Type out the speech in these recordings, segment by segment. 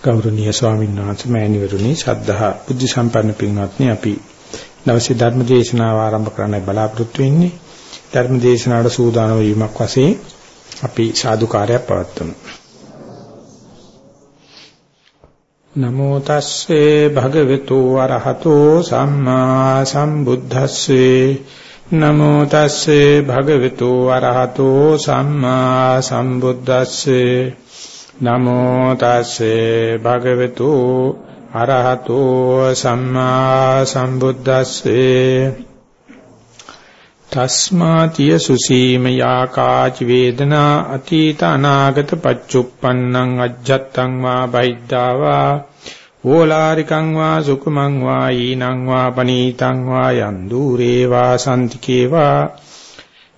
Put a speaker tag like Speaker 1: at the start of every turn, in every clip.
Speaker 1: ගෞරවනීය ස්වාමීන් වහන්සේ මෑණිවරුනි ශ්‍රද්ධා බුද්ධ සම්පන්න පින්වත්නි අපි දවසේ ධර්ම දේශනාව ආරම්භ කරන්න බලාපොරොත්තු වෙන්නේ. ධර්ම දේශනාවට සූදානම් වීමක් වශයෙන් අපි සාදුකාරයක් පවත්වමු. නමෝ තස්සේ භගවතු වරහතෝ සම්මා සම්බුද්දස්සේ. නමෝ තස්සේ භගවතු වරහතෝ සම්මා සම්බුද්දස්සේ. නමෝ තස්සේ භගවතු අරහතෝ සම්මා සම්බුද්දස්සේ. තස්මාතිය සුසීම යාකාච වේදනා අතීත අනාගත පච්චුප්පන්නං අජ්ජත්තං වා බයිද්ධාවා ඕලාරිකං වා සුකුමං වා ඊනං වා පනීතං වා යන් দূරේ වා සම්තිකේ වා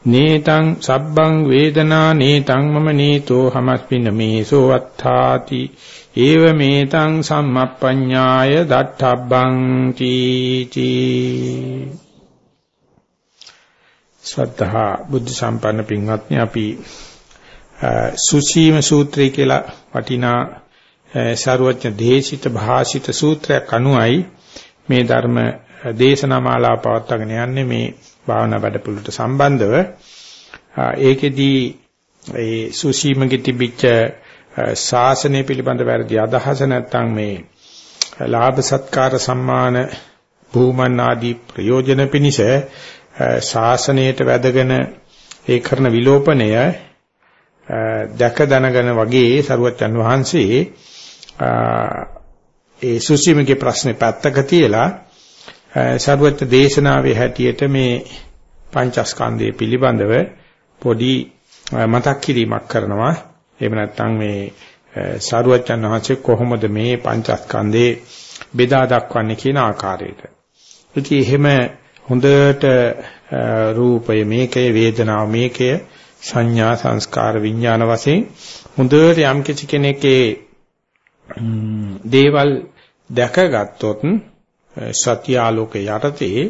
Speaker 1: නේතං සබ්බං වේදනා නේතං මම නීතෝ හමස්මින මේසෝ අත්තාති ඒව මේතං සම්මප්පඤ්ඤාය දත්තබ්බං තීති. ශ්‍රද්ධා බුද්ධ සම්පන්න පින්වත්නි අපි සුසීම සූත්‍රය කියලා වටිනා සාරවත්න දේශිත භාෂිත සූත්‍රයක් අනුවයි මේ ධර්ම දේශනා මාලාව පවත්වාගෙන යන්නේ. මේ භාවනා වැඩපිළිවෙලට සම්බන්ධව ඒකෙදී ඒ සුසීමගේ තිබිච්ච ශාසනය පිළිබඳ වැරදි අදහස නැත්නම් මේ ලාභ සත්කාර සම්මාන භූමන් ආදී ප්‍රයෝජන පිණිස ශාසනයට වැදගෙන ඒ කරන විලෝපණය දැක දැනගෙන වගේ සරුවච්චන් වහන්සේ ඒ සුසීමගේ ප්‍රශ්නේ පැත්තක තියලා සරුවච්ච දේශනාවේ හැටියට මේ පංචස්කන්ධය පිළිබඳව පොඩි මතක් කිරීමක් කරනවා එහෙම නැත්නම් මේ සරුවච්චන් වහන්සේ කොහොමද මේ පංචස්කන්ධේ බෙදා දක්වන්නේ කියන ආකාරයට. ඉතින් එහෙම හොඳට රූපය මේකේ වේදනාව මේකේ සංඥා සංස්කාර විඥාන වශයෙන් හොඳට යම් කිසි කෙනෙක්ගේ දේවල් දැකගත්තොත් සත්‍ය ආලෝකේ යටතේ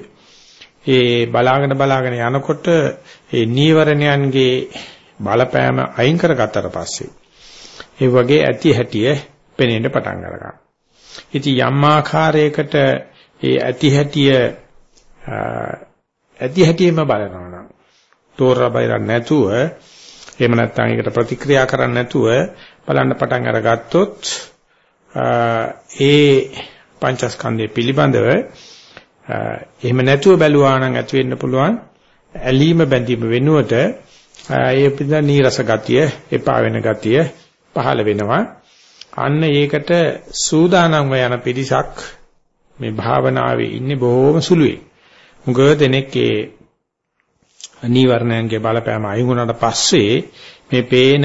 Speaker 1: ඒ බලාගෙන බලාගෙන යනකොට ඒ නීවරණයන්ගේ බලපෑම අයින් කරගත්තට පස්සේ ඒ වගේ ඇති හැටිය පෙනෙන්න පටන් ගන්නවා. ඉතින් යම් ආකාරයකට ඒ ඇති හැටිය ඇති හැටියෙම බලනවා නම් තෝරා බයිරක් නැතුව එහෙම නැත්නම් ඒකට ප්‍රතික්‍රියා කරන්න නැතුව බලන්න පටන් අරගත්තොත් ඒ පංචස්කන්ධය පිළිබඳව එහෙම නැතුව බැලුවා නම් ඇති වෙන්න පුළුවන් ඇලීම බැඳීම වෙනුවට ඒ පිළිබඳ නීරස ගතිය, එපා වෙන ගතිය පහළ වෙනවා. අන්න ඒකට සූදානම්ව යන පිරිසක් මේ භාවනාවේ ඉන්නේ බොහොම සුළුයි. මුගව දෙනෙක්ගේ නීවරණයන්ගේ බලපෑම අයින් වුණාට පස්සේ මේ පේන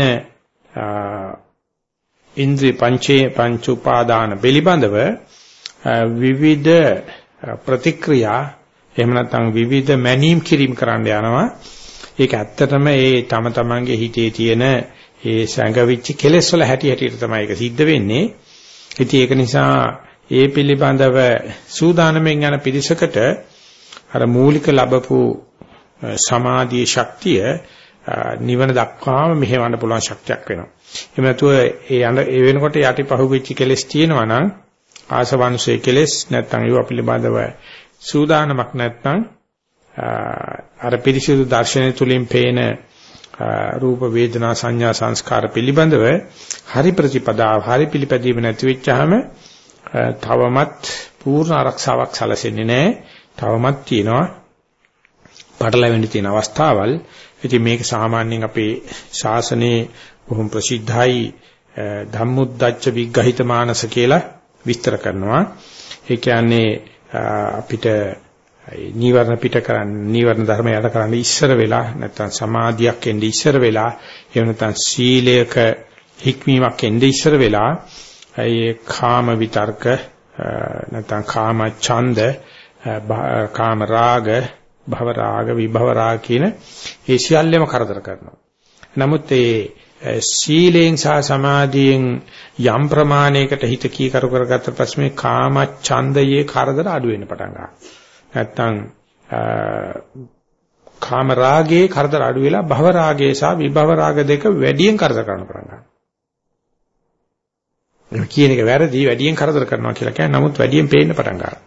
Speaker 1: ඉන්ද්‍රිය පංචේ පංච උපාදාන පිළිබඳව විවිධ ප්‍රතික්‍රියා එහෙම නැත්නම් විවිධ මැනීම් කිරීම කරන්න යනවා ඒක ඇත්තටම ඒ තම තමන්ගේ හිතේ තියෙන ඒ සංගවිච්ච කෙලෙස් වල හැටි හැටියට තමයි ඒක සිද්ධ වෙන්නේ ඉතින් ඒක නිසා ඒ පිළිබඳව සූදානම්ෙන් යන පිරිසකට අර මූලික ලැබපු සමාධියේ ශක්තිය නිවන දක්වාම මෙහෙවන්න පුළුවන් ශක්තියක් වෙනවා. එහෙම නැතුව ඒ යන ඒ වෙනකොට යටිපහුවෙච්ච කෙලෙස් තියෙනවා නම් ආසවංශයේ කෙලෙස් නැත්නම් ඒව පිළිබඳව සූදානමක් නැත්නම් අර පිරිසිදු දර්ශනය තුලින් පේන රූප වේදනා සංඥා සංස්කාර පිළිබඳව හරි ප්‍රතිපදාව හරි පිළිපැදීම නැති වෙච්චාම තවමත් පූර්ණ ආරක්ෂාවක් සැලසෙන්නේ නැහැ. තවමත් තියෙනවා පටලැවෙන්න තියෙන අවස්ථාවල්. ඉතින් මේක සාමාන්‍යයෙන් අපේ ශාසනයේ බොහොම ප්‍රසිද්ධයි ධම්මුද්දච්ච විග්‍රහිත මානස කියලා විස්තර කරනවා. ඒ කියන්නේ අපිට නීවරණ පිට කරන්න නීවරණ ධර්ම යට කරන්න ඉස්සර වෙලා නැත්නම් සමාධියක් එන්නේ ඉස්සර වෙලා එහෙම නැත්නම් සීලයක හික්මීමක් එන්නේ ඉස්සර වෙලා ඒ කාම විතර්ක නැත්නම් කාම ඡන්ද කාම රාග, භව රාග, විභව රාග කියන ඒ සියල්ලම කරදර කරනවා. නමුත් ඒ සීලෙන් සහ සමාධියෙන් යම් ප්‍රමාණයකට හිත කීකරු කරගත්ත පස්සේ මේ කාම ඡන්දයේ කරදර අඩු වෙන්න පටන් ගන්නවා. නැත්තම් කාම රාගයේ කරදර අඩු වෙලා භව රාගයේ සහ විභව රාග දෙක වැඩියෙන් කරදර කරන්න පටන් ගන්නවා. කියන එක වැරදි වැඩියෙන් කරදර කරනවා කියලා කියන්නේ නමුත් වැඩියෙන් පේන්න පටන් ගන්නවා.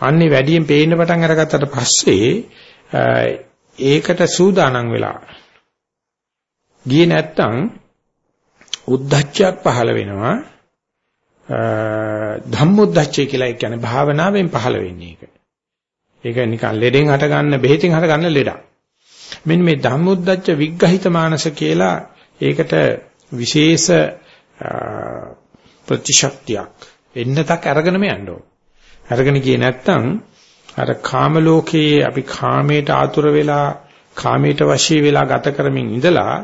Speaker 1: අන්නේ වැඩියෙන් පේන්න පටන් අරගත්තට පස්සේ ඒකට සූදානම් වෙලා ගියේ නැත්තම් උද්දච්චයක් පහළ වෙනවා ධම්මොද්දච්චය කියලා කියන්නේ භාවනාවෙන් පහළ වෙන්නේ ඒක. ඒක නිකන් ලෙඩෙන් හට ගන්න බෙහෙතින් හට ගන්න ලෙඩක්. මෙන්න මේ ධම්මොද්දච්ච විග්‍රහිත මානස කියලා ඒකට විශේෂ ප්‍රතිශක්තියක් එන්නතක් අරගෙනම යන්න ඕන. අරගෙන ගියේ නැත්තම් අර කාම ලෝකයේ අපි කාමයට ආතුර වෙලා කාමයට වශී වෙලා ගත කරමින් ඉඳලා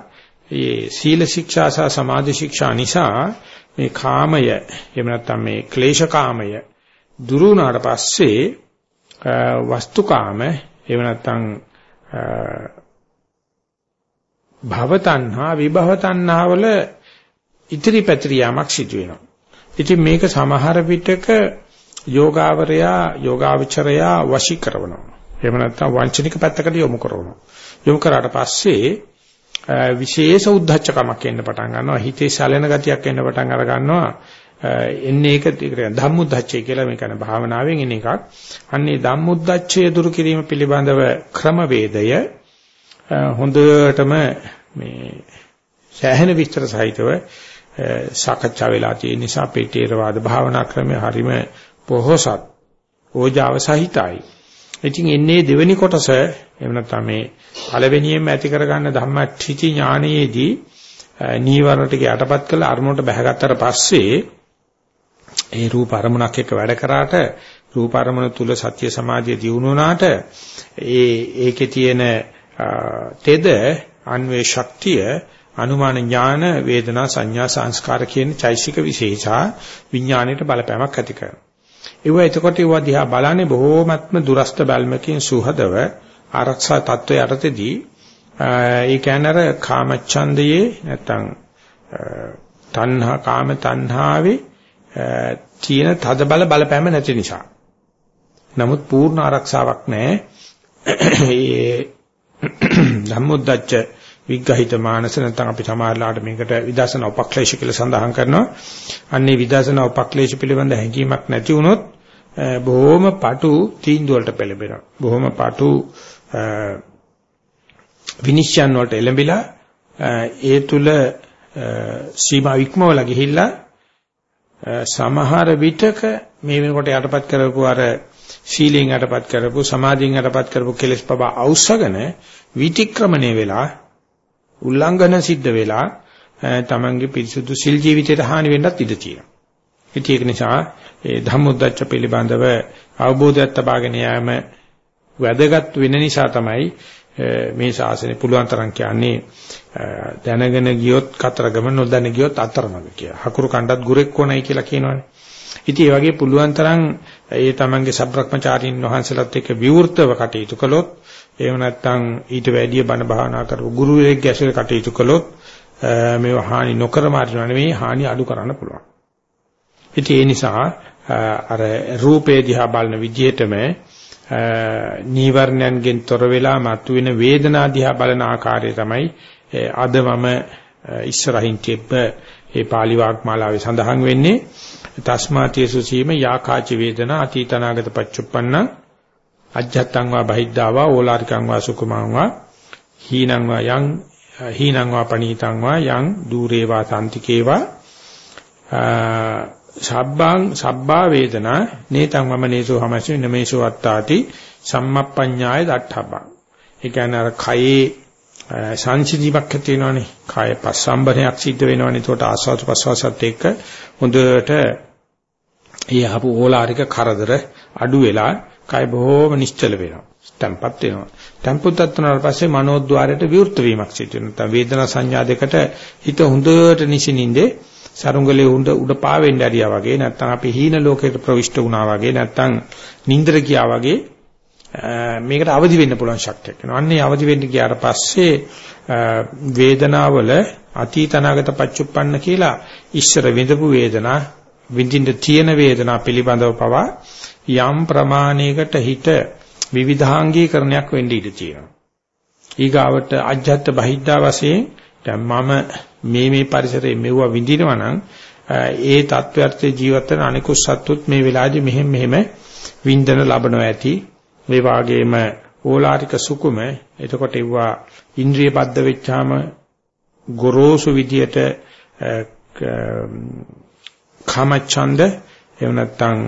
Speaker 1: මේ සීල ශික්ෂා සහ සමාධි ශික්ෂා නිසා මේ කාමය එහෙම නැත්නම් මේ ක්ලේශ කාමය දුරු වුණාට පස්සේ වස්තු කාම එහෙම නැත්නම් භව තණ්හා විභව තණ්හා වල ඉතිරි පැතිරියාමක් සිදු වෙනවා. ඉතින් මේක සමහර විටක යෝගාවරයා යෝගාවචරයා වශී කරනවා. එහෙම නැත්නම් වංචනික පැත්තකට යොමු කරනවා. යොමු කරාට පස්සේ විශේෂ උද්ධච්චකමක් එන්න පටන් ගන්නවා. හිතේ සැලෙන ගතියක් එන්න පටන් අර ගන්නවා. එන්නේ ඒක ධම්මුද්දච්චය කියලා මේ කියන භාවනාවෙන් එන එකක්. අන්නේ ධම්මුද්දච්චය දුරු කිරීම පිළිබඳව ක්‍රමවේදය හොඳටම මේ සෑහෙන විස්තර සහිතව සාකච්ඡා වෙලා තියෙන නිසා පිටේරවාද භාවනා ක්‍රමය හරීම පොහොසත් ඕජාව සහිතයි. ඉතින් එන්නේ දෙවෙනි කොටස එහෙම නැත්නම් මේ පළවෙනියෙන්ම ඇති කරගන්න ධම්මච්චිති ඥානයේදී නීවරණ ටික යටපත් කළ අරමුණට බැහැගත්තට පස්සේ ඒ රූප අරමුණක් එක්ක වැඩ කරාට රූප අරමුණ තුල සත්‍ය සමාධිය දියුණු වුණාට ඒ ඒකේ තියෙන තෙද අන්වේ ශක්තිය අනුමාන ඥාන වේදනා සංඥා සංස්කාර කියන චෛසික විශේෂා විඥාණයට බලපෑමක් ඇති කරනවා. ඒව එතකොට ඒව දිහා බලන්නේ බොහෝමත්ම දුරස්ත බැල්මකින් සුහදව ආරක්ෂා තත්වය යටතේදී ඒ කියන්නේ අර කාමච්ඡන්දයේ නැත්තම් තණ්හා කාම තණ්හාවේ තියෙන තද බල බලපෑම නැති නිසා. නමුත් පූර්ණ ආරක්ෂාවක් නැහැ. ඒ ධම්මොද්දච්ච විග්‍රහිත මානස නැත්නම් අපි සමාහලාට මේකට විදර්ශනා උපක්ලේශ කියලා සඳහන් කරනවා. අන්නේ විදර්ශනා උපක්ලේශ පිළිබඳ හැඟීමක් නැති වුණොත් බොහොම පටු තීන්දුව වලට පෙළඹෙනවා. බොහොම පටු විනිශ්චයන් වලට එළඹිලා ඒ තුල සීමා වික්මවලා ගිහිල්ලා සමහර විටක මේ වෙනකොට යටපත් කරපු අර සීලෙන් යටපත් කරපු සමාධියෙන් යටපත් කරපු කෙලෙස් පබ අවශ්‍යගෙන විතික්‍රමණය වෙලා උල්ලංඝන සිද්ධ වෙලා තමන්ගේ පිරිසුදු සිල් ජීවිතයට හානි වෙන්නත් ඉඩ තියෙනවා. ඒක නිසා ඒ ධම්මොද්දච්ච පිළිබඳව අවබෝධයක් තබාගෙන යාම වැදගත් වෙන නිසා තමයි මේ ශාසනය පුළුවන් තරම් කියන්නේ දැනගෙන ගියොත් කතරගම නොදැන ගියොත් අතරමඟ කියලා. හකුරු කණ්ඩත් ගුරෙක් කොනයි කියලා කියනවනේ. ඉතින් ඒ වගේ පුළුවන් තරම් ඒ තමන්ගේ සබ්‍රක්‍මචාරීන් වහන්සේලාත් එක්ක විවෘතව කටයුතු කළොත් එහෙම නැත්නම් ඊට වැඩිය බණ භාවනා කරපු ගුරුවරයෙක් ගැසෙල කටයුතු කළොත් මේව හානි නොකර මාරිනවා නෙවෙයි හානි අඩු කරන්න පුළුවන්. ඉතින් ඒ නිසා අර රූපේ දිහා බලන විදිහටම නීවරණයන්ගෙන් තොර වෙලා මතුවෙන වේදනා දිහා බලන ආකාරය තමයි අද මම ඉස්සරහින් තිබ්බ ඒ පාලි වාග්මාලාවේ සඳහන් වෙන්නේ. තස්මාතිය සුසීම යාකාච වේදනා අතීතනාගත පච්චුප්පන්න අජ්ජත්තං වා බහිද්ධා වා ඕලාරිකං වා සුකුමං වා හීනං වා යං හීනං වා පනීතං වා යං দূරේ වා සම්තිකේ වා සබ්බං සබ්බා වේදනා නේතං වම නේසෝ හමසි නමේසෝ අත්තාති සම්මප්පඤ්ඤාය දට්ඨබං ඒ කියන්නේ අර කයේ සංසිඳීමක් ඇති වෙනවනේ. කාය පස්සම්බරයක් සිද්ධ වෙනවනේ. ඒකට ආස්වාද ප්‍රසවාසත් එක්ක හොඳට ඒ ආපු ඕලාරික කරදර අඩු වෙලා කය බොහොම නිශ්චල වෙනවා. තැම්පත් වෙනවා. තැම්පුත් වුණාට පස්සේ මනෝද්්වාරයට විවෘත වීමක් සිදු වෙනවා. වේදනා සංඥා දෙකට හිත හොඳට නිසිනින්දේ සරුංගලේ උඩ උඩ පාවෙන්න ඇරියා වගේ නැත්නම් අපි හීන ලෝකයකට ප්‍රවිෂ්ඨ වුණා වගේ නැත්නම් නින්දර ගියා වගේ මේකට අවදි වෙන්න පුළුවන් ශක්තියක් වෙනවා. අන්නේ අවදි වෙන්න ගියාට පස්සේ වේදනාවල අතීත අනාගත පච්චුප්පන්න කියලා ඉස්සර විඳපු වේදනා විඳින්න තියෙන වේදනා පිළිබඳව පවා යම් ප්‍රමාණයකට හිත විවිධාංගීකරණයක් වෙන්න ඉඩ තියෙනවා. ඊගාවට අජ්ජත් බහිද්දා වශයෙන් දැන් මම මේ මේ පරිසරයේ මෙවුවා විඳිනවා නම් ඒ தත්වයට ජීවත් වෙන අනිකුත් සත්තුත් මේ වෙලාවේදී මෙහෙම මෙහෙම වින්දන ලබනවා ඇති. මේ වාගේම ඕලාරික සුකුම එතකොට ඒවා ඉන්ද්‍රිය බද්ධ වෙච්චාම ගොරෝසු විදියට කාමච්ඡන්ද එහෙම නැත්නම්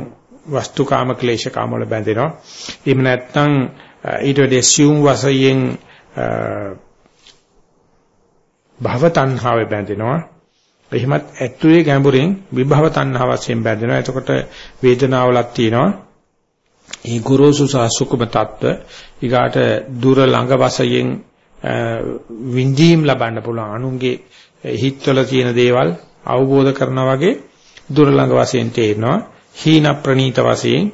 Speaker 1: වස්තුකාම ක්ලේශකාම වල බැඳෙනවා. එහෙම නැත්නම් ඊට වඩා assume වශයෙන් භව තණ්හාවේ බැඳෙනවා. එහෙමත් ඇතුලේ ගැඹුරින් විභව තණ්හා වශයෙන් බැඳෙනවා. එතකොට වේදනාවලක් තියෙනවා. ඒ ගුරුසු සාසුකුම තත්ත්ව ඊගාට දුර ළඟ වශයෙන් විඳීම් ලබන්න පුළුවන් අනුන්ගේ හිතවල තියෙන දේවල් අවබෝධ කරනා වගේ දුර ළඟ වශයෙන් තේරෙනවා හීන ප්‍රනීත වශයෙන්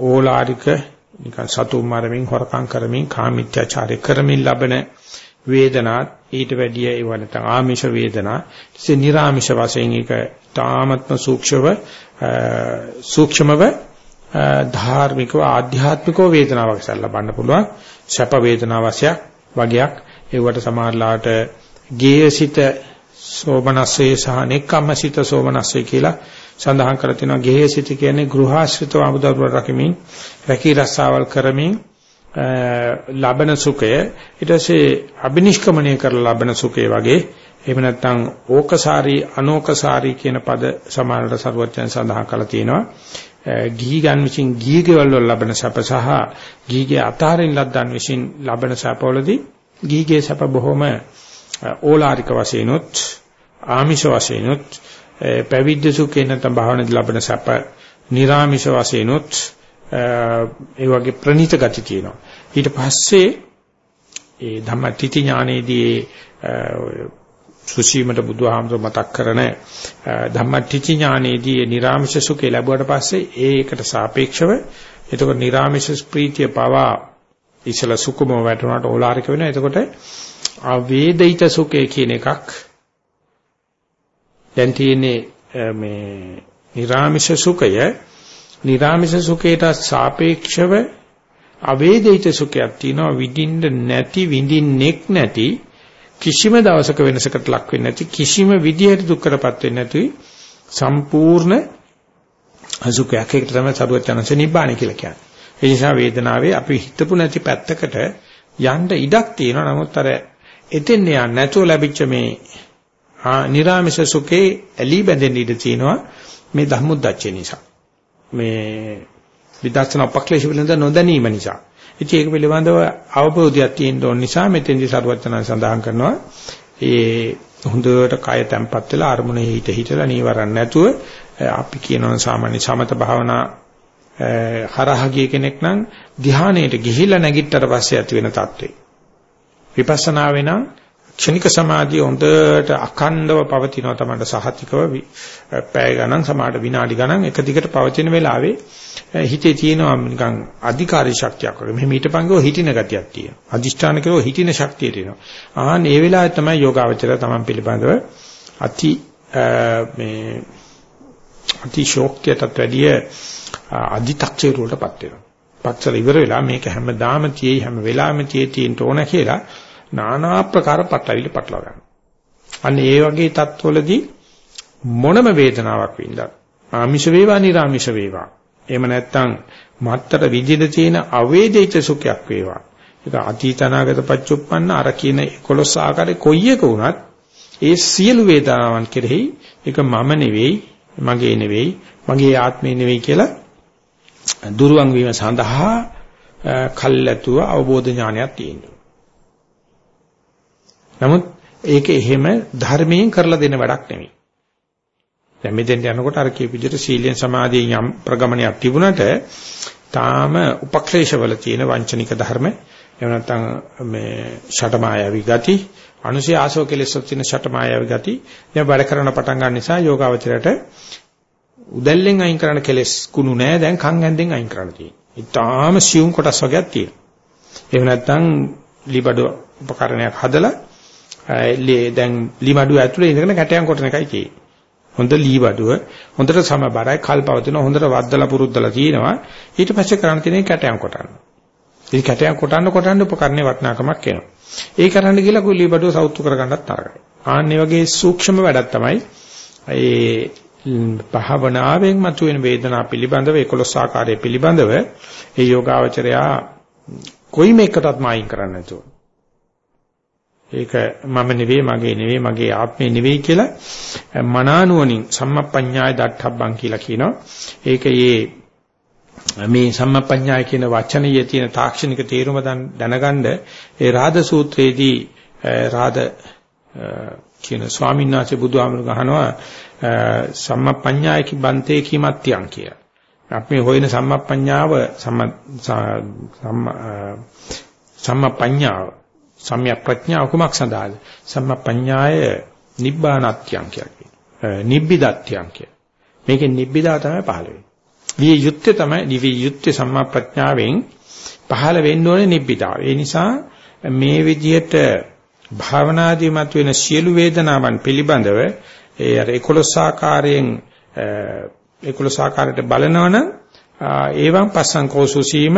Speaker 1: ඕලාරික නිකන් සතුම් මරමින් හොරකම් කරමින් කාමීත්‍යාචාරය කරමින් ලබන වේදනාත් ඊට වැඩිය ඒව නැත්නම් ආමිෂ වේදනා. ඉතින් නිර්ආමිෂ වශයෙන් ඒක තාමත්ම සූක්ෂව සූක්ෂමව ධාර්මිකව ආධ්‍යාත්මිකව වේදනාවක් ලබන්න පුළුවන්. සැප වේදනා වශයක් වගයක් ඒවට සමාහලාට ගේයසිත සෝමනස්සේ සහ නෙක්ඛම්මසිත සෝමනස්සේ කියලා සඳහන් කර තිනවා ගේහසිත කියන්නේ ගෘහාශ්‍රිතව අමුදරුව රකිමින් රැකී රස්සාවල් කරමින් ලබන සුඛය. ඊට පස්සේ අබිනිෂ්ක්‍මණය කරලා ලබන සුඛය වගේ. එහෙම නැත්නම් ඕකසාරී අනෝකසාරී කියන පද සමානට සරුවචන සඳහන් කරලා තියෙනවා. ගිහි ගන් විසින් ගිහිගෙවල් වල ලබන සැප සහ ගිහිගේ අතාරින් ලද්දන් විසින් ලබන සැපවලදී ගිහිගේ සැප බොහොම ඕලාරික වශයෙන්ුත් ආමිෂ වශයෙන්ුත් පැවිද්ද සුඛේ නැත්නම් භාවනාවේ ලබන සැප නිර්ාමිෂ වශයෙන්ුත් ඒ වගේ ප්‍රණීත ගති තියෙනවා. ඊට පස්සේ ඒ ධම්මටිති ඥානයේදී සුසීමට බුදුහාමර මතක් කරන ධම්මටිචි ඥානයේදී නිර්ාමිෂ සුඛය ලැබුවට පස්සේ ඒකට සාපේක්ෂව එතකොට නිර්ාමිෂ ප්‍රීතිය පවා ඉසල සුකුම වැටුණාට ඕලාරික වෙනවා. එතකොට අවේදිත සුඛය කියන එකක් දැන් තියෙන්නේ මේ නිර්ාමිෂ සුඛය නිර්ාමිෂ සුඛයට සාපේක්ෂව අවේදිත සුඛයක් තියෙනවා විඳින්න නැති විඳින්නෙක් නැති කිසිම දවසක වෙනසකට ලක් වෙන්නේ නැති කිසිම විදියකට දුක්කටපත් වෙන්නේ නැති සම්පූර්ණ අසුඛයක් එකට තමයි සරුවත් යනසේ නිබ්බාණි කියලා කියන්නේ. ඒ නිසා වේදනාවේ අපි හිතපු නැති පැත්තකට යන්න ඉඩක් තියෙනවා. නමුත් අර එතෙන් යන්නේ නැතුව ලැබිච්ච මේ නිරාමිෂ සුඛේ ඇලි බැඳෙන්න ඉඩ තියෙනවා මේ ධම්මුද්දච්ච නිසා. මේ විදර්ශනා උපක්ලේශ පිළිබඳ නොදැනීම නිසා. ඉතින් ඒක පිළිබඳව අවබෝධයක් තියෙන්න ඕන නිසා මෙතෙන්දි සරුවචනන් සඳහන් කරනවා ඒ හොඳට කය තැම්පත් වෙලා අරමුණේ හිත හිතලා නීවරණ නැතුව අපි කියනවා සාමාන්‍ය සමත භාවනා හරහා ගිය කෙනෙක් නම් ධ්‍යානයට ගිහිල්ලා නැගිටතර පස්සේ ඇති වෙන தત્ත්වේ. විපස්සනාවේ නම් ක්ෂණික සමාධිය හොඳට අඛණ්ඩව පවතිනවා තමයි සහතිකව පැය ගණන් සමාඩ විනාඩි ගණන් එක දිගට පවතින වෙලාවේ හිතේ තියෙනවා නිකන් අධිකාරී ශක්තියක් වගේ. මෙහෙම ඊටපංගෝ හිටින ගතියක් තියෙනවා. අදිෂ්ඨාන කරෝ හිටින ශක්තිය තියෙනවා. ආන් ඒ වෙලාවේ තමයි යෝගාවචරය තමන් පිළිබඳව අති මේ අති ශෝක්‍යයටත් වැඩිය අධිතක්ෂේරුවටපත් වෙනවා. පච්චර ඉවර වෙලා මේක හැමදාම තියේ හැම වෙලාවෙම තියේ තියෙන්න ඕන කියලා নানা ආකාර පටලවිලි පටලවා ගන්නවා. අන්න ඒ වගේ තත්ත්වවලදී මොනම වේදනාවක් වින්දා ආමිෂ වේවා නිර්ආමිෂ වේවා එහෙම නැත්නම් මත්තර විදින තියෙන අවේදිත සුඛයක් වේවා. ඒක අතීතනාගත පච්චුප්පන්න අර කියන 11 ආකාරයේ කොයි එක වුණත් ඒ සියලු වේදනාවන් කෙරෙහි ඒක මම නෙවෙයි, මගේ නෙවෙයි, මගේ ආත්මේ නෙවෙයි කියලා දුරුවන් වීම සඳහා කල්ැතුව අවබෝධ ඥානයක් තියෙනවා. නමුත් ඒක එහෙම ධර්මයෙන් කරලා දෙන වැඩක් නෙවෙයි. දැන් මෙතෙන්ට යනකොට අර කියපු විදිහට සීලෙන් සමාධියෙන් යම් ප්‍රගමනයක් තිබුණට තාම උපක්ලේශවල තියෙන වංචනික ධර්ම එහෙම නැත්නම් මේ ෂටමායවි ගති අනුසය ආසෝ කෙලෙස් තියෙන ෂටමායවි ගති දැන් වැඩ කරන පටන් ගන්න නිසා යෝගාවචරයට උදැල්ලෙන් අයින් කරන කෙලෙස් කුණු නෑ දැන් කන් ඇඳෙන් අයින් කරන්න තියෙනවා. ඊටාම සියුම් කොටස් වර්ගයක් තියෙනවා. එහෙම නැත්නම් ලිබඩ උපකරණයක් හදලා දැන් ලිමඩුව ඇතුලේ ඉඳගෙන කැටයන් කොටන එකයි තියෙන්නේ. හොඳ ලී වඩුව හොඳට සමබරයි කල්පවතින හොඳට වද්දලා පුරුද්දලා තියෙනවා ඊට පස්සේ කරන්න තියෙන්නේ කැටයන් කොටන්න. ඒ කැටයන් කොටන්න කොටන්න උපකරණේ වටිනාකමක් එනවා. ඒ කරන්න ගිහලා කුලී වඩුව සෞතු කරගන්නත් තරකයි. ආන්නේ වගේ සූක්ෂම වැඩක් තමයි ඒ භාවනාවෙන් මතුවෙන වේදනා පිළිබඳව 11 ආකාරයේ පිළිබඳව ඒ යෝගාවචරයා කොයි මේකටත් මායින් කරන්න නැතුව ඒක මම නෙවෙයි මගේ නෙවෙයි මගේ ආත්මේ නෙවෙයි කියලා මනානුවණින් සම්මප්පඤ්ඤාය දට්ඨබ්බං කියලා කියනවා. ඒක මේ සම්මප්පඤ්ඤාය කියන වචනයේ තියෙන තාක්ෂණික තේරුම දැනගන්න ඒ රාද සූත්‍රයේදී රාද කියන ස්වාමීන් වහන්සේ බුදුහාමුදුරු ගහනවා සම්මප්පඤ්ඤාය කි බන්තේ කිමත්‍යං කියලා. අපි හොයන සම්මප්පඤ්ඤාව සම්මප්පඤ්ඤාව සම්‍යක් ප්‍රඥාව කුමක් සඳහාද? සම්මප්පඤ්ඤාය නිබ්බානත්‍යං කියලා නිබ්බිදත්‍යං කිය. මේකේ නිබ්බිදා තමයි පහළ වෙන්නේ. විය යුත්තේ තමයි නිවි යුත්තේ සම්මා ප්‍රඥාවෙන් පහළ වෙන්න ඕනේ නිබ්බිදාව. ඒ නිසා මේ විදිහට භාවනාදී මතුවෙන සියලු වේදනාවන් පිළිබඳව ඒ අර 11 ආකාරයෙන් 11 ආකාරයට බලනවනම් ඒවම් පස්සං කෝසුසීම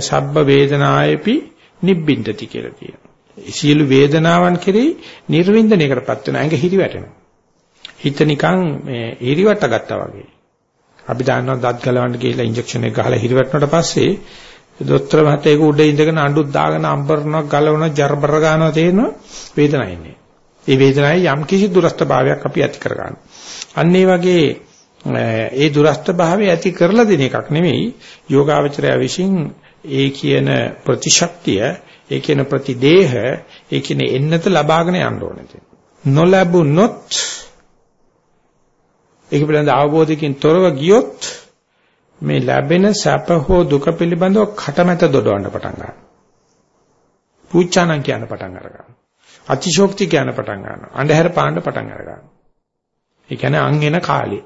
Speaker 1: සබ්බ වේදනායපි නිබ්බින්දති කියලා කියනවා. සියලු වේදනාවන් කෙරෙහි නිර්වින්දනයකටපත් වෙන ඇඟ හිරි වැටෙනවා. හිත නිකන් මේ හිරිවට ගත්තා වගේ. අපි දන්නවා දත් ගලවන්න ගිහලා ඉන්ජෙක්ෂන් එක ගහලා හිරි වැටුණාට පස්සේ දොස්තර මහත්තයෙකු උඩ ඉඳගෙන අඬුත් දාගෙන අම්බරනවා ගලවනවා ජර්බර ගන්නවා තේරෙනවා වේදනায় ඉන්නේ. ඒ වේදනාවේ යම් කිසි දුරස්ත භාවයක් අපි ඇති කර ගන්නවා. අන්න ඒ වගේ ඒ දුරස්ත භාවය ඇති කරලා දෙන එකක් නෙමෙයි යෝගාවචරය විසින් ඒ කියන ප්‍රතිශක්තිය ඒ කියන ප්‍රතිදේහ ඒ කියන එන්නත ලබාගෙන යන්න ඕනේ. නොලැබුණොත් ඒක පිළිබඳ අවබෝධයකින් තොරව ගියොත් මේ ලැබෙන සැප හෝ දුක පිළිබඳව කටමැත දොඩවන්න පටන් ගන්නවා. පූජානම් කියන පටන් අරගන්නවා. අතිශෝක්ති කියන පටන් ගන්නවා. අන්ධහැර පාන්න පටන් අරගන්නවා. ඒ කියන්නේ අං එන කාලේ.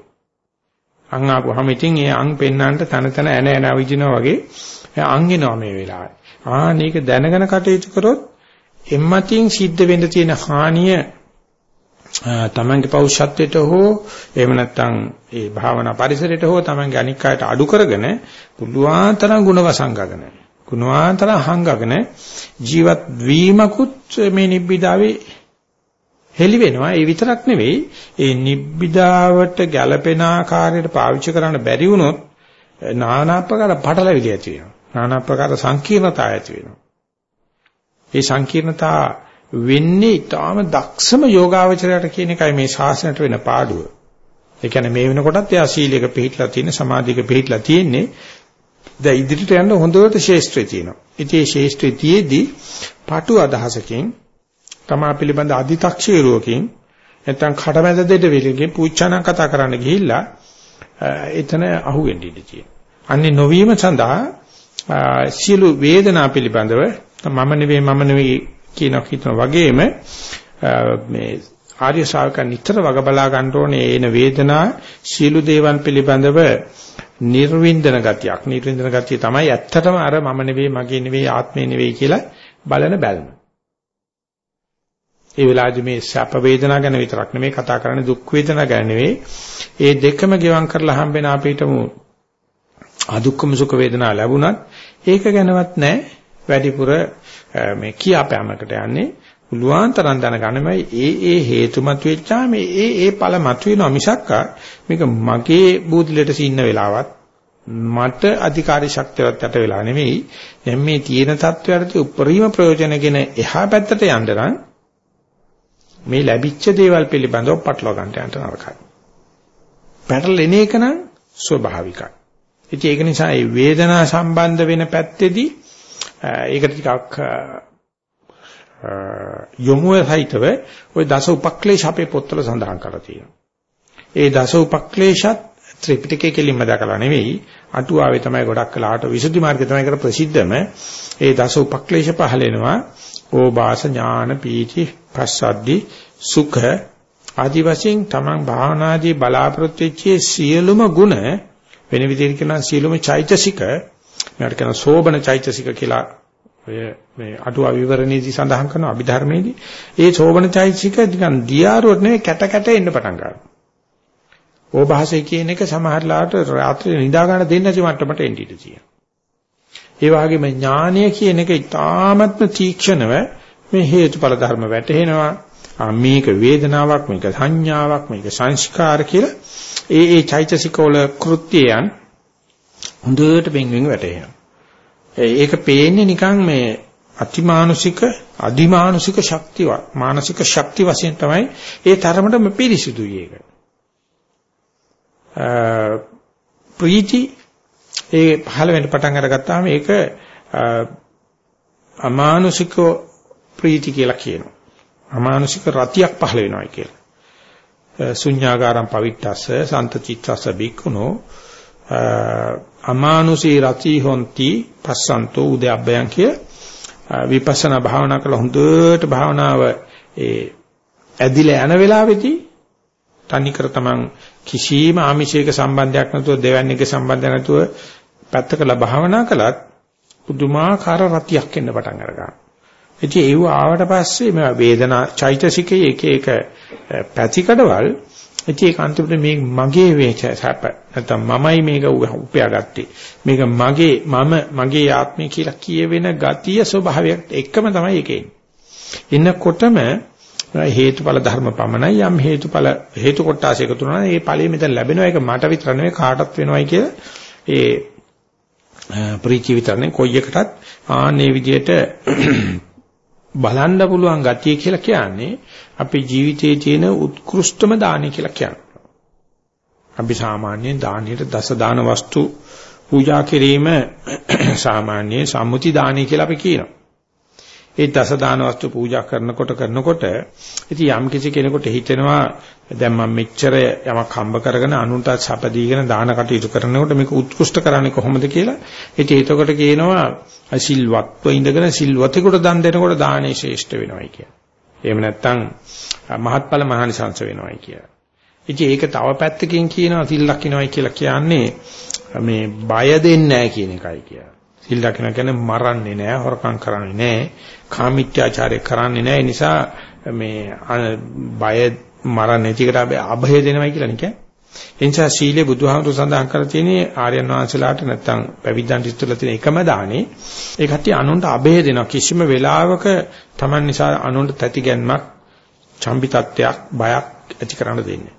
Speaker 1: අං ආපුවාම ඉතින් ඒ අං පෙන්නන්නට තන තන ඇන ඇන විදිනවා වගේ අං එනවා මේ වෙලාවේ. ආ මේක දැනගෙන කටයුතු කරොත් එම්මතින් සිද්ධ වෙන්න තියෙන හානිය තමන්ගේ පෞෂත්වයට හෝ එහෙම නැත්නම් ඒ භාවනා පරිසරයට හෝ තමන්ගේ අනික් අයට අඩු කරගෙන පුළුවන් තරම් ಗುಣ වසංගගෙන ගුණාන්තර හංගගෙන ජීවත් වීමකුත් මේ නිබ්බිදාවේ හෙලි වෙනවා ඒ විතරක් නෙවෙයි ඒ නිබ්බිදාවට ගැළපෙන ආකාරයට පාවිච්චි කරන්න බැරි වුණොත් নানা ආකාර පටලැවිලි ඇති වෙනවා নানা ප්‍රකාර සංකීර්ණතා ඇති වෙනවා. ඒ සංකීර්ණතා වෙන්නේ ඊටාම දක්ෂම යෝගාවචරයට කියන එකයි මේ ශාසනයට වෙන පාඩුව. ඒ කියන්නේ මේ වෙනකොටත් එයා සීලයක පිළිහිట్లా තියෙන සමාධියක පිළිහිట్లా තියෙන්නේ. දැන් ඉදිරියට යන්න හොඳට ශේෂ්ත්‍රය තියෙනවා. ඉතින් මේ ශේෂ්ත්‍රය තියේදී පාටු අදහසකින් තමා පිළිබඳ අදි탁ෂීරුවකින් නැත්තම් කටමැද දෙට විලගේ පූච්චානම් කතා කරන්න ගිහිල්ලා එතන අහුවෙන්න ඉඳී. අන්නේ නොවීම සඳහා සියලු වේදනා පිළිබඳව මම නෙවෙයි මම නෙවෙයි කියන හිතන වගේම මේ ආර්ය ශාවකයන් නිතර වග බලා ගන්න ඕනේ එන වේදනා සීළු දේවන් පිළිබඳව නිර්වින්දන ගතියක් නිර්වින්දන ගතිය තමයි ඇත්තටම අර මම නෙවෙයි මගේ නෙවෙයි ආත්මේ නෙවෙයි කියලා බලන බැල්ම. ඒ වෙලාවේදී මේ සැප වේදනා ගැන විතරක් නෙමෙයි කතා කරන්නේ දුක් වේදනා ගැන නෙවෙයි. ඒ දෙකම ගෙවම් කරලා හම්බෙන අපිටම අදුක්කම සුඛ වේදනා ලැබුණත් ඒක ගැනවත් නැහැ වැඩිපුර මේ කියාපෑමකට යන්නේ පුළුවන් තරම් දැනගන්නමයි ඒ ඒ හේතු මතුවෙච්චාම ඒ ඒ ඵල මතුවෙනවා මිසක් මේක මගේ බූදලට සින්න වෙලාවත් මට අධිකාරී ශක්තියවත් යට වෙලා නෙවෙයි දැන් මේ තියෙන தත්වයට උපරිම ප්‍රයෝජනගෙන එහා පැත්තට යන්න නම් මේ ලැබිච්ච දේවල් පිළිබඳව පටලවා ගන්න යන්න නරකයි. පැටලෙන එක නම් ස්වභාවිකයි. ඉතින් ඒක නිසා මේ වේදනා සම්බන්ධ වෙන පැත්තේදී ඒකට ටිකක් යොමු වෙයිතව ওই දස උපක්ලේශ අපේ පොත්වල සඳහන් කරලා තියෙනවා. ඒ දස උපක්ලේශත් ත්‍රිපිටකයේ කෙලින්ම දැකලා නෙවෙයි අටුවාවේ තමයි ගොඩක් කලාට විසුද්ධි මාර්ගය තමයි කර ප්‍රසිද්ධම ඒ දස උපක්ලේශ පහල වෙනවා ඕබාස ඥාන පීති පස්සද්දි සුඛ ආදි වශයෙන් තමන් භාවනාදී බලාපොරොත්තු වෙච්ච සියලුම ගුණ වෙන විදිහට කියනවා සියලුම චෛතසික මේකට කියන සෝබන චෛතසික කියලා ඔය මේ අටුවා විවරණයේදී සඳහන් කරන අභිධර්මයේදී ඒ සෝබන චෛතසික නිකන් දියාරුවට නෙවෙයි කැට කැට එන්න පටන් ගන්නවා. ඕභාසය කියන එක සමහරලාට රාත්‍රියේ නිදා ගන්න දෙන්නේ නැති මට්ටමට එන්න ඉඩ තියෙනවා. ඒ වගේම ඥානය කියන එක ඉතාමත්ම තීක්ෂණව මේ හේතුඵල ධර්ම වැටහෙනවා. මේක වේදනාවක් මේක සංඥාවක් මේක සංස්කාර කියලා ඒ ඒ චෛතසිකවල කෘත්‍යයන් හොඳට බෙන්වෙන් වැටෙනවා. ඒක පේන්නේ නිකන් මේ අතිමානුෂික අදිමානුෂික ශක්තිය මානසික ශක්ති වශයෙන් තමයි ඒ තරමටම පිරිසිදුයි ඒක. ප්‍රීති ඒ පහළ වෙන්න පටන් අරගත්තාම ඒක අමානුෂික ප්‍රීති කියලා කියනවා. අමානුෂික රතියක් පහළ වෙනවා කියලා. ශුඤ්ඤාගාරම් පවිත්තස්ස සන්තචිත්තස්ස බික්කුණෝ අමානුෂී රති හොಂತಿ පස්සන්තෝ උදයබ්බයන් කිය විපස්සනා භාවනා කළ හොඳට භාවනාව ඒ ඇදිලා යන වෙලාවේදී තනිකර තමන් කිසිම ආමිෂයක සම්බන්ධයක් නැතුව දෙවන්නේක සම්බන්ධයක් නැතුව පැත්තකලා භාවනා කළත් පුදුමාකාර රතියක් එන්න පටන් අරගන්නවා. ඉතින් ඒව ආවට පස්සේ මේ වේදනා චෛතසිකයේ එක එක පැතිකඩවල් ඉතින් ඒක අන්තිමට මේ මගේ වේච සැප නැත්නම් මමයි මේක උපයාගත්තේ. මේක මගේ මම මගේ ආත්මය කියලා කියවෙන ගතිය ස්වභාවයක් එකම තමයි ඒකේ. එන්නකොටම හේතුඵල ධර්ම පමණයි යම් හේතුඵල හේතු කොටස එකතු වෙනවා ඒ ඵලෙ මෙතන ලැබෙනවා. ඒක මට විතර නෙවෙයි කාටත් වෙනවයි කියලා. ඒ ප්‍රීති විතරනේ කොයි එකටත්. ආන්නේ විදියට බලන්න පුළුවන් ගතිය කියලා කියන්නේ අපේ ජීවිතයේ තියෙන උත්කෘෂ්ඨම දානය කියලා කියනවා. අපි සාමාන්‍යයෙන් දානයට දස දාන වස්තු පූජා කිරීම සාමාන්‍ය සම්මුති දානය කියලා අපි කියනවා. ඒ දස දාන වස්තු පූජා කරනකොට කරනකොට ඉතින් යම් කිසි කෙනෙකුට හිතෙනවා දැන් මම මෙච්චර යමක් හම්බ කරගෙන අනුන්ට සැපදීගෙන දාන කටයුතු කරනකොට මේක උත්කෘෂ්ඨ කරන්නේ කොහොමද කියලා. ඉතින් ඒතකොට කියනවා සිල්වත්ව ඉඳගෙන සිල්වතෙකුට දන් දෙනකොට දානේ ශ්‍රේෂ්ඨ වෙනවයි කියලා. එහෙම නැත්නම් මහත්ඵල මහානිසංස වෙනවයි කියලා. ඉතින් ඒක තව පැත්තකින් කියනවා සිල් ලක්ිනවයි කියලා කියන්නේ මේ බය දෙන්නේ නැහැ කියන එකයි කියලා. සිල් ලක්ින කියන්නේ මරන්නේ නැහැ, හොරකම් කරන්නේ නැහැ, කාමීත්‍යාචාරය කරන්නේ නැහැ. ඒ නිසා මේ බය මරන්නේ නැතිකට අභය දෙනවයි කියලා නේ කියන්නේ. ඒ නිසා සීලේ බුදුහාමුදුරු සඳහන් කරලා තියෙන්නේ ආර්යයන් වහන්සේලාට නැත්තම් පැවිද්දන්ට ඉස්සෙල්ලා තියෙන එකම දානේ ඒ කට්ටිය අනුන්ට අබේ දෙනවා කිසිම වෙලාවක Taman නිසා අනුන්ට තැතිගැන්මක් චම්බි තත්ත්වයක් බයක් ඇති කරන්න දෙන්නේ.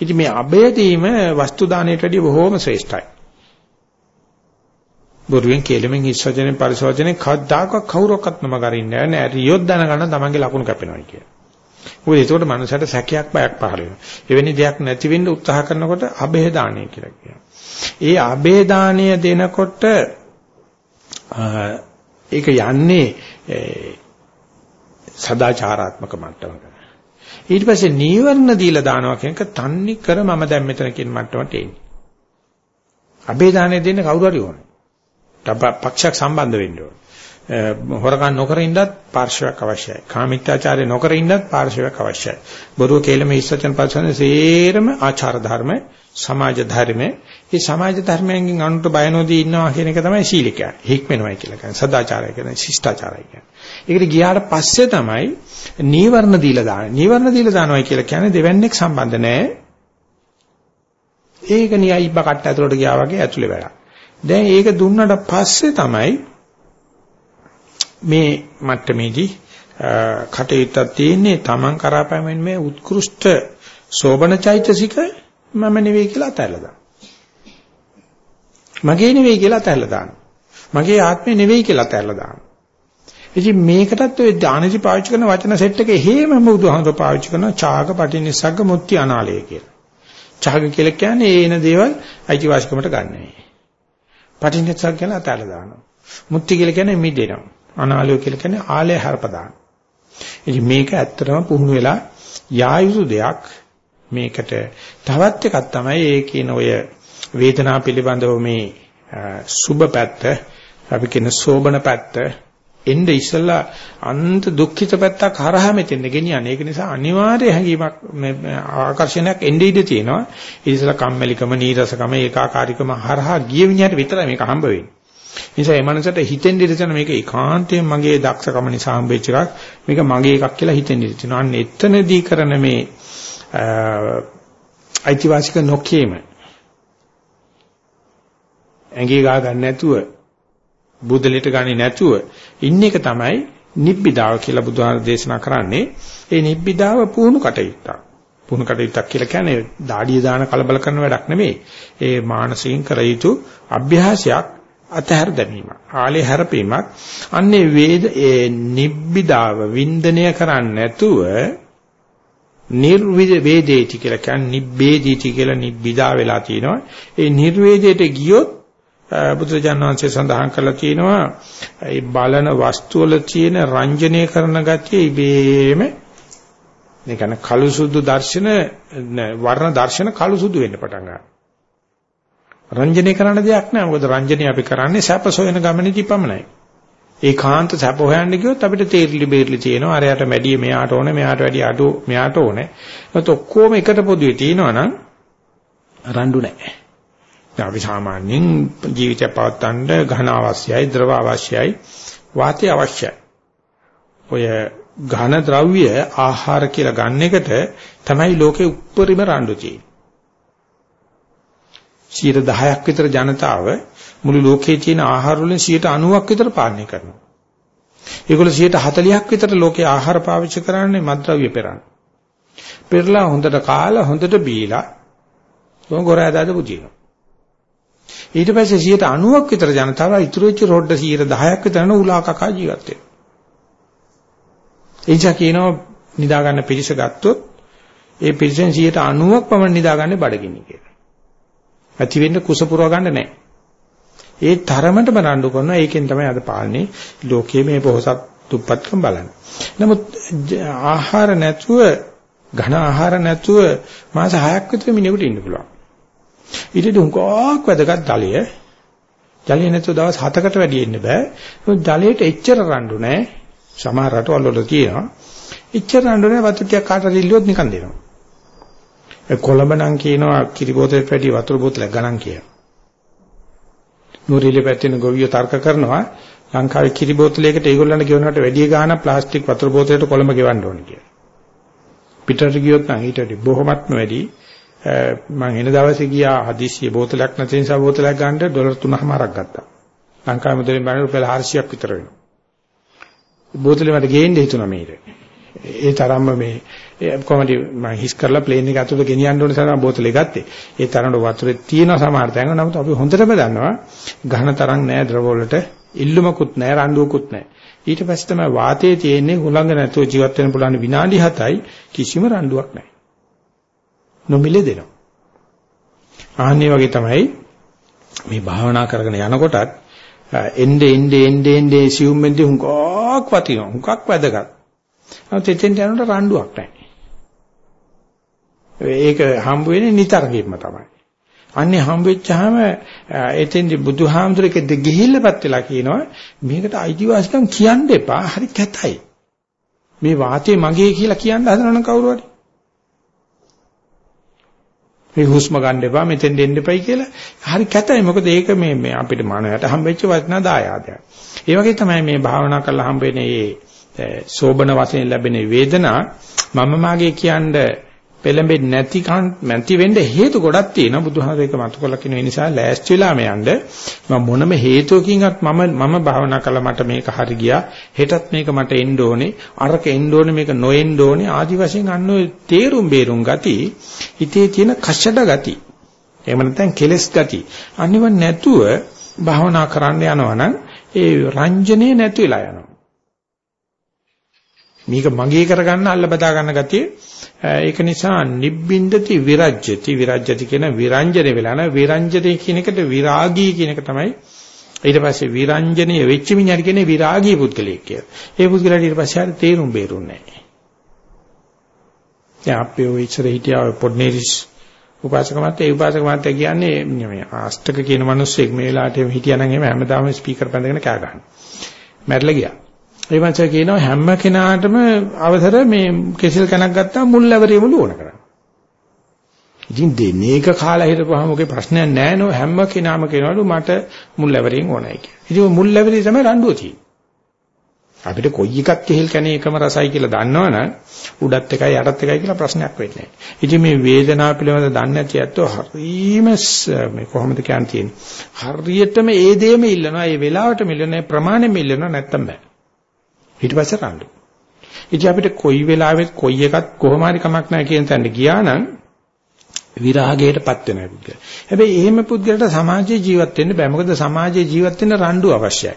Speaker 1: ඉතින් මේ අබේ දීම වස්තු දාණයට වඩා බොහෝම ශ්‍රේෂ්ඨයි. බොරුවෙන් කෙලෙමින් හිස්වචනෙන් පරිසවචනෙන් කවදාකවත් කවුරක්වත් නම ගරින්නේ නැහැ. නෑ රියොත් දැනගන්න තමන්ගේ ලකුණු කැපෙනවා කියලා. මොකද ඒකට මනුස්සයට සැකයක් බයක් පහළ වෙනවා. එවැනි දෙයක් නැති වෙන්න උත්සාහ කරනකොට අබේදානය කියලා කියනවා. ඒ අබේදානය දෙනකොට ඒක යන්නේ සදාචාරාත්මක මට්ටමකට. ඊට පස්සේ නීවරණ දීලා දානවා කියන එක තන්නේ කර මම දැන් මෙතන කියන මට්ටමට එන්නේ. අබේදානය දෙන්න කවුරු හරි ඕනේ. පක්ෂයක් සම්බන්ධ වෙන්න ඕනේ. හොරකම් නොකර ඉන්නත් පාර්ශවයක් අවශ්‍යයි. කාමීත්‍යාචාරය නොකර ඉන්නත් පාර්ශවයක් අවශ්‍යයි. බොරුව කේලම ඉස්සචන පස්සන සේරම ආචාර ධර්ම, සමාජ ධර්ම. මේ සමාජ ධර්මයෙන් අනුන්ට බය නොදී ඉන්නවා කියන එක තමයි සීලිකය. හික්මෙනවයි කියලා කියන්නේ. සදාචාරය කියන්නේ ශිෂ්ටාචාරය කියන්නේ. ඒකට ගියාට පස්සේ තමයි නීවරණ දීලා දාන්නේ. නීවරණ දීලා දානවයි කියලා කියන්නේ දෙවන්නේක් සම්බන්ධ නැහැ. ඒක නියයි බකට ඇතුලට ගියා වගේ ඇතුලේ වැඩක්. දැන් ඒක දුන්නට පස්සේ තමයි මේ මට්ටමේදී කටයුත්තක් තියෙන්නේ Taman කරාපෑමෙන් මේ උත්කෘෂ්ඨ සෝබන චෛතසික මම නෙවෙයි කියලා අතහැරලා දාන්න. මගේ නෙවෙයි කියලා අතහැරලා දාන්න. මගේ ආත්මය නෙවෙයි කියලා අතහැරලා දාන්න. ඉතින් මේකටත් ඔය ඥානසි පාවිච්චි කරන වචන සෙට් එක හේම බුදුහාමර පාවිච්චි කරන චාග පටිනිස්සග්ග මුත්‍ති අනාලය කියලා. චාග කියලා කියන්නේ ඒන දේවල් අයිතිවාසිකමට ගන්නෑ. පටිනිස්සග්ග කියලා අතහැරලා දානවා. මුත්‍ති කියලා කියන්නේ මිදෙනවා. අනාලය කියලා කියන්නේ ආලය හරපදාන. ඉතින් මේක ඇත්තටම පුහුණු වෙලා යා යුතු දෙයක්. මේකට තවත් එකක් තමයි ඒ කියන ඔය වේදනාව පිළිබඳව මේ සුබ පැත්ත අපි කියන සෝබන පැත්ත එnde ඉස්සලා අන්ත දුක්ඛිත පැත්තක් හරහා මෙතෙන්ද ගෙනියන්නේ. ඒක නිසා අනිවාර්ය හැඟීමක් ආකර්ෂණයක් එnde ඉඳී තියෙනවා. ඒ ඉස්සලා කම්මැලිකම, නීරසකම, ඒකාකාරීකම හරහා ගිය විඤ්ඤාණය විතරයි මේක හම්බ වෙන්නේ. නිසා මේ මනසට හිතෙන් ඉඳින මේක ඒකාන්තයෙන් මගේ දක්ෂකම නිසා හම්බෙච්ච එකක්. මේක මගේ එකක් කියලා හිතෙන් ඉඳින. අන්න එතනදී කරන මේ අයිතිවාසික නොකීම ඇඟේ ගා ගන්න නැතුව බුදලෙට ගන්නේ නැතුව ඉන්න එක තමයි නිබ්බිදාව කියලා බුදුහාම දේශනා කරන්නේ ඒ නිබ්බිදාව පුහුණු කටයුත්තක්. පුහුණු කටයුත්තක් කියලා කියන්නේ දාඩිය දාන කලබල කරන වැඩක් නෙමෙයි. ඒ මානසිකින් කර යුතු අභ්‍යාසයක් අතහැර දැමීමක්. ආලේ හැරපීමක්. අන්නේ වේද ඒ නිබ්බිදාව වින්දනය කරන්නේ නැතුව නිර්විද වේදේති කියලා කියන්නේ නිබ්බේදීති කියලා නිබ්බිදා වෙලා තිනවා. ඒ නිර්වේදයට ගියොත් බුදුරජාණන් වහන්සේ සඳහන් කරලා තියෙනවා ඒ බලන වස්තු වල තියෙන රංජනීය කරන ගතිය ඉබේම ඒ කියන්නේ කළු සුදු දර්ශන වර්ණ දර්ශන කළු සුදු වෙන්න පටන් ගන්නවා. රංජනීය කරන දෙයක් නෑ. මොකද රංජනීය අපි කරන්නේ සැප සොයන ගමනේදී පමණයි. ඒකාන්ත සැප හොයන්න ගියොත් අපිට තේරිලි බේරිලි තියෙනවා. අරයට වැඩි මෙයාට ඕනේ, මෙයාට වැඩි අඩු මෙයාට ඕනේ. ඒත් ඔක්කොම එකට පොදුවේ තියෙනවා නම් රණ්ඩු නැහැ. අපි සාමාන්‍යයෙන් ජීවිතය පවත්වන්න ඝන අවශ්‍යයි, ද්‍රව අවශ්‍යයි, වාතය අවශ්‍යයි. ඔය ඝන ද්‍රව්‍ය ආහාර කියලා ගන්න එකට තමයි ලෝකේ උප්පරිම රණ්ඩු තියෙන්නේ. 10ක් විතර ජනතාව මුළු ලෝකයේ තියෙන ආහාර වලින් 90ක් විතර පාලනය කරනවා. ඒගොල්ලෝ 40ක් විතර ලෝකේ ආහාර පාවිච්චි කරන්නේ මත්ද්‍රව්‍ය පෙරන. පෙරලා හොඳට කාලා හොඳට බීලා ගොරෑදාද පුදිනවා. ඊට පස්සේ 90ක් විතර ජනතාව ඉතුරු වෙච්ච රොඩ 10ක් විතර න උලා කකා ජීවත් වෙනවා. එයිසා කියනවා නිදා ගන්න පිරිස ගත්තොත් ඒ පිරිසෙන් 90ක් පමණ නිදා ගන්න බඩගිනි කියලා. ඇති වෙන්න කුස පුරව ගන්න නැහැ. ඒ තරමටම රණ්ඩු කරනවා ඒකෙන් තමයි අද පාන්නේ ලෝකයේ මේ පොහසත් දුප්පත්කම් බලන්නේ. නමුත් ආහාර නැතුව ඝන ආහාර නැතුව මාස 6ක් විතර මිනිහෙකුට ඉන්න පුළුවන්. ඊට දුංගක් වැදගත් ජලය. ජලය නැතුව දවස් 7කට වැඩි ඉන්න බෑ. ජලයට එච්චර රණ්ඩු නැහැ. සමහර රටවල් වල තියෙනවා. එච්චර රණ්ඩු නැහැ වතුර ටිකක් කාටද ඉල්ලුවොත් නිකන් දෙනවා. ඒ කොළඹ නම් කියනවා කිරි බෝතලෙට වැඩි වතුර බෝතලයක් ගණන් කියලා. නූරිලේ පැත්තෙන ගොවියෝ තර්ක කරනවා ලංකාවේ කිරි බෝතලයකට ඒගොල්ලන්ට ගෙවනකට වැඩි ගාණක් ප්ලාස්ටික් වතුර බෝතලයකට කොළඹ ගෙවන්න ඕනේ කියලා. පිටරට ගියොත් නම් ඊට වඩා බොහොමත්ම වැඩි මම එන දවසේ ගියා හදිස්සිය බෝතලයක් නැති නිසා බෝතලයක් ගන්න ඩොලර් 3මාරක් ගත්තා. ලංකාවේ මුදලින් බලන රුපියල් 400ක් විතර වෙනවා. බෝතලෙ මට ගේන්න හිතුණා මේක. ඒ තරම්ම මේ කොහමද මම හිස් කරලා ප්ලේන් එක ඇතුළට ගෙනියන්න ඕන නිසා බෝතලේ ගත්තේ. ඒ තරමට වතුරේ තියෙන සමහර තැන් නමුත් අපි හොඳටම දන්නවා ගහන තරම් නෑ ද්‍රව වලට ඉල්ලුමකුත් නෑ රණ්ඩුවකුත් නෑ. ඊට පස්සේ තමයි වාතයේ තියෙන්නේ හුලඟ නැතුව ජීවත් වෙන්න පුළුවන් විනාඩි 7යි කිසිම රණ්ඩුවක් නෑ. නොමිලේ දෙනවා. ආන්නේ වගේ තමයි මේ භාවනා කරගෙන යනකොටත් එnde ende ende ende assume වෙන්නේ හුඟක් වටිනවා. හුඟක් වැදගත්. නමුත් එතෙන්ට යනකොට රණ්ඩුවක් නැහැ. ඒක හම්බ වෙන්නේ නිතරගෙම තමයි. අන්නේ හම්බ වෙච්චාම එතෙන්දි බුදුහාමුදුරේකෙද ගිහිල්ලපත් වෙලා කියනවා මේකට අයිතිවාසිකම් කියන්න එපා හරි කැතයි. මේ වාතය මගේ කියලා කියන්න හදනවනම් කවුරු හරි. මේ හුස්ම ගන්න එපා මෙතෙන් දෙන්න එපයි කියලා. හරි කැතයි. මොකද ඒක මේ අපිට මනයට හම්බෙච්ච වටිනා දායාදයක්. ඒ වගේ තමයි මේ භාවනා කරලා හම්බෙන්නේ මේ සෝබන වශයෙන් ලැබෙන වේදනා. මම මාගේ කියන්නේ පෙළඹෙන්නේ නැති කන් නැති වෙන්න හේතු ගොඩක් තියෙනවා. බුදුහාමර ඒක මතු කරලා කියන නිසා ලෑස්ති වෙලාම යන්න. මම මොනම හේතුවකින්වත් මම මම භාවනා කළා මට මේක හරි ගියා. හෙටත් මේක මට එන්න ඕනේ. අරක එන්න ඕනේ මේක නොඑන්න ඕනේ. ආදි වශයෙන් අන්න ඔය තේරුම් බේරුම් ගති හිතේ තියෙන කෂඩ ගති එහෙම නැත්නම් කෙලස් ගති අනිව නැතුව භාවනා කරන්න යනවනම් ඒ රංජනේ නැති වෙලා යනවා. මේක මගේ කරගන්න අල්ල බදා ගන්න ගතිය ඒක නිසා නිබ්බින්දති විරජ්‍යති විරජ්‍යති කියන විරංජනේ වෙලා නැ විරංජනේ කියන එකට විරාගී කියන එක තමයි ඊට පස්සේ විරංජනේ වෙච්ච මිනිහට කියන්නේ විරාගී පුද්ගලයෙක් කියලා. ඒ පුද්ගලයාට ඊට පස්සේ හරි තේරුම් බේරුන්නේ නැහැ. දැන් අපි ඔය ඉස්සර හිටියා පොඩ්නේරිස් උපාසක මාත්‍ය ඒ උපාසක මාත්‍ය කියන්නේ මේ ආස්තක කියන මිනිස්සෙක් මේ වෙලාවට හිටියා නම් එහෙම හැමදාම ස්පීකර් බැඳගෙන කෑ ගහනවා. මැරලා ගියා. ඒ වන්සය කියනවා හැම කෙනාටම අවසර මේ කෙසෙල් කනක් ගත්තා මුල් ලැබරියම ඕන කරා. ඉතින් දෙන්නේ එක කාලා හිටපුවාම ඔගේ ප්‍රශ්නයක් නැහැ නෝ හැම කෙනාම කියනවලු මට මුල් ලැබරියෙන් ඕනයි කියලා. ඉතින් මුල් ලැබරිය තමයි රණ්ඩුව තියෙන්නේ. අපිට කොයි එකක් කෙහෙල් කනේ එකම රසයි කියලා දන්නවනම් උඩත් එකයි යටත් එකයි කියලා ප්‍රශ්නයක් වෙන්නේ නැහැ. ඉතින් මේ වේදනාව පිළිබඳ දන්නේ නැති ඇත්තෝ හරීම මේ කොහොමද කියන්නේ හරියටම ඒ දෙයම ඉල්ලනවා ඒ වෙලාවටම ඉල්ලනවා ප්‍රමාණෙම ඉල්ලනවා නැත්තම් බෑ. ඊට පස්සේ රණ්ඩු. ඉතින් අපිට කොයි වෙලාවෙත් කොයි එකක් කොහොම හරි කමක් නැහැ කියන තැනට ගියා නම් විරාගයටපත් වෙනවා පුද්ගල. හැබැයි එහෙම පුද්ගලට සමාජයේ ජීවත් වෙන්න බෑ. මොකද සමාජයේ ජීවත් වෙන්න රණ්ඩු අවශ්‍යයි.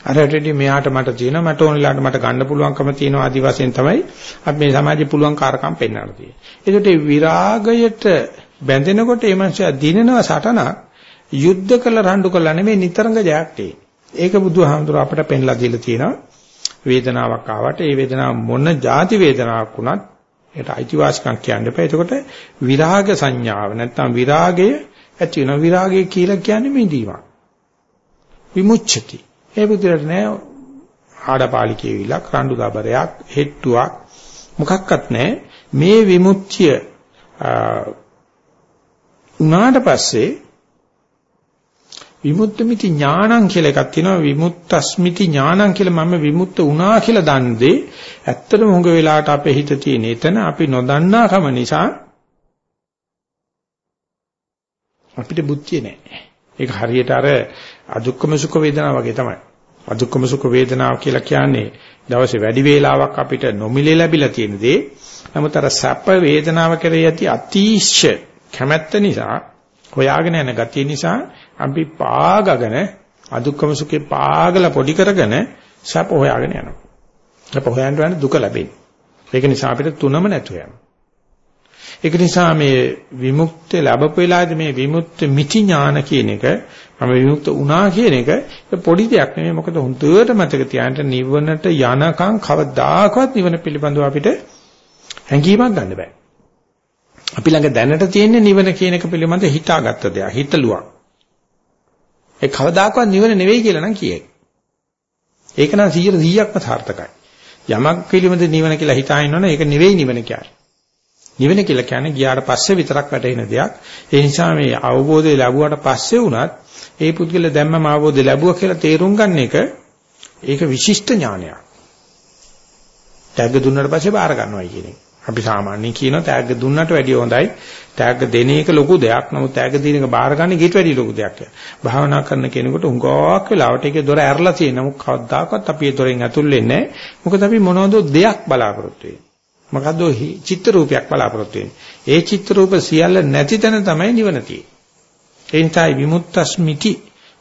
Speaker 1: අර රෙඩි මෙයාට මට තියෙනවා මට ඕන වෙලාවට මට ගන්න පුළුවන්කම තියෙනවා ආදි වශයෙන් තමයි අපි මේ සමාජයේ පුළුවන් කාර්කම් පෙන්වන්න තියෙන්නේ. ඒකට විරාගයට බැඳෙනකොට මේ මනුස්සයා දිනනවා සටනක් යුද්ධ කළ රණ්ඩු කළා නෙමෙයි නිතරංග ජයක් තියෙන්නේ. ඒක බුදුහාමුදුර අපට පෙන්ලා දීලා තියෙනවා. වේදනාවක් ආවට ඒ වේදනාව මොන જાති වේදනාවක් වුණත් ඒකට අයිතිවාසිකම් කියන්න එපා. එතකොට විරාග සංඥාව නැත්නම් විරාගය ඇති වෙනවා. විරාගය කියලා කියන්නේ මිදීමක්. විමුච්ඡති. ඒ බුදුරට නෑ ආඩපාලි කියවිලක්, රණ්ඩු දබරයක්, හෙට්ටුවක් මොකක්වත් නෑ. මේ විමුක්තිය උනාට පස්සේ විමුක්තമിതി ඥානං කියලා එකක් තියෙනවා විමුක්තස්මිති ඥානං කියලා මම විමුක්ත වුණා කියලා දන්නේ ඇත්තටම හුඟ වෙලාවට අපේ හිත තියෙන එතන අපි නොදන්නා කම නිසා අපිට බුද්ධිය නැහැ. ඒක හරියට අර අදුක්කම සුඛ වේදනාව වගේ තමයි. අදුක්කම සුඛ වේදනාව කියලා කියන්නේ දවසේ වැඩි වේලාවක් අපිට නොමිලේ ලැබිලා තියෙන දේ. නමුත් අර සැප වේදනාව කෙරෙහි ඇති අතිශය කැමැත්ත නිසා හොයාගෙන යන ගතිය නිසා අපි පාගගෙන අදුක්කම සුඛේ පාගලා පොඩි කරගෙන සැප හොයාගෙන යනවා. සැප හොයන්න යන දුක ලැබෙන්නේ. ඒක නිසා අපිට තුනම නැතු යනවා. ඒක නිසා මේ විමුක්ති ලැබපු වෙලාවේදී මේ විමුක්ති මිති ඥාන කියන එක මම විමුක්ත වුණා කියන එක පොඩි දෙයක් නෙමෙයි මොකද හොඳට මතක තියාගන්න නිවනට යනකම් කවදාකවත් නිවන පිළිබඳව අපිට හැඟීමක් ගන්න බෑ. අපි ළඟ දැනට තියෙන නිවන කියන එක පිළිබඳ හිතාගත්ත දෙයක් හිතලුවක්. ඒ කවදාකවත් නිවන නෙවෙයි කියලා නම් කියයි. ඒක නම් 100%ක්ම සාර්ථකයි. යමක් පිළිබඳ නිවන කියලා හිතා ඉන්නවනේ ඒක නෙවෙයි නිවන කියන්නේ. නිවන කියලා කියන්නේ ගියාට පස්සේ විතරක් වැටෙන දෙයක්. ඒ නිසා මේ අවබෝධය ලැබුවාට පස්සේ වුණත් ඒ පුද්ගල දැම්මම අවබෝධය ලැබුවා කියලා තේරුම් ගන්න එක ඒක විශිෂ්ට ඥානයක්. ටැග් දුන්නාට පස්සේ බාර ගන්නවා කියන එක. අපි සාමාන්‍යයෙන් කියන තෑග්ග දුන්නට වැඩිය හොඳයි. තෑග්ග දෙන එක ලොකු දෙයක්. නමුත් තෑග්ග දෙන එක බාර ගන්න ඊට වැඩිය ලොකු දෙයක්. භාවනා කරන කෙනෙකුට හුඟක් වෙලාවට ඒකේ දොර ඇරලා තියෙන නමුත් කවදාකවත් අපි ඒ දොරෙන් ඇතුල් වෙන්නේ නැහැ. මොකද අපි මොනවද දෙයක් බලාපොරොත්තු වෙන්නේ. මොකද්ද චිත්‍ර රූපයක් බලාපොරොත්තු වෙන්නේ. ඒ චිත්‍ර රූප සියල්ල නැති තැන තමයි නිවන තියෙන්නේ. ඒ නිසායි විමුක්තස්මිති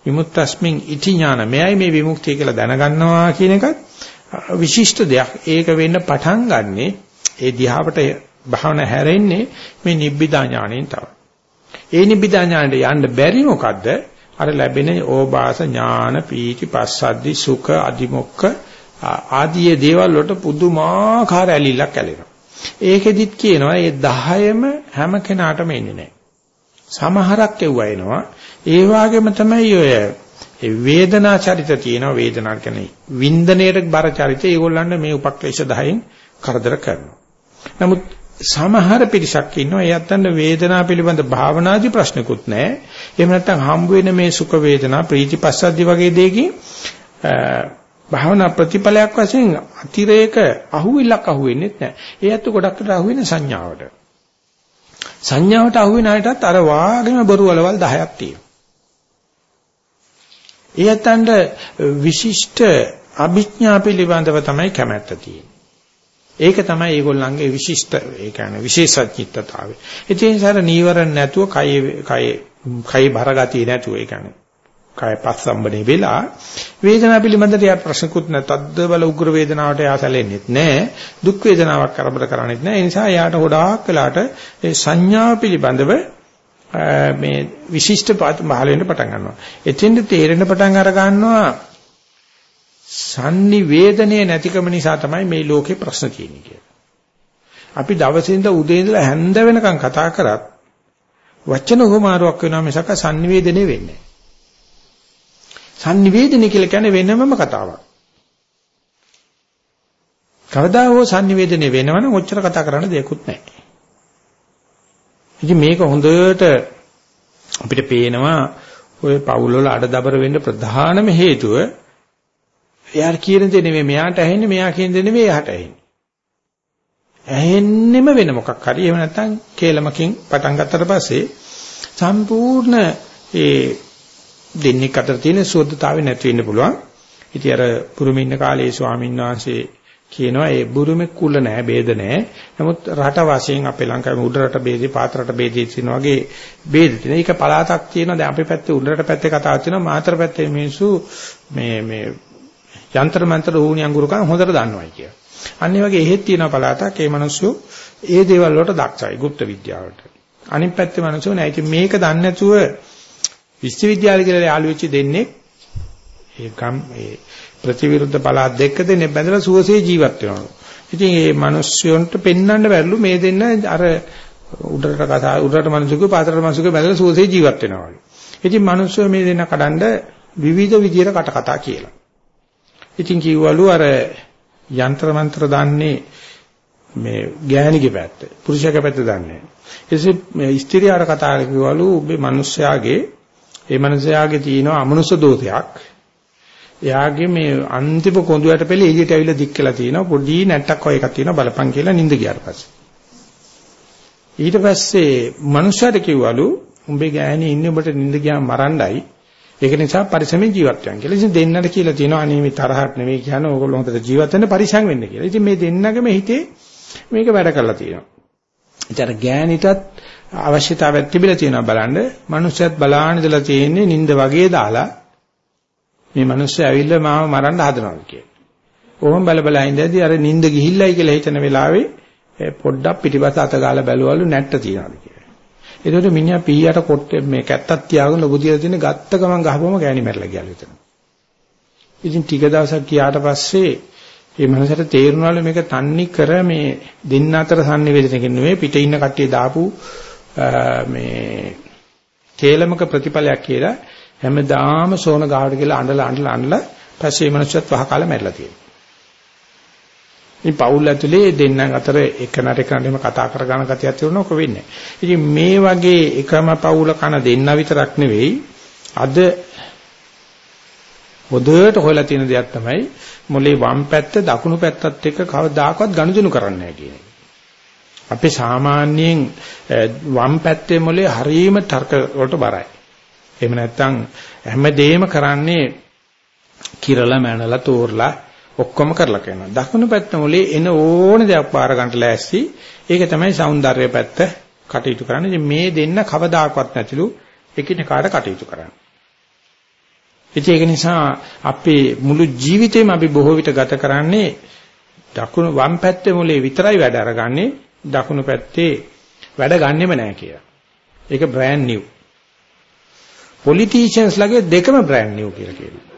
Speaker 1: විමුක්තස්මින් ඉති ඥාන මෙයයි මේ විමුක්තිය කියලා දැනගන්නවා කියන එකත් විශිෂ්ට දෙයක්. ඒක වෙන්න පටන් ගන්නේ ඒ දිහාවට භාවන හැරෙන්නේ මේ නිබ්බිදා ඥාණයෙන් තමයි. ඒ නිබ්බිදා ඥාණයට යන්න බැරි මොකද්ද? අර ලැබෙන ඕබාස ඥාන පීති පස්සද්දි සුඛ අදිමොක්ක ආදී දේවල් වලට පුදුමාකාර ඇලිල්ලක් ඇලෙනවා. ඒකෙදිත් කියනවා මේ 10ම හැම කෙනාටම එන්නේ නැහැ. සමහරක් එව්වා එනවා. ඒ වගේම තමයි ඔය ඒ වේදනා චරිත තියෙනවා වේදනා කියන්නේ වින්දනයේට බර චරිත ඒගොල්ලන්ට මේ උපක්ලේශ 10න් කරදර කරනවා. නමුත් සමහර පිරිසක් ඉන්නවා ඒ අතන වේදනාව පිළිබඳ භාවනාදි ප්‍රශ්නකුත් නැහැ. එහෙම නැත්නම් හම්බ වෙන මේ සුඛ වේදනා ප්‍රීතිපස්සද්දි වගේ දෙයකින් භාවනා ප්‍රතිඵලයක් වශයෙන් අතිරේක අහුවිලක් අහුවෙන්නේ නැහැ. ඒ අත ගොඩක්ට අහුවෙන සංඥාවට. සංඥාවට අහුවෙන අයටත් අර වාගෙම බොරු වලවල් 10ක් තියෙනවා. ඒ අතන්ට විශිෂ්ට අභිඥා පිළිබඳව තමයි කැමැත්ත තියෙන්නේ. ඒක තමයි ඒගොල්ලන්ගේ විශිෂ්ට ඒ කියන්නේ විශේෂඥිතතාවය. ඒ නිසා නීවරණ නැතුව කය කය කය බරගතිය නැතුව ඒ කියන්නේ කය පස්සම්බනේ වෙලා වේදනාව පිළිබඳට යා ප්‍රශ්නකුත් නැතද්ද බල උග්‍ර වේදනාවට යා සැලෙන්නෙත් නැහැ. දුක් වේදනාවක් කරදර කරන්නේත් නැහැ. ඒ නිසා යාට ගොඩාක් වෙලාට ඒ සංඥාව පිළිබඳව මේ විශිෂ්ට පහළ වෙන්න පටන් ගන්නවා. එතෙන්ද තේරෙන පටන් අර ගන්නවා sannivedanaya නැතිකම නිසා තමයි මේ ලෝකේ ප්‍රශ්න තියෙන්නේ කියලා. අපි දවසේ ඉඳලා උදේ ඉඳලා හැන්ද වෙනකන් කතා කරත් වචන උපමාරුවක් වෙනවා මිසක sannivedane වෙන්නේ නැහැ. sannivedane කියලා කියන්නේ වෙනමම කතාවක්. කවදා හෝ sannivedane වෙනවනම් ඔච්චර කතා කරන්න දෙයක්වත් නැහැ. ඉතින් මේක හොඳට අපිට පේනවා ඔය පවුල් වල අඩදබර වෙන්න ප්‍රධානම හේතුව එයා කියන දේ නෙමෙයි මෙයාට ඇහෙන්නේ මෙයා කියන දේ නෙමෙයි එයාට ඇහෙන්නේ. ඇහෙන්නෙම වෙන මොකක් හරි එහෙම නැත්නම් කේලමකින් පටන් ගත්තට පස්සේ සම්පූර්ණ ඒ දෙන්නේ අතර තියෙන සුද්ධතාවය නැති වෙන්න පුළුවන්. ඉතින් අර බුරුමේ ඉන්න කාලේ ස්වාමීන් වහන්සේ කියනවා ඒ බුරුමේ කුල නැහැ ભેද නැහැ. නමුත් රට වශයෙන් අපේ ලංකාවේ උඩ රට ભેදේ පාත රට ભેදේ තියෙන වගේ ભેද තියෙනවා. ඒක පළාතක් තියෙනවා. දැන් අපේ පැත්තේ උඩ රට පැත්තේ කතාව තියෙනවා. මාතර පැත්තේ මිනිස්සු මේ මේ යන්ත්‍ර මන්ත්‍ර ඌණි අඟුරුකම් හොඳට දන්නවයි කියලා. අන්න ඒ වගේ එහෙත් තියෙන පළාතක් ඒ මිනිස්සු ඒ දේවල් වලට දක්ෂයි, গুপ্ত විද්‍යාවට. අනිත් පැත්තේ මිනිස්සු නෑ. ඉතින් මේක දන්නේ නැතුව විශ්වවිද්‍යාල කියලා යාළු වෙච්ච දෙන්නේ ඒ ගම් ඒ ප්‍රතිවිරුද්ධ පළාත් දෙක දෙනේ බැඳලා සුවසේ ජීවත් වෙනවා. ඉතින් මේ මිනිස්සුන්ට පෙන්වන්න බැරිලු මේ දෙන්න අර උඩරට කතා උඩරට මිනිස්සුකෝ පාතරට මිනිස්සුකෝ බැඳලා සුවසේ ජීවත් වෙනවා. ඉතින් මිනිස්සු මේ දෙන්න කඩන්ඩ විවිධ විදියට කට කතා කියලා. ඉතින් කිව්වලු අර යంత్ర මන්ත්‍ර දන්නේ මේ ගෑණිගේ පැත්ත පුරුෂයාගේ පැත්ත දන්නේ. ඊටසේ මේ ස්ත්‍රියට කතා කිව්වලු ඔබේ මිනිස්යාගේ ඒ මිනිස්යාගේ තියෙන අමනුෂ්‍ය දෝෂයක්. එයාගේ මේ අන්තිම කොඳුයට පෙළ එළියට ඇවිල්ලා දික් කියලා තියෙනවා පොඩි නැට්ටක් වගේ එකක් තියෙනවා බලපං කියලා නිින්ද ගියාට පස්සේ. ඊට පස්සේ මනුස්සයාට කිව්වලු උඹේ ගෑණි ඉන්නේ උඹට නිින්ද ගියාම මරණ්ඩයි ඒක නිසා පරිසමෙන් ජීවත් වෙන්න කියලා. ඉතින් දෙන්නට කියලා තියෙනවා අනේ මේ තරහක් නෙවෙයි කියන්නේ ඕගොල්ලෝ හොඳට ජීවත් වෙන්න පරිසම් වෙන්න කියලා. ඉතින් මේ දෙන්නගම හිතේ මේක වැඩ කරලා තියෙනවා. ඉතින් අර ගෑණිටත් අවශ්‍යතාවයක් තිබිලා තියෙනවා බලන්න. මනුස්සයත් බලාන ඉඳලා තියෙන්නේ නිින්ද වගේ දාලා මේ මිනිස්සු ඇවිල්ලා මාව මරන්න හදනවා කියලා. කොහොම බල බල ඉඳදී අර නිින්ද ගිහිල්ලයි කියලා හිතන වෙලාවේ පොඩ්ඩක් පිටිපස්ස අත ගාලා බැලුවලු නැට්ට තියනවාද කියලා. ඒකට මිනිහා පීයට කොට මේ කැත්තක් තියාගෙන ලොබු තියලා තියෙන ගත්ත ගමන් ගහපුවම ගෑණි මැරලා ගියලු එතන. ඉතින් ටික දවසක් ගියාට පස්සේ මේ මනසට තේරුණාලු මේක තන්නේ කර මේ දෙන්න අතර sannivedanaකින් නෙවෙයි පිට ඉන්න කට්ටිය දාපු මේ කේලමක ප්‍රතිඵලයක් කියලා හැමදාම සෝන ගාවට කියලා අඬලා අඬලා අඬලා පස්සේ මේ මනුස්සයත් වහකාලා මැරිලා තියෙනවා. මේ පවුල් ඇතුලේ දෙන්න අතර එකනට එකනට එහෙම කතා කරගන්න ගතියක් තියෙනවා කො වෙන්නේ. ඉතින් මේ වගේ එකම පවුල කන දෙන්න විතරක් නෙවෙයි අද හොදට හොයලා තියෙන දෙයක් තමයි මොලේ වම් පැත්ත දකුණු පැත්තත් එක්ක කවදාකවත් ගනුදෙනු කරන්නේ නැහැ කියන එක. අපි සාමාන්‍යයෙන් වම් පැත්තේ මොලේ හරීම තර්ක වලට බරයි. එහෙම නැත්නම් හැමදේම කරන්නේ කිරලා මැනලා තෝරලා ඔක්කොම කරලා කරනවා. දකුණු පැත්ත මොලේ එන ඕන දෙයක් පාර ගන්නට ලෑස්ති. ඒක තමයි సౌందර්ය පැත්ත කටයුතු කරන්නේ. ඉතින් මේ දෙන්න කවදාකවත් නැතිලු එකිනෙකාට කටයුතු කරන්නේ. ඉතින් ඒක නිසා අපේ මුළු ජීවිතේම අපි බොහෝ විට ගත කරන්නේ දකුණු වම් පැත්තේ මොලේ විතරයි වැඩ අරගන්නේ දකුණු පැත්තේ වැඩ ගන්නෙම නැහැ කියලා. ඒක බ්‍රෑන්ඩ් නිව්. පොලිටිෂියන්ස් ලගේ දෙකම බ්‍රෑන්ඩ් නිව් කියලා කියනවා.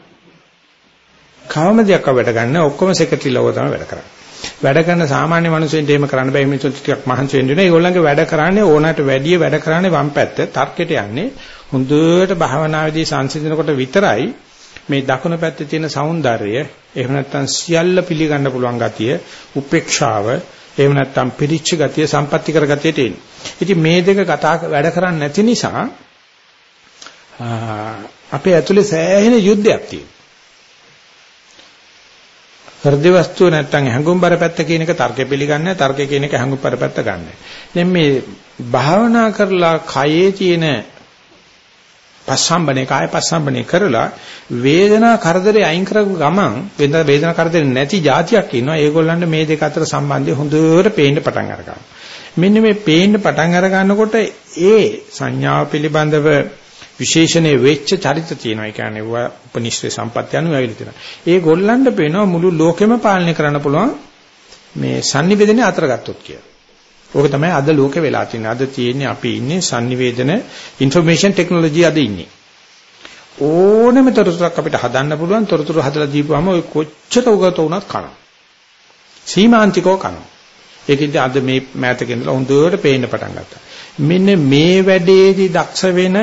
Speaker 1: කවම දෙයක් වැඩ ගන්න ඔක්කොම සෙක්‍රටරි ලව තමයි වැඩ කරන්නේ. වැඩ කරන සාමාන්‍ය මිනිස්සුන්ට එහෙම කරන්න බෑ මිනිස්සු ටිකක් මහන්සි වෙන්න වෙනවා. ඒගොල්ලන්ගේ වැඩ කරන්නේ ඕනකට වැඩිය වැඩ කරන්නේ වම් පැත්ත. තර්කයට යන්නේ හොඳට භාවනාවේදී සංසිඳනකොට විතරයි මේ දකුණු පැත්තේ තියෙන సౌందර්යය එහෙම නැත්නම් සියල්ල පිළිගන්න පුළුවන් ගතිය, උපේක්ෂාව, එහෙම නැත්නම් පිරිච්ච ගතිය, සම්පත්‍ති කර ගතියට එන්නේ. ඉතින් මේ දෙක කතා වැඩ කරන්නේ නැති නිසා අපේ ඇතුලේ සෑහෙන යුද්ධයක් තියෙනවා. හෘද වස්තුව නැත්තම් හැඟුම්බර පැත්ත කියන එක තර්කෙ පිළිගන්නේ තර්කෙ කියන එක හැඟුම්බර පැත්ත ගන්න. දැන් මේ භාවනා කරලා කයේ තියෙන පස්සම්බනේ කාය පස්සම්බනේ කරලා වේදනා කරදරේ අයින් කරපු ගමන් වේදනා කරදරේ නැති જાතියක් ඉන්නවා. ඒගොල්ලන්ට මේ දෙක අතර සම්බන්ධය හොඳට පේන්න පටන් අරගන්නවා. මෙන්න මේ පේන්න පටන් අර ගන්නකොට ඒ සංඥාව පිළිබඳව විශේෂණේ වෙච්ච චරිත තියෙනවා. ඒ කියන්නේ උපනිශ්‍රේ සම්පත්‍ය අනුව ඇවිල්ලා තියෙනවා. ඒ ගොල්ලන්ට පේනවා මුළු ලෝකෙම පාලනය කරන්න පුළුවන් මේ sannivedana අතර ගත්තොත් කියලා. ඕක තමයි අද ලෝකෙ වෙලා තියෙන්නේ. අද තියෙන්නේ අපි ඉන්නේ sannivedana information technology අද ඉන්නේ. ඕනෙම තොරතුරක් අපිට හදන්න පුළුවන් තොරතුරු හදලා දීපුවාම ඔය කොච්චර උගත වුණත් කනවා. සීමාන්තිකව කනවා. ඒකෙන්ද අද මේ මෑතක ඉඳලා හොඳට පේන්න පටන් ගත්තා. මෙන්න මේ වැඩේදී දක්ෂ වෙන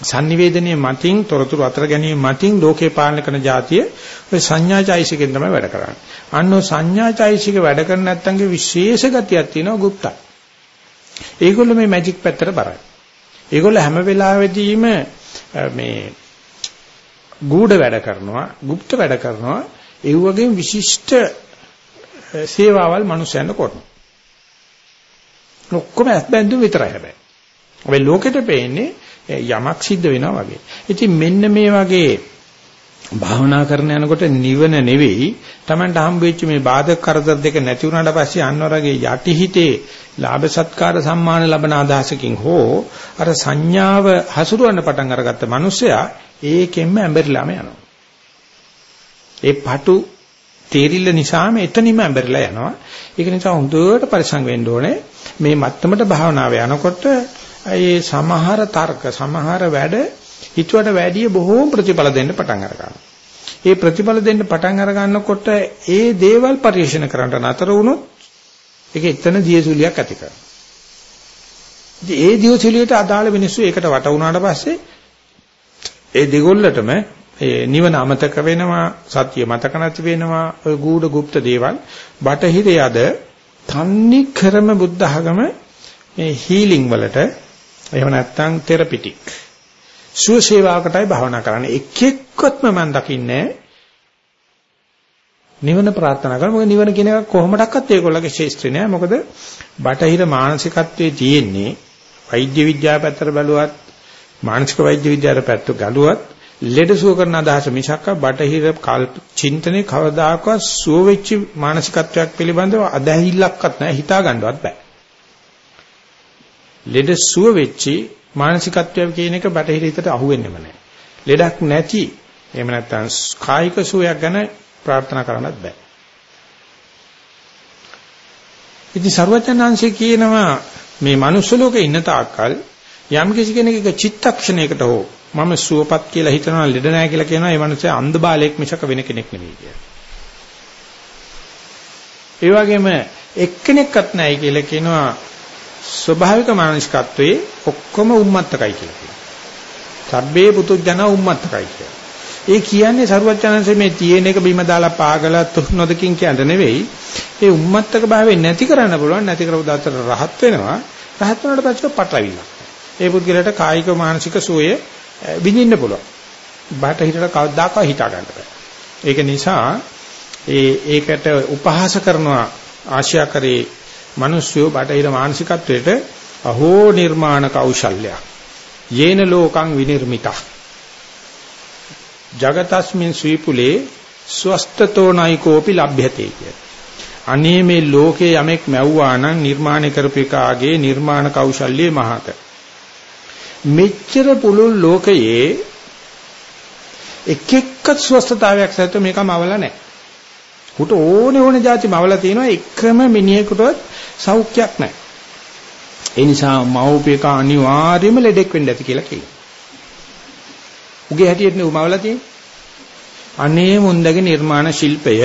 Speaker 1: sannivedanaya මතින් තොරතුරු අතර ගැනීම මතින් ලෝකේ පාලනය කරන જાතිය ඔය සංඥාචෛසිකෙන් තමයි වැඩ කරන්නේ. අන්න ඔය සංඥාචෛසික වැඩ කරන නැත්තන්ගේ විශේෂ ගතියක් තියෙනවා গুপ্তයි. ඒගොල්ලෝ මේ මැජික් පැත්තට බරයි. ඒගොල්ලෝ හැම වෙලාවෙදීම මේ ගූඪ වැඩ කරනවා, গুপ্ত වැඩ කරනවා. ඒ වගේම විශිෂ්ට සේවාවල් මනුස්සයන්ට කරනවා. ඔක්කොම ඇස් බැඳුම් විතරයි හැබැයි. ඔබේ ලෝකෙට පේන්නේ යමක් සිද්ධ වෙනවා වගේ. ඉතින් මෙන්න මේ වගේ භාවනා කරන යනකොට නිවන නෙවෙයි Tamanට හම්බ වෙච්ච මේ බාධක කරදර දෙක නැති වුණාට පස්සේ අන්නවරගේ යටිහිතේ ලාභ සත්කාර සම්මාන ලබන අදහසකින් හෝ අර සංඥාව හසුරවන්න පටන් අරගත්ත මිනිසයා ඒකෙන්ම ඇඹරිලාම යනවා. ඒ පටු තේරිල්ල නිසාම එතනින්ම ඇඹරිලා යනවා. ඒක නිසා හොඳට පරිසං වෙන්න ඕනේ. මේ මත්තමට භාවනාව යනකොට ඒ සමහර තර්ක සමහර වැඩ හිතුවට වැඩිය බොහෝම ප්‍රතිඵල දෙන්න පටන් අරගන්නවා. ඒ ප්‍රතිඵල දෙන්න පටන් අර ගන්නකොට ඒ දේවල් පරිශන කරන්න නතර වුණොත් ඒක එතන දියසුලියක් ඇති කරනවා. ඉතින් ඒ දියසුලියට අදාළ මිනිස්සු ඒකට වට වුණාට පස්සේ ඒ දෙගොල්ලටම ඒ නිවන අමතක වෙනවා සත්‍ය මතක නැති වෙනවා ඔය ගූඪ গুপ্ত දේවල් බටහිර යද තන්නේ ක්‍රම බුද්ධ ආගම මේ හීලින් වලට එහෙම නැත්නම් තෙරපිටික් සුව සේවාවකටයි භාවනා කරන්නේ. එක එක්කත්ම මම දකින්නේ නිවන ප්‍රාර්ථනා කරා මොකද නිවන කියන එක කොහොමඩක්වත් ඒගොල්ලගේ ශේෂ්ත්‍රේ නෑ. මොකද බටහිර මානසිකත්වයේ තියෙන්නේ වෛද්‍ය විද්‍යාව පැත්තට බැලුවත් මානසික වෛද්‍ය විද්‍යාවට පැත්ත ගලුවත් ලෙඩ සුව කරන අදහස මිසක් බටහිර කල්ප චින්තනේ කවදාකවත් සුව වෙච්ච මානසිකත්වයක් පිළිබඳව අදහිල්ලක්වත් නැහැ හිතා ගන්නවත් බෑ. ලෙඩ සුව වෙච්චි මානසිකත්වය කියන එක බටහිර හිතට අහුවෙන්නෙම නැහැ. ලෙඩක් නැති එහෙම නැත්නම් කායික සුවයක් ගැන ප්‍රාර්ථනා කරන්නත් බෑ. ඉතින් ਸਰවඥාන්සේ කියනවා මේ මනුස්ස ලෝකේ ඉන්න තාක්කල් යම් කිසි කෙනෙක්ගේ චිත්තක්ෂණයකට හෝ මම සුවපත් කියලා හිතනවා ලෙඩ නැහැ කියලා කියනවා ඒ මනුස්සයා අන්ධ බාලයෙක් මිසක වෙන කෙනෙක් නෙවෙයි කියලා. ඒ වගේම එක්කෙනෙක්වත් නැහැ කියලා කියනවා ස්වභාවික මානසිකත්වයේ ඔක්කොම උම්මත්තකයි කියලා කියනවා. සබ්බේ පුතුජන උම්මත්තකයි කියලා. ඒ කියන්නේ සරුවචනanse මේ තියෙන එක බිම දාලා පාගලා නොදකින් කියන්න නෙවෙයි. ඒ උම්මත්තක භාවයෙන් නැති කරන්න පුළුවන් නැති කරපු දාතර රහත් වෙනවා. රහත් වුණාට පස්සේ පටලවිල්ල. ඒ පුද්ගලයාට කායික මානසික සෝය විඳින්න පුළුවන්. බාහිරට කවදාකවත් හිතා ගන්න බෑ. ඒක නිසා ඒ ඒකට උපහාස කරනවා ආශ්‍යාකරේ මිනිස්සුયો බටහිර මානසිකත්වයට අහෝ නිර්මාණ කෞශල්‍යය. යේන ලෝකං විනිර්මිතා. జగතස්මින් සීපුලේ ස්වස්තතෝ නයිකෝපි ලබ්ධ්‍යතේ කිය. අනේ මේ ලෝකේ යමෙක් මැව්වා නම් නිර්මාණ කරපිකාගේ නිර්මාණ කෞශල්‍යයේ මහත. මෙච්චර පුළුල් ලෝකයේ එක එක්ක ස්වස්තතාවයක් සහිත මේකම අවල නැහැ. උට ඕනේ ඕනේ જાති මවලා තියෙනවා එකම මිනිහෙකුටවත් සෞඛ්‍යයක් නැහැ. ඒ නිසා මව්පියක අනිවාර්යයෙන්ම ලෙඩෙක් වෙන්න ඇති කියලා කියනවා. උගේ හැටියට නේ උමවලා තියෙන්නේ. අනේ මුන්දගේ නිර්මාණ ශිල්පය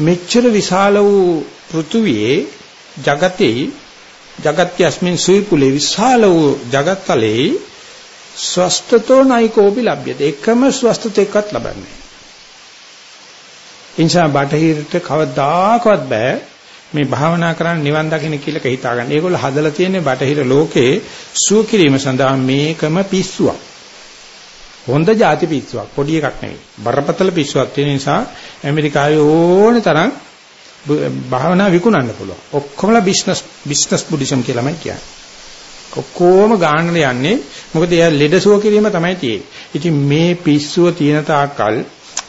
Speaker 1: මෙච්චර විශාල වූ පෘථුවියේ జగතේ జగත්‍යස්මින් සුයිපුලේ විශාල වූ జగත්තලේ ස්වස්තතෝ නයිකෝපි ලබ්‍යते එකම ස්වස්තතෙක්වත් ලබන්නේ. ඉන්සා බටහිරට කවදාකවත් බෑ මේ භාවනා කරන්න නිවන් දකින්න කියලා හිතා ගන්න. ඒගොල්ලෝ හදලා තියෙන්නේ බටහිර ලෝකේ සුව කිරීම සඳහා මේකම පිස්සුවක්. හොඳ ಜಾති පිස්සුවක්. පොඩි එකක් නෙවෙයි. බරපතල පිස්සුවක් තියෙන නිසා ඇමරිකාවේ ඕනේ තරම් භාවනා විකුණන්න පුළුවන්. ඔක්කොමලා බිස්නස් බිස්නස් බුද්දිසම් කියලාමයි කියන්නේ. ඔක්කොම ගානට යන්නේ මොකද එයා ලෙඩසුව කිරීම තමයි තියෙන්නේ. ඉතින් මේ පිස්සුව තියෙන තාක්කල්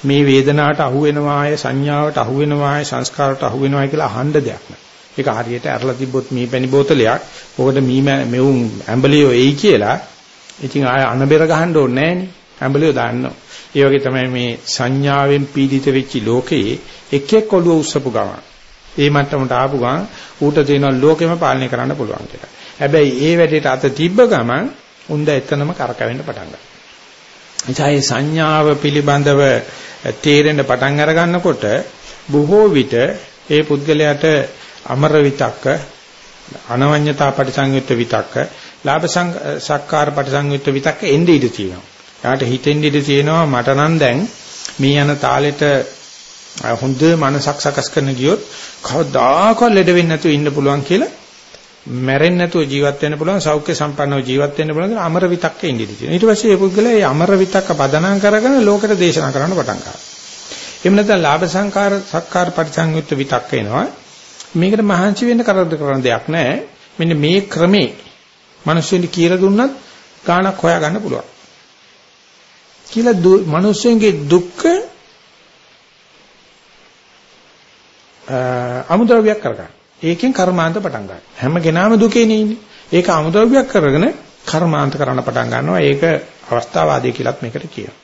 Speaker 1: මේ වේදනාවට අහු වෙනවාය සංඥාවට අහු වෙනවාය සංස්කාරයට අහු වෙනවාය කියලා අහන්න දෙයක් නෑ. ඒක හරියට ඇරලා තිබ්බොත් මේ පැණි බෝතලයක් ඔකට මී මෙවුන් ඇඹලියෝ එයි කියලා ඉතින් ආය අනබෙර ගහන්න ඕනේ නෑනේ. ඇඹලියෝ දාන්නවා. ඒ වගේ තමයි මේ සංඥාවෙන් පීඩිත වෙච්ච ලෝකයේ එක එක් ඔළුව උස්සපු ගමන් ඒ මට්ටමට ආපු ගමන් ඌට තියෙන ලෝකෙම පාලනය කරන්න පුළුවන් කියලා. හැබැයි ඒ වැඩේට අත තිබ්බ ගමන් උන්ද එතනම කරකවෙන්න පටන් ගන්නවා. එචායේ සංඥාව පිළිබඳව තේරෙන්න පටන් අර ගන්නකොට බොහෝ විට ඒ පුද්ගලයාට අමර විතක්ක අනවඤ්‍යතා පරිසංයුක්ත විතක්ක ලාභ සක්කාර පරිසංයුක්ත විතක්ක එන්නේ ඉඳී තියෙනවා. යාට හිතෙන් ඉඳී තියෙනවා මට නම් දැන් මේ යන තාලෙට හොඳ මනසක් සකස් කරන ගියොත් කවදාකවත් ලෙඩ වෙන්නේ නැතුව ඉන්න පුළුවන් කියලා මැරෙන්නේ නැතුව ජීවත් වෙන්න පුළුවන් සෞඛ්‍ය සම්පන්නව ජීවත් වෙන්න පුළුවන් කියලා අමර විතක්කේ ඉඳී තියෙනවා. ඊට පස්සේ මේ පුද්ගලයා මේ අමර විතක්ක පදනම් කරගෙන ලෝකෙට දේශනා කරන්න පටන් ගන්නවා. එහෙම නැත්නම් ලාභ සංකාර සක්කාර පරිසංයුක්ත විතක්ක එනවා. මේකට මහන්සි වෙන්න කරදර කරන දෙයක් නැහැ. මෙන්න මේ ක්‍රමේ මිනිස්සුන්ට කියලා දුන්නත් ගාණක් හොයාගන්න පුළුවන්. කියලා මිනිස්සුන්ගේ දුක්ඛ අමුද්‍රව්‍යයක් කරගන්න. ඒකෙන් කර්මාන්ත පටන් ගන්න. හැම කෙනාම දුකේනේ ඉන්නේ. ඒක අමුද්‍රව්‍යයක් කරගෙන කර්මාන්ත කරන්න පටන් ගන්නවා. ඒක අවස්ථාවාදී කියලාත් මේකට කියනවා.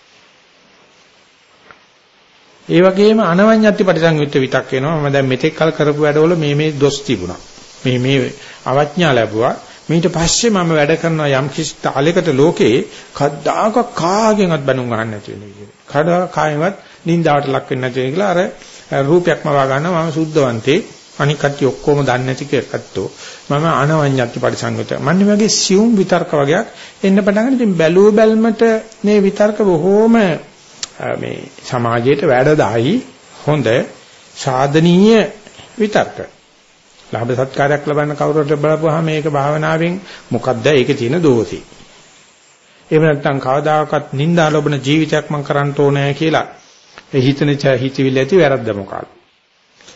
Speaker 1: ඒ වගේම අනවඤ්ඤත්ති පරිසංයුක්ත විතක් වෙනවා. මම දැන් මෙතෙක් කල කරපු වැඩවල මේ මේ දොස් තිබුණා. මේ මේ අවඥා ලැබුවා. ඊට පස්සේ මම වැඩ කරනවා යම් කිසි තාලයකට ලෝකේ කද්දාක කාගෙන්වත් බණුන් අහන්න නැති වෙන විදිහට. කඩා කායෙන්වත් නින්දාවට ලක් වෙන්නේ නැති වෙන කියලා අර රූපයක්ම වා ගන්නවා මම සුද්ධවන්තේ අනික කට්ටිය ඔක්කොම දන්නේ නැති කට්ටෝ මම අනවඤ්ඤත්ති පරිසංගත. මන්නේ වගේ සියුම් විතර්ක වගේක් එන්න පටන් ඉතින් බැලුව බැල්මට මේ විතර්ක බොහෝම මේ සමාජයට වැඩදායි හොඳ සාධනීය විතර්ක. ලාභ සත්කාරයක් ලබන්න කවුරුත් බලපුවාම මේක භාවනාවෙන් මොකද්ද ඒකේ තියෙන දෝෂේ එහෙම නැත්නම් කවදාකවත් නිന്ദා ලබන ජීවිතයක් මම කරන්න ඕනේ කියලා. හිතන හිතවිල්ල ඇති වැරද්ද මොකක්ද?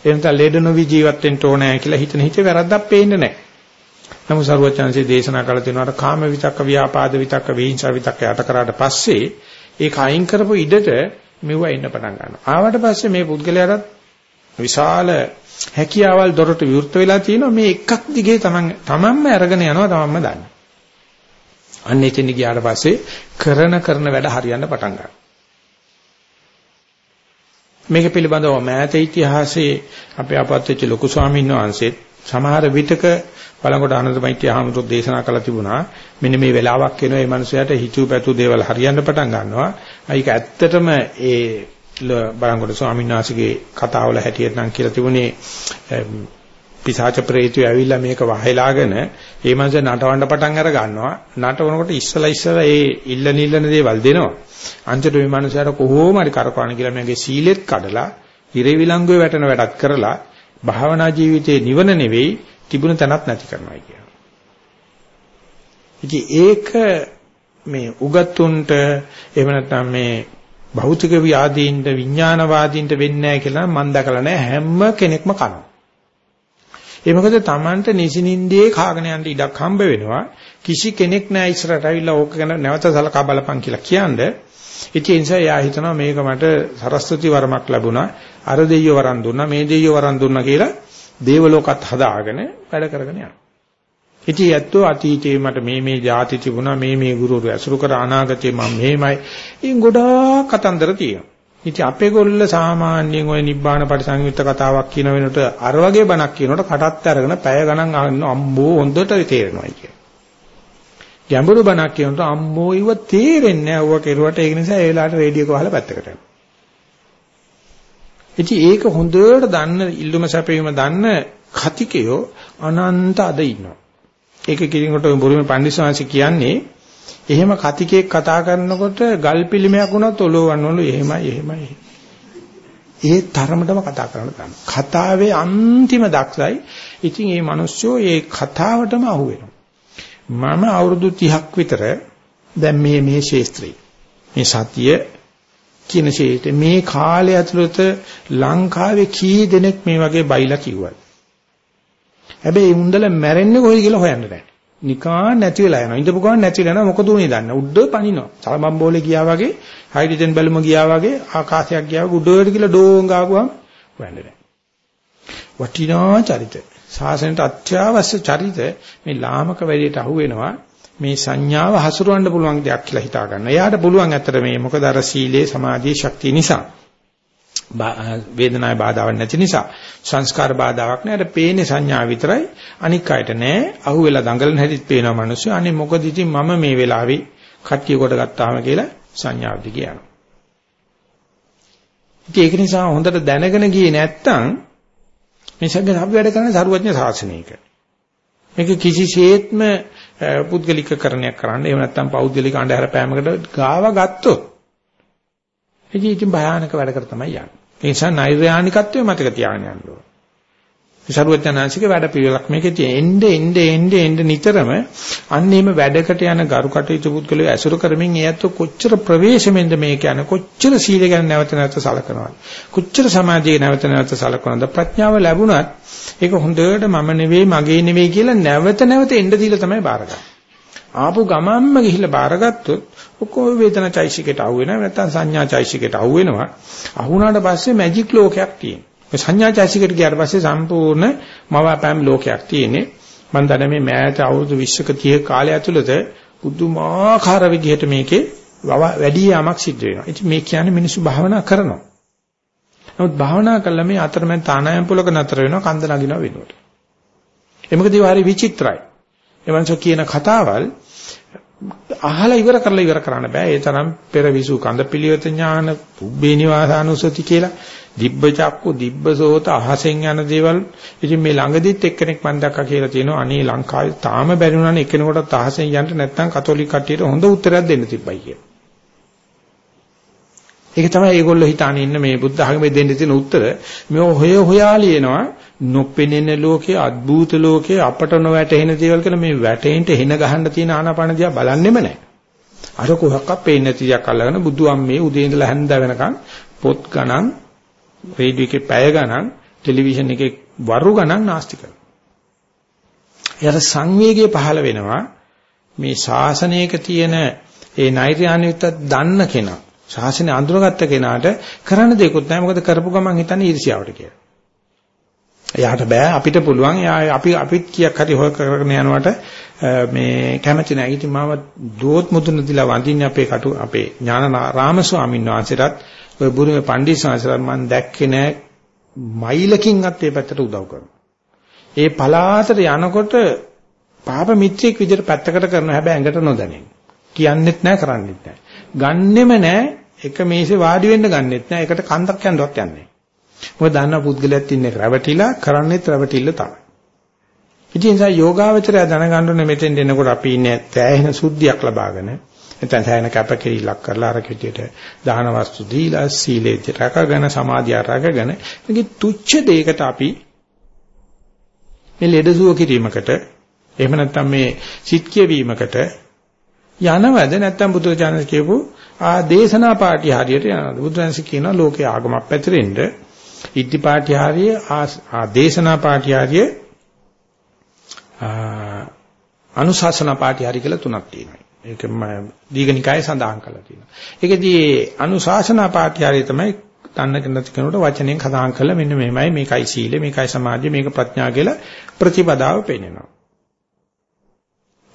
Speaker 1: එහෙම නැත්නම් ලෙඩ නොවි ජීවත් වෙන්න ඕනේ කියලා හිතන හිතේ වැරද්දක් පේන්නේ නැහැ. නමුත් සරුවචාන්සේ දේශනා කළ තියෙනවා කාම විතක්ක ව්‍යාපාද විතක්ක වේංචා විතක්ක යට කරාට පස්සේ ඒක අයින් කරපු ඉඩට මෙව එන්න පටන් ගන්නවා. ආවට පස්සේ මේ පුද්ගලයාට විශාල හැකියාවල් දොරට විවෘත වෙලා තියෙනවා මේ එකක් දිගේ තමන් තමන්ම අරගෙන යනවා තමන්ම දන්නේ. අන්න එතෙන් ගියාට පස්සේ කරන කරන වැඩ හරියන්න පටන් ගන්නවා. මේක පිළිබඳව මෑත ඉතිහාසයේ අපේ අපත්‍ච්ච ලොකු ස්වාමීන් වහන්සේත් සමහර විටක බලංගොඩ ආනන්දමෛත්‍ය ආමතුත් දේශනා කළා තිබුණා. මෙන්න මේ වෙලාවක් වෙනවා මේ මනුස්සයාට හිතුව පැතු දේවල් හරියන්න පටන් ගන්නවා. ඒක ඇත්තටම ඒ බලංගොඩ ස්වාමීන් වහන්සේගේ කතාවල හැටියට නම් කියලා තිබුණේ පිසාච ප්‍රේතය ඇවිල්ලා මේක වහලාගෙන ඒ මනුස්ස නටවන්න පටන් අර ගන්නවා නටවනකොට ඉස්සලා ඉස්සලා ඒ ඉල්ලන ඉල්ලන දේවල් දෙනවා අන්තිමට මේ මනුස්සයාට කොහොම හරි කරකවන කියලා මගේ සීලෙත් කඩලා ඉරේ විලංගුවේ වැටෙන වැඩක් කරලා භාවනා ජීවිතේ නිවන නෙවෙයි තිබුණ තැනක් නැති කරනවා කියනවා. ඉතින් ඒක මේ උගත්තුන්ට එහෙම නැත්නම් මේ භෞතික ව්‍යාදීන්ට විඥානවාදීන්ට වෙන්නේ නැහැ කියලා මම දැකලා නැහැ හැම කෙනෙක්ම කනවා. ඒ මොකද Tamanට නිසිනින්දේ කාගෙන යන්න ඉඩක් හම්බ වෙනවා. කිසි කෙනෙක් නැහැ ඉස්සරහට ඇවිල්ලා ඕක ගැන නැවත සලකා බලපන් කියලා කියන්නේ. ඉතින් ඒ නිසා එයා හිතනවා මේක මට සරස්වති වරමක් ලැබුණා. අර දෙයියෝ වරන් දුන්නා මේ දෙයියෝ වරන් දුන්නා කියලා දේවලෝකත් හදාගෙන වැඩ කරගෙන යනවා. ඉතින් ඇත්තෝ අතීතේ මට මේ මේ જાති තිබුණා මේ මේ ගුරුවරු ඇසුරු කර අනාගතේ මම මෙහෙමයි. ඉතින් ගොඩාක් කතන්දර තියෙනවා. ඉතින් අපේ ගොල්ල සාමාන්‍යයෙන් ওই නිබ්බාන පරිසංයුක්ත කතාවක් කියන වෙනකොට අර වගේ බණක් කියනකොට කටත් අරගෙන පැය ගණන් අහන්න අම්බෝ හොඳට තේරෙනවා කියන. ගැඹුරු බණක් කියනකොට අම්මෝ ඉව තේරෙන්නේ නැහැ. ඌව කෙරුවට ඒක නිසා ඒ වෙලාවට රේඩියෝ එක වහලා පැත්තකට යනවා. ඉතින් ඒක හොඳට දන්න ඉල්ලුම සැපයීම දන්න කතිකයෝ අනන්ත අද ඉන්නවා. ඒක කිරින්කොට බුරුමේ පඬිස්සවාංශ කියන්නේ එහෙම කතිකෙක් කතා කරනකොට ගල් පිළිමයක් වුණත් ඔලෝවන් වල එහෙමයි එහෙමයි. ඒ තරමටම කතා කරන්න ගන්න. කතාවේ අන්තිම දක්ෂයි. ඉතින් මේ මිනිස්සු ඒ කතාවටම අහු වෙනවා. මම අවුරුදු 30ක් විතර දැන් මේ මේ ශේස්ත්‍රේ මේ සතිය කියන ශේෂ්ඨ මේ කාලය ඇතුළත ලංකාවේ කී දෙනෙක් මේ වගේ බයිලා කිව්වද? හැබැයි මුන්දල මැරෙන්නේ කොහේද කියලා හොයන්න බෑ. නිකාන් නැති වෙලා යනවා. ඉඳපු ගමන් නැති වෙලා යනවා. මොකද උනේ දන්න. උඩ පනිනවා. සලබම්බෝලේ ගියා වගේ, හයිඩ්‍රජන් බැලුම ගියා වගේ, ආකාශයක් ගියා වගේ උඩට කියලා ඩෝං ගාපුවම හොයන්න බෑ. වටිනා චරිත. සාසනයට අත්‍යවශ්‍ය චරිත මේ ලාමක වැඩේට අහු වෙනවා. මේ සංඥාව හසුරවන්න පුළුවන් දෙයක් කියලා හිතා ගන්න. එයාට පුළුවන් ඇත්තට මේ මොකද අර සීලේ සමාධියේ ශක්තිය නිසා. වේදනාවේ බාධාවක් නැති නිසා සංස්කාර බාධාවක් නැහැ. අර පේන්නේ සංඥා විතරයි. අනික් අයට නෑ. අහුවෙලා දඟලන හැටිත් පේනවා මිනිස්සු. අනේ මොකද ඉතින් මම මේ වෙලාවේ කට්ටිය කොට ගත්තාම කියලා සංඥාව දිගේ යනවා. ඉතින් ඒක නිසා හොඳට දැනගෙන ගියේ නැත්තම් මේ සග්ග අපි වැඩ කරන සරුවඥ ශාසනයක. මේක කිසිසේත්ම පුද්ගලිකකරණයක් කරන්න එහෙම නැත්නම් පෞද්ගලික අඳුර පෑමකට ගාව ගත්තොත් ඉතින් ඉතින් භයානක වැඩකට තමයි යන්නේ. ඒ නිසා නෛර්යානිකත්වයේ මතක තියාගෙන යන්න ඕන. සරුවචනාංශික වැඩ පිළිවෙලක් මේකේ තියෙන එnde එnde එnde එnde නිතරම අන්න එහෙම වැඩකට යන ගරු කටයුතු පුද්ගලයෝ ඇසුරු කරමින් එයත් කොච්චර ප්‍රවේශමෙන්ද මේක යන කොච්චර සීල ගැන නැවත නැවත සලකනවද කොච්චර සමාධිය නැවත නැවත සලකනවද ප්‍රඥාව ලැබුණත් ඒක හොඳට මම නෙවෙයි මගේ නෙවෙයි කියලා නැවත නැවත එnde දීලා තමයි බාරගන්නේ ආපු ගමන්ම ගිහිල්ලා බාරගත්තොත් ඔක්කොම වේදනා චෛසිකයට අහු වෙනවා නැත්නම් සංඥා චෛසිකයට අහු වෙනවා. අහුණාට පස්සේ මැජික් ලෝකයක් තියෙනවා. මේ සංඥා චෛසිකයට ගියාට පස්සේ සම්පූර්ණ මවාපෑම් ලෝකයක් තියෙන්නේ. මම දන්නේ මේ මෑත අවුරුදු 20ක 30 කාලය ඇතුළත පුදුමාකාර විදිහට මේකේ වැඩි යාමක් සිද්ධ වෙනවා. ඉතින් මේ කියන්නේ මිනිස්සු භාවනා කරනවා. නමුත් භාවනා කළා මේ අතරමැද තානායම් පුලක නතර වෙනවා කන්ද නගිනවා වෙනකොට. ඒ මොකද ඒ හරි විචිත්‍රයි. එවන්සෝ කියන කතාවල් අහලා ඉවර කරලා ඉවර කරන්න බෑ. ඒ තරම් පෙරවිසු කඳ පිළිවෙත ඥාන, පුබ්බේ නිවාසානුසති කියලා දිබ්බ චක්කු, දිබ්බ සෝත අහසෙන් යන දේවල්. ඉතින් මේ ළඟදිත් එක්කෙනෙක් මම දැක්කා කියලා තියෙනවා. අනේ ලංකාවේ තාම බැරි වුණානේ එක්කෙනෙකුට අහසෙන් යන්න නැත්නම් කතෝලික කට්ටියට හොඳ උත්තරයක් දෙන්න තිබ්බයි කියලා. ඒක තමයි ඒගොල්ලෝ හිතානේ ඉන්න මේ බුද්ධ ආගමේ දෙන්න තියෙන උත්තර. මේ හොය හොයා ලියනවා නොපෙනෙන ලෝකේ අద్භූත ලෝකේ අපට නොවැටෙන දේවල් කියලා මේ වැටෙන්න හෙන ගහන්න තියෙන ආනාපාන දිහා බලන්නෙම නැහැ. අර කොහොක්ක පේන්නේ නැති දෙයක් අල්ලගෙන බුදුන් මේ උදේ ඉඳලා හැන්ද වෙනකන් පොත් ගණන් රේඩියෝ එකේ පැය ගණන් ටෙලිවිෂන් එකේ වරු ගණන් නාස්ති කරනවා. එයාට සංවේගය පහළ වෙනවා මේ ශාසනයක තියෙන ඒ නෛර්යානිකත දන්න කෙනා ශාසනය අඳුරගත්ත කෙනාට කරන්න දෙයක්වත් නැහැ. මොකද කරපු ගමන් හිතන්නේ ඊර්ෂ්‍යාවට කියලා. එයාට බෑ අපිට පුළුවන්. අපි අපිත් කීයක් හරි හොය කරගෙන යනවට මේ කැමති නැහැ. ඉතින් මම දෝත් මුදුන දිලා වඳින්නේ අපේ කටු අපේ ඥානාරාම ස්වාමීන් වහන්සේටත් ඔය බුරුමේ පණ්ඩිත ස්වාමීන් මම දැක්කේ නෑ මයිලකින්වත් ඒ පැත්තට උදව් කරනවා. ඒ පලාතට යනකොට පාප මිත්‍රෙක් විදිහට පැත්තකට කරනවා හැබැයි ඇඟට නොදැනෙන. කියන්නෙත් නෑ කරන්නෙත් නෑ. ගන්නෙම නෑ එක මේසේ වාඩි වෙන්න ගන්නෙත් නෑ. ඒකට කන්දක් යන්නවත් යන්නේ. මොකද දන්නා පුද්ගලයාත් ඉන්නේ රැවටිලා කරන්නේත් රැවටිල්ල තමයි. ඉතින් ඒ නිසා යෝගාවචරය දැනගන්න ඕනේ මෙතෙන් එනකොට අපි ඉන්නේ තෑහෙන සුද්ධියක් ලබාගෙන නැත්නම් තෑහෙන කැපකිරීලක් කරලා අර කෙටියට දාන වස්තු දීලා සීලෙත් රැකගෙන සමාධිය රැකගෙන මේක තුච්ච දෙයකට අපි මේ ලෙඩසුව කිරීමකට එහෙම නැත්නම් මේ සිත් කියවීමකට යනවද? නැත්නම් බුදුරජාණන් කියපු ආ දේශනා පාටි හරියට යනවද? බුදුරජාණන් කියනවා ලෝකේ ආගමක් පැතිරෙන්න ඉද්ධි පාටි හරිය ආ දේශනා පාටි හරිය අනුශාසනා පාටි හරිය කියලා තුනක් තියෙනවා. ඒක දීඝනිකායේ සඳහන් කරලා තියෙනවා. ඒකෙදී අනුශාසනා පාටි හරිය තමයි දන්න කෙනෙක් කෙනෙකුට වචනෙන් කතාන් කරලා මෙන්න මෙහෙමයි මේකයි සීලය මේකයි සමාධිය මේක ප්‍රඥා කියලා ප්‍රතිපදාව පෙන්නනවා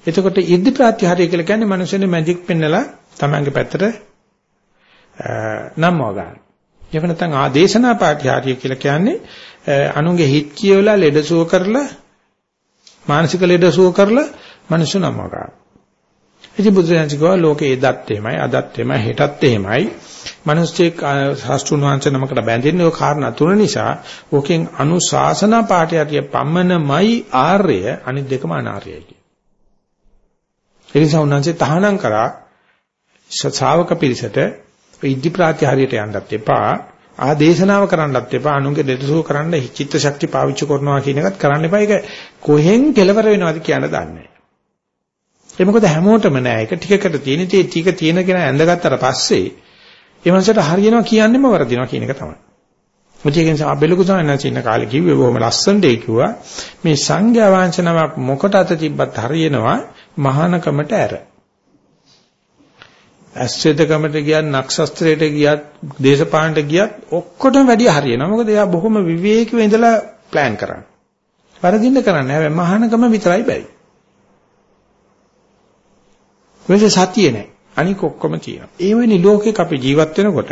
Speaker 1: එතකොට ඉද්ධි ප්‍රත්‍යහාරය කියලා කියන්නේ මිනිස්සුනේ මැජික් පෙන්නලා තමන්ගේ පැත්තට නම්ව ගන්න. ඒක නැත්නම් ආදේශනා පාඨ්‍යාරිය කියලා කියන්නේ අනුන්ගේ හිත් කියවලා ලෙඩසුව කරලා මානසික ලෙඩසුව කරලා මිනිස්සු නම්ව ගන්න. ඉතින් බුදුරජාණන් කිව්වා ලෝකේ එදත් එහෙමයි අදත් එහෙමයි හෙටත් එහෙමයි. මිනිස්සෙක් ශාස්ත්‍රුන් වහන්සේ නමකට බැඳෙන්නේ ඔය කාරණා තුන නිසා ඕකෙන් අනුශාසනා පාඨ්‍යාරිය පමණමයි ආර්ය අනිත් දෙකම අනාර්යයි. ඒ නිසා උන්වහන්සේ තහනම් කරා ශ්‍රාවක පිරිසට ඉද්ධි ප්‍රාත්‍යහාරයට යන්නත් එපා. ආදේශනාව කරන්නත් එපා. අනුන්ගේ දෙදසුව කරන්න චිත්ත ශක්තිය පාවිච්චි කරනවා කියන එකත් කරන්න එපා. ඒක කොහෙන් කෙලවර වෙනවද කියන්න දන්නේ නැහැ. ඒ මොකද හැමෝටම නෑ. ඒක ටිකකට තියෙන තේ ටික තියෙන කෙනා ඇඳගත්තට පස්සේ ඒ මනසට හරියනවා කියන්නෙම වරදිනවා කියන එක තමයි. මොකද ඒක නිසා අබෙලුකු සායනස් ඉන්න කාලේ කිව්වේ බොහොම ලස්සනට ඒ කිව්වා මේ සංඝයා වංශනාවක් මොකට අත තිබ්බත් හරියනවා? මහානකමට ඇර. ඇස්වේදකමට ගියත් නක්ෂත්‍රයට ගියත් දේශපාලනට ගියත් ඔක්කොටම වැඩි හරියනවා. මොකද එයා බොහොම විවේකීව ඉඳලා plan කරන්නේ. වරදින්න කරන්නේ. හැබැයි මහානකම විතරයි බැරි. වෙලේ සතියේ නැහැ. අනික ඔක්කොම තියෙනවා. ඒ වෙනි ලෝකෙක අපි ජීවත් වෙනකොට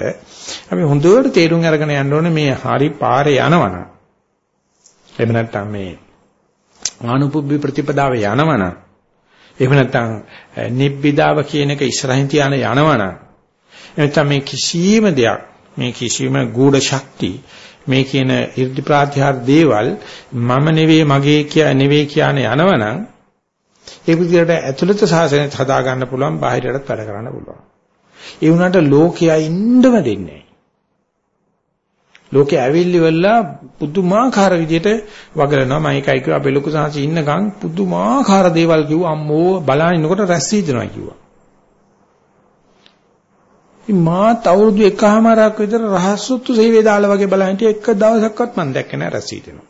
Speaker 1: අපි හොඳට තේරුම් අරගෙන යන්න ඕනේ මේ හරි පාරේ යනවනම්. එහෙම නැත්නම් මේ ආනුපුබ්බි ප්‍රතිපදාවේ යනවනම් එහෙම නැත්නම් නිබ්බිදාව කියන එක ඉස්සරහින් තියාන යනවනම් එතන මේ කිසියම් දෙයක් මේ කිසියම් ගුඪ ශක්ති මේ කියන 이르දි ප්‍රාත්‍යාර දේවල් මම නෙවෙයි මගේ කිය නෙවෙයි කියන යනවනම් ඒ විදිහට ඇතුළත සාසනය හදා ගන්න පුළුවන් බාහිරටත් වැඩ කරන්න පුළුවන්. ඒ වුණාට ලෝකයා ඉන්නම දෙන්නේ. ලෝකේ ඇවිල්ලි වෙලා පුදුමාකාර විදිහට වගලනවා මම එකයි කිව්වා අපේ ලොකු සාංශි ඉන්නකම් පුදුමාකාර දේවල් කිව්වා අම්මෝ බලන ඉන්නකොට රැස් වීදෙනවා කිව්වා. ඉතින් මාත් අවුරුදු එකහමාරක් විතර රහස්සුත්තු සේවය දාලා වගේ බලන් හිටිය එක දවසක්වත් මම දැක්කේ නැහැ රැස් වීදෙනවා.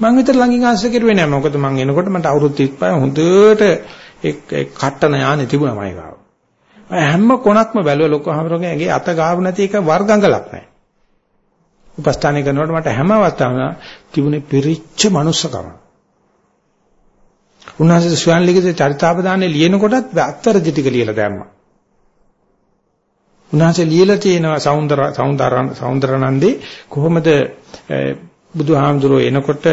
Speaker 1: මම විතර ළඟින් ආශ්‍රය කරුවේ නැහැ මොකද මම එනකොට මට අවුරුදු 35 හොඳට ඒ කට්ටන යානේ තිබුණා මයි ගාව. හැම කොනක්ම බැලුවා ලොකු හමරෝගේ ඇගේ අත ගාව නැති එක වර්ගංගලක් නැහැ. උපස්ථානය කරනකොට මට හැම අවස්ථාවකම තිබුණේ පිරිච්ච මනුස්සකම. උන්වහන්සේ ස්වයන් ලිඛිත චරිතාපදානේ ලියනකොටත් අත්තරදි ටික ලියලා දැම්මා. උන්වහන්සේ ලියලා තියෙනවා සෞන්දර සෞන්දර සෞන්දරනන්දේ කොහොමද බුදුහාමුදුරෝ එනකොට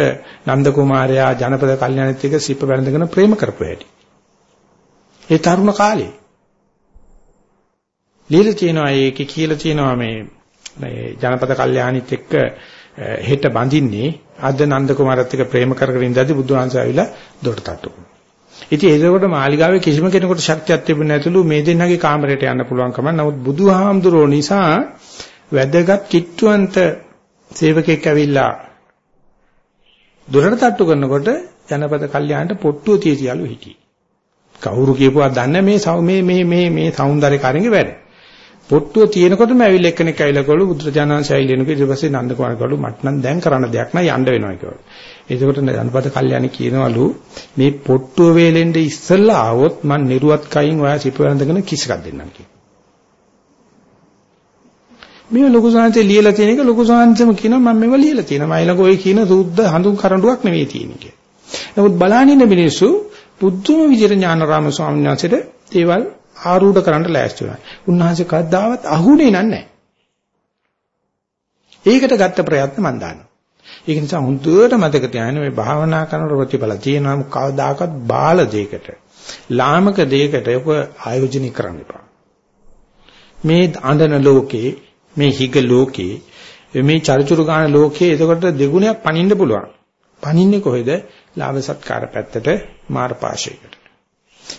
Speaker 1: නන්ද කුමාරයා ජනපද කල්යනාත් එක්ක සිප බැඳගෙන ප්‍රේම කරපු හැටි. ඒ තරුණ කාලේ. ලියලා තියෙනවා ඒකේ කියලා තියෙනවා මේ මේ ජනපද කල්යාණිත් එක්ක හෙට බඳින්නේ අද නන්ද කුමාරත් එක්ක ප්‍රේම කරගෙන ඉඳද්දි බුදුහාමුදුරෝ ආවිලා දොට තට්ටු. ඉතින් ඒකකොට මාලිගාවේ කිසිම කෙනෙකුට ශක්තියක් තිබුණේ නැතුළු මේ දෙන්නගේ කාමරයට යන්න පුළුවන් කම. නමුත් බුදුහාමුදුරෝ නිසා වැදගත් කිට්ටුවන්ත සේවකෙක් ඇවිල්ලා දොරට තට්ටු කරනකොට ජනපද කල්යාණට පොට්ටුව තියතියලු හිටියේ. කවුරු කියපුවා දන්නේ මේ මේ මේ මේ මේ సౌందර්ය කාර්යයේ වැඩ. පොට්ටුව තියෙනකොටම ඇවිල්ලා එක්කෙනෙක් ඇවිල්ලා කළු බුදුරජාණන් ශෛලියනක ඊට පස්සේ නන්ද කුමාර කළු මට නම් දැන් කරන්න දෙයක් නෑ යන්න වෙනවා කියලා. එතකොට ජනපද කල්යාණි කියනවලු මේ පොට්ටුව වේලෙන්ද ඉස්සල්ලා ආවොත් මං නිරුවත් කයින් ඔයා සිප වැඳගෙන කිස් එකක් දෙන්නම් කියලා. මේ ලොකු සාංශේ ලියලා තියෙන එක ලොකු සාංශෙම කියනවා මම මේව ලියලා තියෙනවා. මයිලඟ ඔය කියන සුද්ධ හඳුන් කරඬුවක් නෙවෙයි තියෙන්නේ කියලා. නමුත් බලහින්න මිනිස්සු බුද්ධම විජිත ඥානරාම ස්වාමීන් වහන්සේට දේවල් ආරූඪ කරන්න ලෑස්ති වුණා. උන්වහන්සේ කවදාවත් අහුනේ නැහැ. ඒකට ගත්ත ප්‍රයත්න මම දන්නවා. ඒක නිසා හුදුවට මතක තියාගන්න මේ භාවනා කරන ප්‍රතිඵල තියෙනවා කවදාකවත් බාල දෙයකට ලාමක දෙයකට ඔක ආයෝජනය කරන්න එපා. මේ අඬන ලෝකේ මේ හිග ලෝකේ මේ චරිචුරු ගාන ලෝකේ එතකොට දෙගුණයක් පනින්න පුළුවන්. පනින්නේ කොහෙද? ලාභ සත්කාර පැත්තට මාර්ගපාශයකට.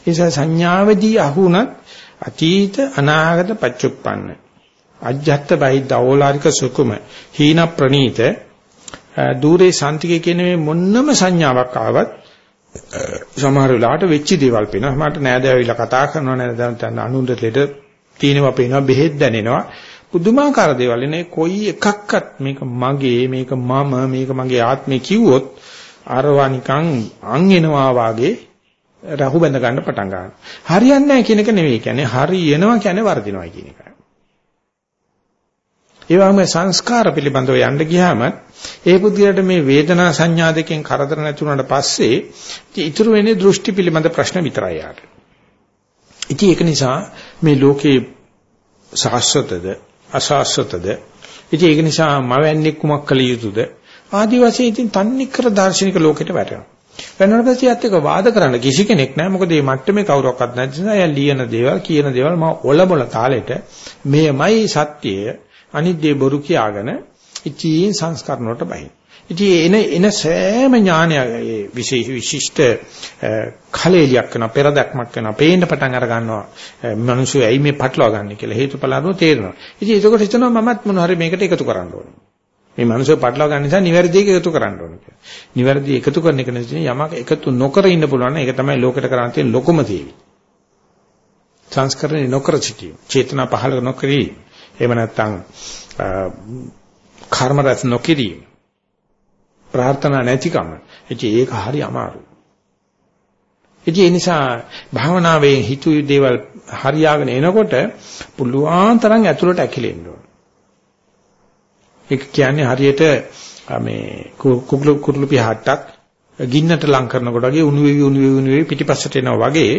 Speaker 1: ඒ නිසා සංඥාවදී අහුණත් අතීත අනාගත පච්චුප්පන්න. අජ්ජත් බහිද්ද ඕලාරික සුකුම හීන ප්‍රනීත দূරේ සාන්තිකේ කියන මේ මොන්නම සංඥාවක් ආවත් සමහර වෙලාවට වෙච්ච දේවල් පේනවා. මට නෑදෑවිලා කතා කරනවා නේද? අනුන්ට ලෙඩ තියෙනවා පේනවා බෙහෙත් දැනෙනවා. පුදුමාකාර දේවල් නේ කොයි එකක්වත් මේක මගේ මේක මම මේක මගේ ආත්මේ කිව්වොත් අරවා නිකන් අන් එනවා වාගේ රහු බැඳ ගන්න පටන් ගන්නවා. හරියන්නේ නැහැ කියන එක නෙවෙයි කියන්නේ හරියනවා කියන්නේ වර්ධිනවා කියන එකයි. ඒ වගේම සංස්කාර පිළිබඳව යන්න ගියාම ඒ පුද්ගලයාට මේ වේදනා සංඥා දෙකෙන් කරදර නැති වුණාට පස්සේ ඉතුරු වෙන්නේ දෘෂ්ටි පිළිබඳ ප්‍රශ්න විතරයි යාට. ඉතින් ඒක නිසා මේ ලෝකේ සාස්වතද අසාස්වතද ඉතින් ඒක නිසා මවන්නේ කුමක් කළ යුතුද ආදි වශයෙන් ඉතින් තන්නේ කර දාර්ශනික ලෝකෙට වැටෙනවා. වෙනකොට පස්සේ යත් එක වාද කරන්න කිසි කෙනෙක් නැහැ. මොකද මේ මට්ටමේ කවුරක්වත් නැති නිසා එයා ලියන දේවල් කියන දේවල් මම ඔලබල තාලෙට මේමයි සත්‍යය අනිද්දේ බොරු කියාගෙන ඉතින් සංස්කරණ වලට බහින්. ඉතින් එන එන සෑම ඥානය විශේෂ විශිෂ්ට කලෙලියක් කරන පෙරදක්මක් කරන පේන්න පටන් අර ගන්නවා මිනිස්සු ඇයි මේ පටලවා ගන්න කියලා හේතුඵල අනුව තේරෙනවා. ඉතින් ඒකකොට හිතනවා මමත් මොන හරි මේකට එකතු කරන්න ඕනේ. මේ මිනිස්සු පටලවා ගන්න නිසා නිවැරදි එක එකතු කරන්න ඕනේ කියලා. නිවැරදි එකතු කරන එක නෙවෙයි යමක් එකතු නොකර ඉන්න පුළුවන් ඒක තමයි ලෝකෙට කරන්න තියෙන ලොකුම දේ. සංස්කරණය නොකර සිටීම. චේතනා පහළ නොකිරීම. එහෙම නැත්නම් කර්ම රැස් නොකිරීම. ප්‍රාර්ථනා නැතිකම. ඉතින් ඒක හරි අමාරුයි. ඉතින් ඒ නිසා භාවනාවේ හිතුවේ දේවල් හරියාගෙන එනකොට පුළුවන් තරම් ඇතුළට ඇකිලෙන්න ඕන. ඒක කියන්නේ හරියට මේ කුකුළු කුරුළු පිහට්ටක් ගින්නට ලං කරනකොට වගේ උණු වෙවි උණු වෙවි උණු වෙවි පිටිපස්සට එනවා වගේ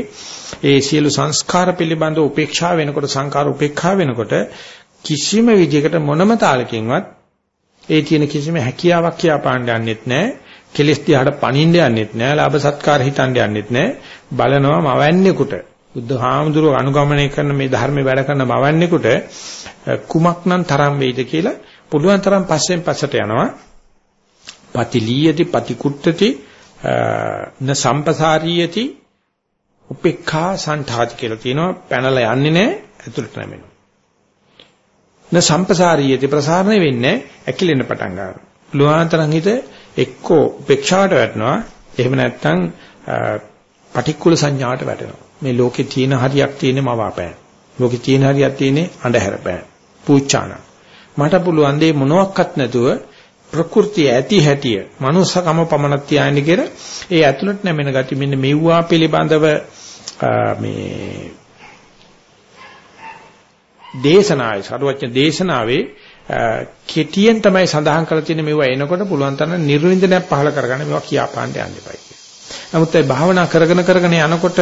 Speaker 1: ඒ සියලු සංස්කාර පිළිබඳ උපේක්ෂා වෙනකොට සංකාර උපේක්ෂා වෙනකොට කිසිම විදිහකට මොනම තාලකින්වත් ඒ තියෙන කිසිම හැකියාවක් කියා පාණ්ඩ යන්නෙත් නැහැ. කෙලස් දිහාට පණින්න යන්නෙත් නැහැ. ලාභ සත්කාර හිතන්න යන්නෙත් නැහැ. බලනවා මවන්නේකට. බුද්ධ හාමුදුරුවෝ අනුගමනය කරන මේ ධර්මයේ වැඩ කරන මවන්නේකට කුමක්නම් තරම් වෙයිද කියලා පුළුවන් තරම් පස්සෙන් පස්සට යනවා. පතිලීයති පතිකුට්ටති න සම්පසාරීයති උපේක්ඛා සන්ඨාති කියලා තියෙනවා පැනලා යන්නේ නැහැ ඇතුළට නැමෙනවා න සම්පසාරීයති ප්‍රසාරණය වෙන්නේ ඇකිලෙන්න පටන් ගන්නවා. ලෝහාන්තරං හිත එක්කෝ උපේක්ෂාවට වැටෙනවා. එහෙම නැත්නම් පටික්කුල සංඥාවට වැටෙනවා. මේ ලෝකේ තියෙන හරියක් තියෙන්නේ මවාපෑම. ලෝකේ තියෙන හරියක් තියෙන්නේ අඳුරපෑම. පූචාන. මට පුළුවන් දේ මොනවත් නැතුව ප්‍රകൃතිය ඇති හැටිය මනුස්සකම පමණක් තියාගෙන කියලා ඒ ඇතුළට නැමෙන gati මෙන්න මෙව්වා පිළිබඳව මේ දේශනාවේ සරුවච්ච දේශනාවේ කෙටියෙන් තමයි සඳහන් කරලා තියෙන්නේ මේවා එනකොට පුළුවන් තරම් නිර්වින්දනයක් පහල කරගන්න මේවා කියාපාන්න යන්න එපයි කියලා. නමුත් ඒ භාවනා කරගෙන කරගෙන යනකොට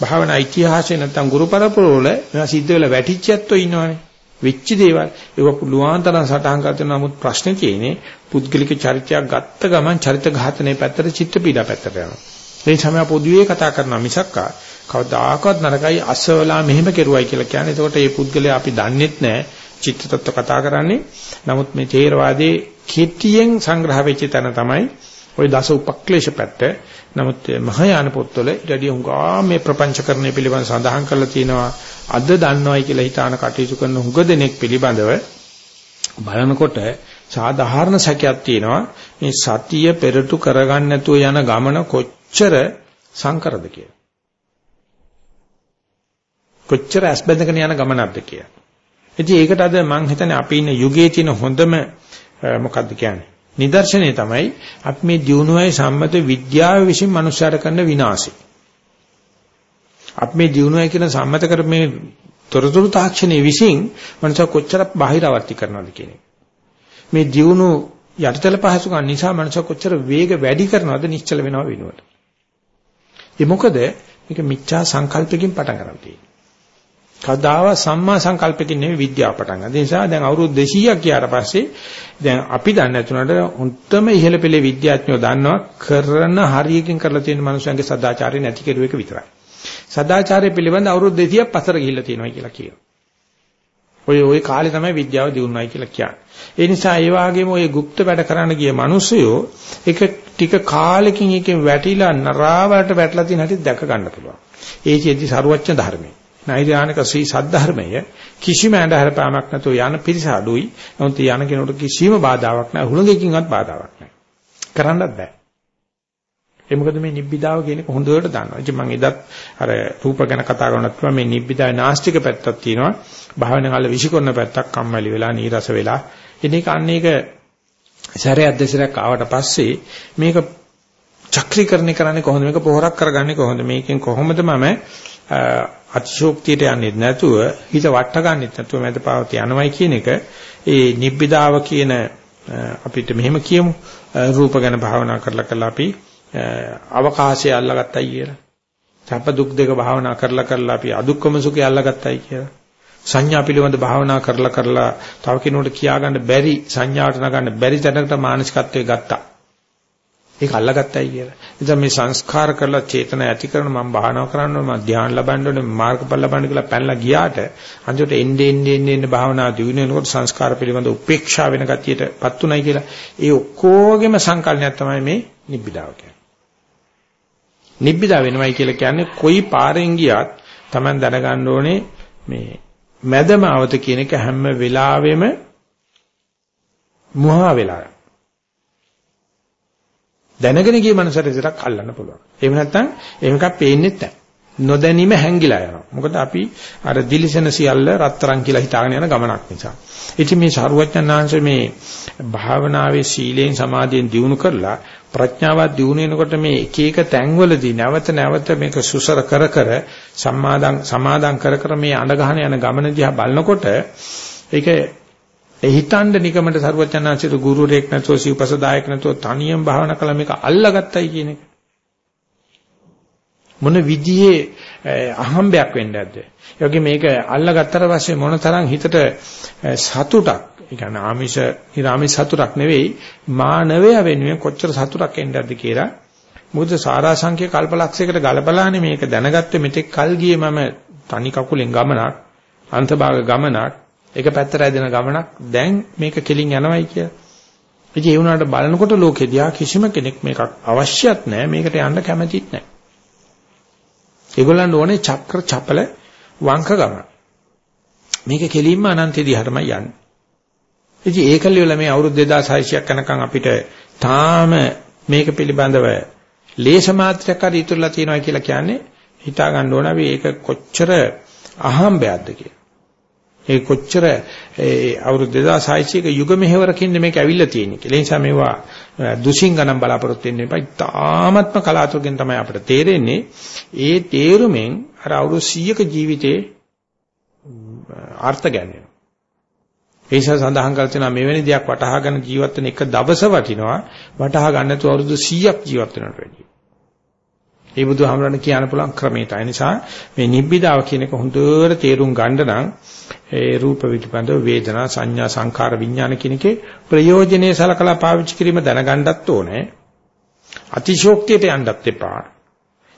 Speaker 1: භාවනා ඉතිහාසය නැත්තම් ගුරු පරපුරවල මේවා සිද්ධ වෙලා වැටිච්චයත්ෝ ඉන්නවනේ. වෙච්ච දේවල් ඒක පුළුවන් තරම් සටහන් කරගෙන නමුත් ප්‍රශ්නේ තියෙන්නේ පුද්ගලික චරිතයක් ගත්ත ගමන් චරිත ඝාතනයේ පැත්තට චිත්ත පීඩා පැත්තට යනවා. ඒ තමයි පොදුවේ කතා කරනවා මිසක්කා කවදාකවත් නරකයි අසවලා මෙහෙම කෙරුවයි කියලා කියන්නේ. එතකොට මේ පුද්ගලයා අපි දන්නෙත් නැහැ. චිත්ත tattwa කතා කරන්නේ. නමුත් මේ ථේරවාදයේ කෙටියෙන් සංග්‍රහ වෙච්ච තැන තමයි ওই දස උපක්ලේශ පැත්ත. නමුත් මහායාන පොත්වල ඊටදී හුඟා මේ ප්‍රපංචකරණය පිළිබඳ සඳහන් කරලා තියෙනවා. අද දන්නවයි කියලා හිතාන කටයුතු කරන හුඟ දෙනෙක් පිළිබඳව බලනකොට සාධාරණ සැකයක් තියෙනවා. මේ සතිය පෙරටු කරගන්න නැතුව යන ගමන කොච්චර සංකරද කියලා. කොච්චර ඇස්බැඳගෙන යන ගමනක්ද කියලා. ඉතින් ඒකට අද මම හිතන්නේ අපි ඉන්න යුගයේ තියෙන හොඳම මොකද්ද කියන්නේ? නිදර්ශනය තමයි අපි මේ දියුණුවයි සම්මත විද්‍යාව විසින් මනුෂ්‍යයාට කරන විනාශය. අපි මේ දියුණුවයි කියන සම්මත කර මේ තොරතුරු තාක්ෂණයේ විසින් මනුෂ්‍ය කොච්චර බාහිරවර්ති කරනවද කියන එක. මේ දියුණු යටිතල පහසුකම් නිසා මනුෂ්‍ය කොච්චර වේග වැඩි කරනවද නිශ්චල වෙනව වෙනුවට. ඒ මොකද මේක මිච්ඡා සංකල්පකින් පටන් ගන්න තියෙන්නේ. කදාව සම්මා සංකල්පකින් නෙවෙයි විද්‍යාව පටන් ගන්න. ඒ නිසා දැන් අවුරුදු 200ක් ගියාට පස්සේ දැන් අපි දන්නේ නැතුණට උත්තරම ඉහළ පෙළේ විද්‍යාඥයෝ දන්නවා කරන හරියකින් කරලා තියෙන මනුස්සයන්ගේ සදාචාරය නැති කෙරුවෙක විතරයි. සදාචාරය පිළිබඳ අවුරුදු 200ක් පසර ගිහිල්ලා තියෙනවා කියලා කියනවා. ඔය ওই කාලේ තමයි විද්‍යාව දියුණුවයි කියලා කියන්නේ. ඒ නිසා ඒ වගේම ওই গুপ্ত වැඩ කරන්න ගිය මිනිස්සුયો එක ටික කාලෙකින් එකෙන් වැටිලා නරාවට වැටලා තියෙන හැටි දැක ගන්න පුළුවන්. ඒ කියද්දි සරුවච්ච ධර්මයේ නෛර්යානික ශ්‍රී සද්ධර්මය කිසිම ඇඳහරපාමක් නැතුව යන පිරිස අඩුයි. නමුත් යන කෙනෙකුට කිසිම බාධාවක් නැහැ. හුලඟකින්වත් බාධාවක් නැහැ. කරන්නත් බෑ. ඒ මොකද මේ නිබ්බිදාව කියන එක හොඳට දන්නවා. ඉතින් මම එදත් අර රූප ගැන කතා කරනකොට මේ නිබ්බිදාවේ නාස්තික පැත්තක් තියෙනවා. භාවනාවල විසිකරන පැත්තක් කම්මැලි වෙලා නීරස වෙලා. ඉතින් ඒක අන්න ඒක සැරයක් දෙසරයක් ආවට පස්සේ මේක චක්‍රීකරණය කරන්නේ කොහොමද මේක පොහොරක් කරගන්නේ කොහොමද මේකෙන් කොහොමද මම අතිශෝක්තියට යන්නේ නැතුව හිත වට ගන්නෙත් නැතුව මැදපාවත යනවයි කියන එක ඒ නිබ්බිදාව කියන අපිට මෙහෙම කියමු රූප ගැන භාවනා කරලා කරලා අපි අවකාශය අල්ලගත්තයි කියලා. සැප දුක් දෙක භාවනා කරලා කරලා අපි අදුක්කම සුඛය අල්ලගත්තයි කියලා. සංඥා පිළිබඳ භාවනා කරලා කරලා තව කෙනෙකුට කියාගන්න බැරි සංඥාවට නගන්න බැරි තැනකට මානසිකත්වයේ ගත්තා. ඒක අල්ලගත්තයි කියලා. ඉතින් මේ සංස්කාර කරලා චේතන ඇති කරන මම භාවනා කරන්න ඕන මම ධ්‍යාන ලබන්න ඕනේ මාර්ගඵල ලබන්න කියලා පැනලා ගියාට අන්තිමට එන්නේ එන්නේ එන්නේ එන්නේ භාවනා දිනු වෙනකොට සංස්කාර පිළිබඳ උපේක්ෂා වෙන ගතියටපත් උනායි කියලා. ඒ ඔක්කොගෙම සංකල්පයක් තමයි මේ නිබ්බිදාව කියන්නේ. නිබ්බිදා වෙනවයි කියලා කියන්නේ කොයි පාරෙන් ගියත් Taman දැනගන්න ඕනේ මේ මැදම අවත කියන එක හැම වෙලාවෙම මුවා වෙලා දැනගෙන ගිය මනසට විතරක් අල්ලන්න පුළුවන්. එහෙම නැත්නම් එහෙම එකක් පේන්නේ නැහැ. නොදැනීම හැංගිලා යනවා. මොකද අපි අර දිලිසෙන සියල්ල රත්තරන් කියලා හිතාගෙන යන ගමනක් නිසා. ඉතින් මේ සාරුවචනාංශ මේ භාවනාවේ සීලෙන් සමාධියෙන් දියුණු කරලා ප්‍රඥාවත් දියුණු වෙනකොට මේ එක එක තැන්වලදී නැවත නැවත මේක සුසර කර කර සමාදන් සමාදන් කර කර මේ අඬ ගහන යන ගමන දිහා බලනකොට ඒක ඒ හිතන්න නිකමට සරුවචනාංශයට ගුරුවරයෙක් නැතුව සිව්පසදායක නැතුව තනියම භාවනා කළා මේක අල්ලගත්තයි කියන එක. මොන විදිහේ අහම්බයක් වෙන්නේ නැද්ද? ඒ වගේ මේක අල්ලගත්තට පස්සේ මොන තරම් හිතට සතුටක්, ඒ කියන්නේ ආමිෂ, ඊරාමිෂ සතුටක් නෙවෙයි, මානවය වෙනුවෙන් කොච්චර සතුටක් එන්නේ නැද්ද කියලා. මොකද සාරාංශික කල්පලක්ෂයකට ගලපලානේ මේක දැනගත්තේ මෙතෙක් කල් ගියේ මම තනි කකුලෙන් ගමනක්, අන්තභාග ගමනක් ඒක පැත්තට ඇදෙන ගමනක් දැන් මේක කෙලින් යනවයි කියලා. ඉතින් ඒ වුණාට බලනකොට ලෝකෙදියා කිසිම කෙනෙක් මේකක් අවශ්‍යත් නැහැ මේකට යන්න කැමතිත් නැහැ. ඒගොල්ලන්ට ඕනේ චක්‍ර චපල වංක ගමන. මේක කෙලින්ම අනන්තය දිහාටමයි යන්නේ. ඉතින් ඒකලිය වල මේ අවුරුදු 2600ක් යනකම් අපිට තාම මේක පිළිබඳව ලේස මාත්‍රයක් හරි ඉතුරුලා තියෙනවා කියලා කියන්නේ හිතා ගන්න ඕන අපි ඒක කොච්චර අහම්බයක්ද කියලා. ඒ කොච්චර ඒ අවුරුදු 2600ක යුග මෙහෙවරකින්ද මේක ඇවිල්ලා තියෙන්නේ කියලා. ඒ නිසා මේවා දුසින් ගණන් බලාපොරොත්තු වෙන්න එපා. තාමත්ම කලාතුරකින් තමයි අපිට තේරෙන්නේ. ඒ තේරුමෙන් අර අවුරුදු 100ක ජීවිතේ අර්ථ ගන්නවා. ඒ නිසා සඳහන් කර තියෙනවා මෙවැනි දෙයක් වටහාගෙන ජීවත් වෙන එක දවස වටිනවා වටහා ගන්න නැතුව අවුරුදු 100ක් ජීවත් වෙනවට වැඩිය. ඒ බුදුහාමරණ කියන්න පුළුවන් ක්‍රමයට. ඒ නිසා මේ නිබ්බිදාව කියන එක හොඳට තේරුම් ගන්න නම් ඒ රූප විපන්ද වේදනා සංඥා සංකාර විඥාන කියන එකේ ප්‍රයෝජනේ සලකලා පාවිච්චි කිරීම දැනගන්නත් ඕනේ. අතිශෝක්තියට යන්නත් එපා.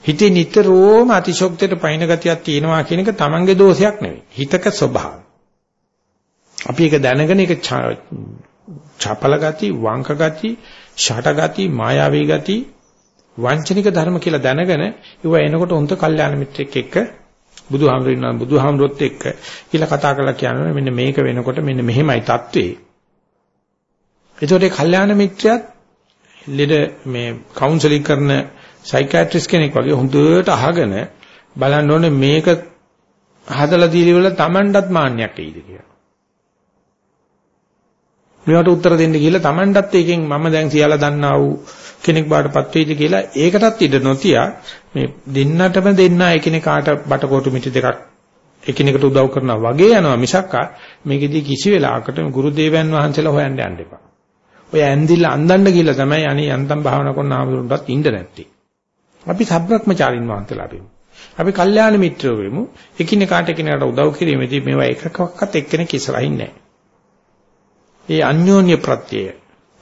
Speaker 1: හිතේ නිතරම අතිශෝක්තියට පයින් ගතියක් තියෙනවා කියන එක තමන්ගේ දෝෂයක් නෙවෙයි. හිතක ස්වභාවය. අපි ඒක දැනගෙන ඒක චපල ගති, වංක ගති, ෂට ගති, මායාවී ගති, වංචනික ධර්ම කියලා දැනගෙන ඒව එනකොට උන්ට කල්යාණ මිත්‍රෙක් එක්ක බුදුහාමුදුරන් බුදුහාමුදුරොත් එක්ක කියලා කතා කරලා කියනවා මෙන්න මේක වෙනකොට මෙන්න මෙහෙමයි தત્ත්වේ. ඒතකොට ඒ කල්යාණ මිත්‍රයත් ලෙඩ මේ කවුන්සලින් කරන සයිකියාට්‍රිස් කෙනෙක් වගේ හොඳට අහගෙන බලන්න ඕනේ මේක හදලා දීලි වල Tamanටත් මාන්නයක් එයිද කියලා. මේවට උත්තර දෙන්න කියලා Tamanටත් එකෙන් මම දැන් සියලා දන්නා වූ කෙනෙක් බාටපත් වෙයිද කියලා ඒකටත් ඉඩ නොතියා මේ දෙන්නටම දෙන්න එකිනෙකාට බටකොටු මිටි දෙකක් එකිනෙකට උදව් කරනවා වගේ යනවා මිසක් මේකෙදී කිසි වෙලාවකට ගුරු දේවයන් වහන්සේලා හොයන්න යන්න එපා. ඔය ඇන්දිල්ල අන්දන්න කියලා තමයි අනේ යන්තම් භාවනා කරන ආමරුන්ටත් ඉන්න නැත්තේ. අපි සබ්‍රක්‍මචාරින් වහන්සේලා අපි. අපි කල්යාණ මිත්‍රයෝ වෙමු. එකිනෙකාට එකිනෙකාට උදව් කිරීමේදී මේවා එකකවත් එක්කෙනෙක් ඉස්සරහින් නැහැ. ඒ අන්‍යෝන්‍ය ප්‍රත්‍යය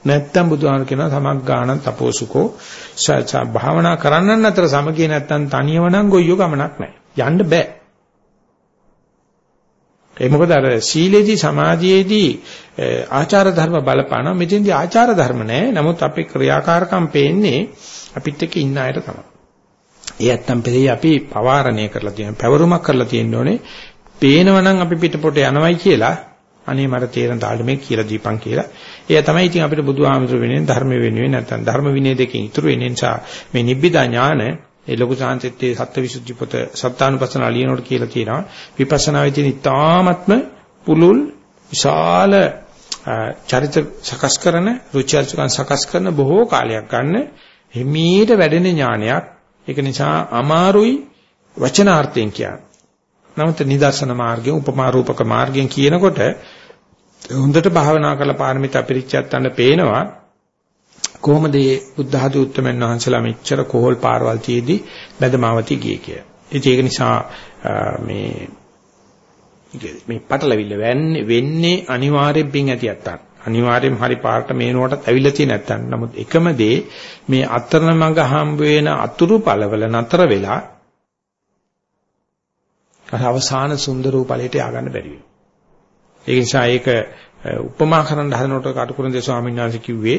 Speaker 1: නැත්තම් බුදුහාම කියනවා සමග්ගාණ තපෝසුකෝ භාවනා කරන්නන් අතර සමගිය නැත්තම් තනියම නම් ගොයියෝ ගමනක් නැහැ. යන්න බෑ. ඒ මොකද අර සීලේදී සමාධියේදී ආචාර ධර්ම බලපානවා. මෙතෙන්දී ආචාර ධර්ම නැහැ. නමුත් අපේ ක්‍රියාකාරකම් පේන්නේ අපිත් එක්ක ඉන්න අයට තමයි. ඒ ඇත්තම් පෙරේ අපි පවාරණය කරලා තියෙන පැවරුමක් කරලා තියෙන්න ඕනේ. පේනවනම් අපි පිටපොට යනවයි කියලා අනේ මට තේරෙන තාලෙ මේ කියලා දීපන් කියලා. එයා තමයි ඉතින් අපිට බුදුහාමුදුර වෙනුවෙන් ධර්ම වෙනුවෙන් නැත්නම් ධර්ම විනය දෙකෙන් ඉතුරු වෙන නිසා මේ නිබ්බිදා ඥාන ඒ ලොකු සාන්තිත්‍යයේ සත්‍යවිසුද්ධි පොත සත්‍යානුපස්සන අලියනකොට කියලා තියෙනවා. විපස්සනාවේ තියෙන ඉතාමත්ම පුලුල් විශාල චරිත සකස් කරන රුචර්චකන් සකස් කරන බොහෝ කාලයක් ගන්න හිමීට වැඩෙන ඥානයක්. ඒක නිසා අමාරුයි වචනාර්ථයෙන් කියන්නේ. නමුත් නිදර්ශන මාර්ගයෙන් උපමා රූපක මාර්ගයෙන් කියනකොට හොඳට භාවනා කරලා පාරමිතා පිරිච්චයත් අන්න පේනවා කොහොමද මේ බුද්ධ ධාතු උත්තමයන් වහන්සේලා මෙච්චර කොහොල් පාරවල් තියේදී බැදමාවති ගියේ කියලා. ඒක නිසා මේ මේ පටලවිල්ල වෙන්නේ වෙන්නේ අනිවාර්යෙන් පිං ඇති නැත්තම්. අනිවාර්යෙන් හරි පාරට මේනෝටත් ඇවිල්ලා තියෙ නැත්තම්. නමුත් එකම දේ මේ අතරමඟ හම්බ වෙන අතුරු පළවල නතර වෙලා අර අවසාන සුන්දර වූ ඵලයට ය아가න්න බැරි වෙනවා. ඒ නිසා ඒක උපමා කරන්න හදනකොට කටුකුරුන්දේ ස්වාමීන් වහන්සේ කිව්වේ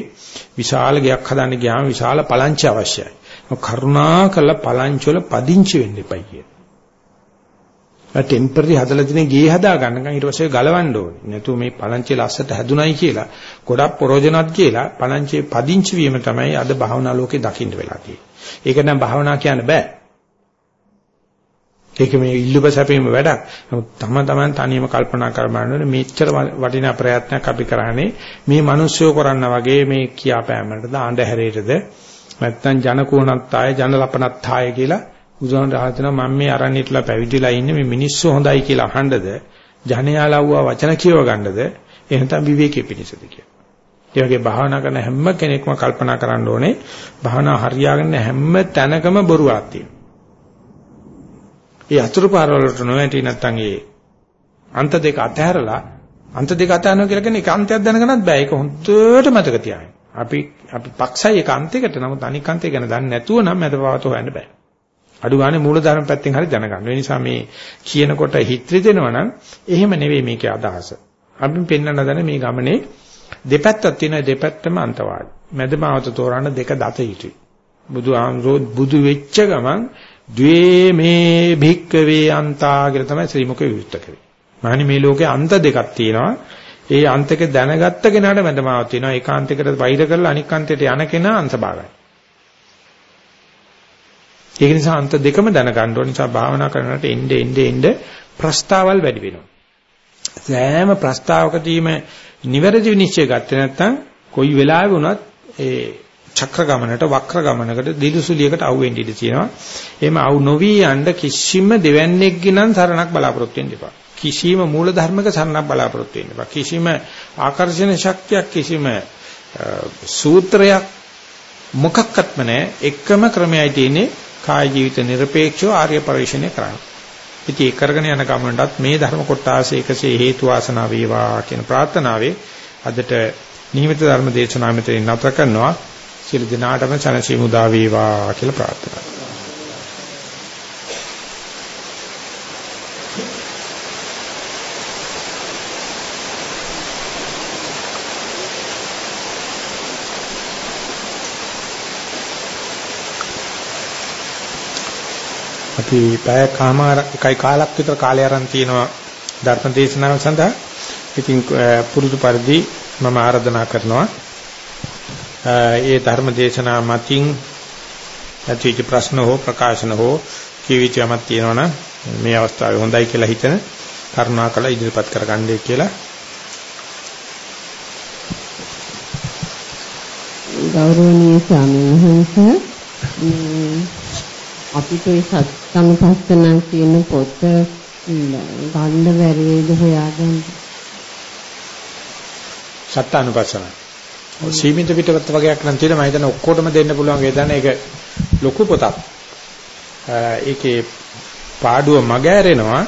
Speaker 1: විශාල ගයක් හදන්න ගියාම විශාල පලංචි අවශ්‍යයි. කරුණා කළ පලංචි වල පදිංචි වෙන්න එපයි කියන. ඒ ටෙම්පරරි හදලා තියෙන ගේ හදා ගන්නකම් ඊට පස්සේ ගලවන්න ඕනේ. නැතු මේ පලංචි ලස්සට හැදුනයි කියලා ගොඩක් ප්‍රෝජනවත් කියලා පලංචියේ පදිංචි වීම තමයි අද භාවනා ලෝකේ දකින්න වෙලා තියෙන්නේ. ඒක නම් භාවනා කියන්න බෑ. ඒක මේ ඉල්ලුප සැපීම වැඩක්. නමුත් තම තමන් තනියම කල්පනා කරමන්නේ මෙච්චර වටිනා ප්‍රයත්නයක් අපි කරන්නේ මේ මිනිස්සුયો කරන්න වගේ මේ කියාපෑමකටද ආඳුරේටද නැත්තම් ජන කුණත්තාය ජන ලපනත්තාය කියලා බුදුහාමර රහතන මම මේ අරණියටලා පැවිදිලා ඉන්නේ මේ මිනිස්සු හොඳයි කියලා අහන්නද ජනයා ලව්වා වචන කියව ගන්නද එහෙනම් විවේකයේ පිණිසද කියලා. ඒ වගේ භාවනා කරන හැම කෙනෙක්ම කල්පනා කරන්න ඕනේ භාවනා හරියාගෙන හැම තැනකම බොරුවක් තියෙනවා. ඒ අතුරු පාරවලට නොවැටි නැත්තම් ඒ අන්ත දෙක අතහැරලා අන්ත දෙක අතහැරනවා කියලා කියන්නේ ඒක අන්තයක් දැනගන්නත් බෑ. ඒක හොඳට මතක තියාගන්න. අපි අපි පක්ෂයි ඒක අන්තයකට නමුත් අනික් අන්තය ගැන දන්නේ නැතුව නම් මැදපවත හොයන්න බෑ. අඩු ගානේ මූලධර්ම පැත්තෙන් හරි දැනගන්න. ඒ නිසා මේ කියනකොට හිත්‍රි දෙනවා නම් එහෙම නෙවෙයි මේකේ අදහස. අපි පෙන්වන්න දන්නේ මේ ගමනේ දෙපැත්තක් තියෙන දෙපැත්තම අන්තවාදී. මැදමාවත තෝරන්න දෙක දත යුතුයි. බුදු ආමරෝ බුදු වෙච්ච ගමන් ද්වේ මේ භික්කවේ අන්තා කියලා තමයි ශ්‍රී මුක විවෘත කරේ. මහනි මේ ලෝකේ අන්ත දෙකක් තියෙනවා. ඒ අන්තක දැනගත්ත කෙනාට මැදමාවක් තියෙනවා. ඒකාන්තයකට වෛර කරලා අනික් අන්තයට යන කෙනා අංශභාගයි. ඒක නිසා අන්ත දෙකම දැනගන්න ඕන නිසා භාවනා කරනකොට එnde එnde එnde ප්‍රස්තාවල් වැඩි වෙනවා. සෑම ප්‍රස්තාවකදීම නිවැරදි විනිශ්චය ගත්තේ නැත්නම් කොයි වෙලාවෙ වුණත් ඒ චක්‍ර ගමනට වක්‍ර ගමනකට දිලිසුලියකට අවු වෙන්න ඉඩ තියෙනවා. එහෙම අවු නොවි යන්න කිසිම දෙවන්නේක්ගේ නම් සරණක් බලාපොරොත්තු වෙන්න එපා. කිසිම මූල ධර්මක සරණක් බලාපොරොත්තු වෙන්න එපා. කිසිම ආකර්ෂණ ශක්තියක් කිසිම සූත්‍රයක් මොකක්වත්ම නැහැ. එකම ක්‍රමයයි තියෙන්නේ කාය ජීවිත নিরপেক্ষව ආර්ය පරිශ්‍රණය කරන්න. ඉතින් ඒ කරගෙන යන ගමනටත් මේ ධර්ම කොටස 100 හේතු වාසනා වේවා කියන ප්‍රාර්ථනාවේ අදට නියමිත ධර්ම දේශනාව මෙතනින් නැවත කරනවා. සියලු දෙනාටම සනසීමු දා වේවා කියලා ප්‍රාර්ථනා කරනවා. අපි පැයකමාර එකයි කාලක් විතර කාලය අරන් තිනවා ධර්ම දේශනාව සඳහා. ඉතින් පුරුදු පරිදි මම ආරාධනා කරනවා ඒ ධර්ම දේශනා මතින් ඇතිවෙච්ච ප්‍රශ්න හෝ ප්‍රකාශන හෝ කීවිචයමක් තියෙනවනම් මේ අවස්ථාවේ හොඳයි කියලා හිතන කරුණාකර ඉදිරිපත් කරගන්නයි කියලා.
Speaker 2: ගෞරවනීය ස්වාමීන් වහන්සේ අපිට ඒ සත්සංපස්සන කියන පොත ගන්න බැරි වේද හොයාගන්න?
Speaker 1: සත්තානුපස්සන සීමිත පිටපත් වගේක් නම් තියෙනවා. මම හිතන්නේ ඔක්කොටම දෙන්න පුළුවන් වේදන ඒක ලොකු පොතක්. ඒකේ පාඩුව මග ඇරෙනවා.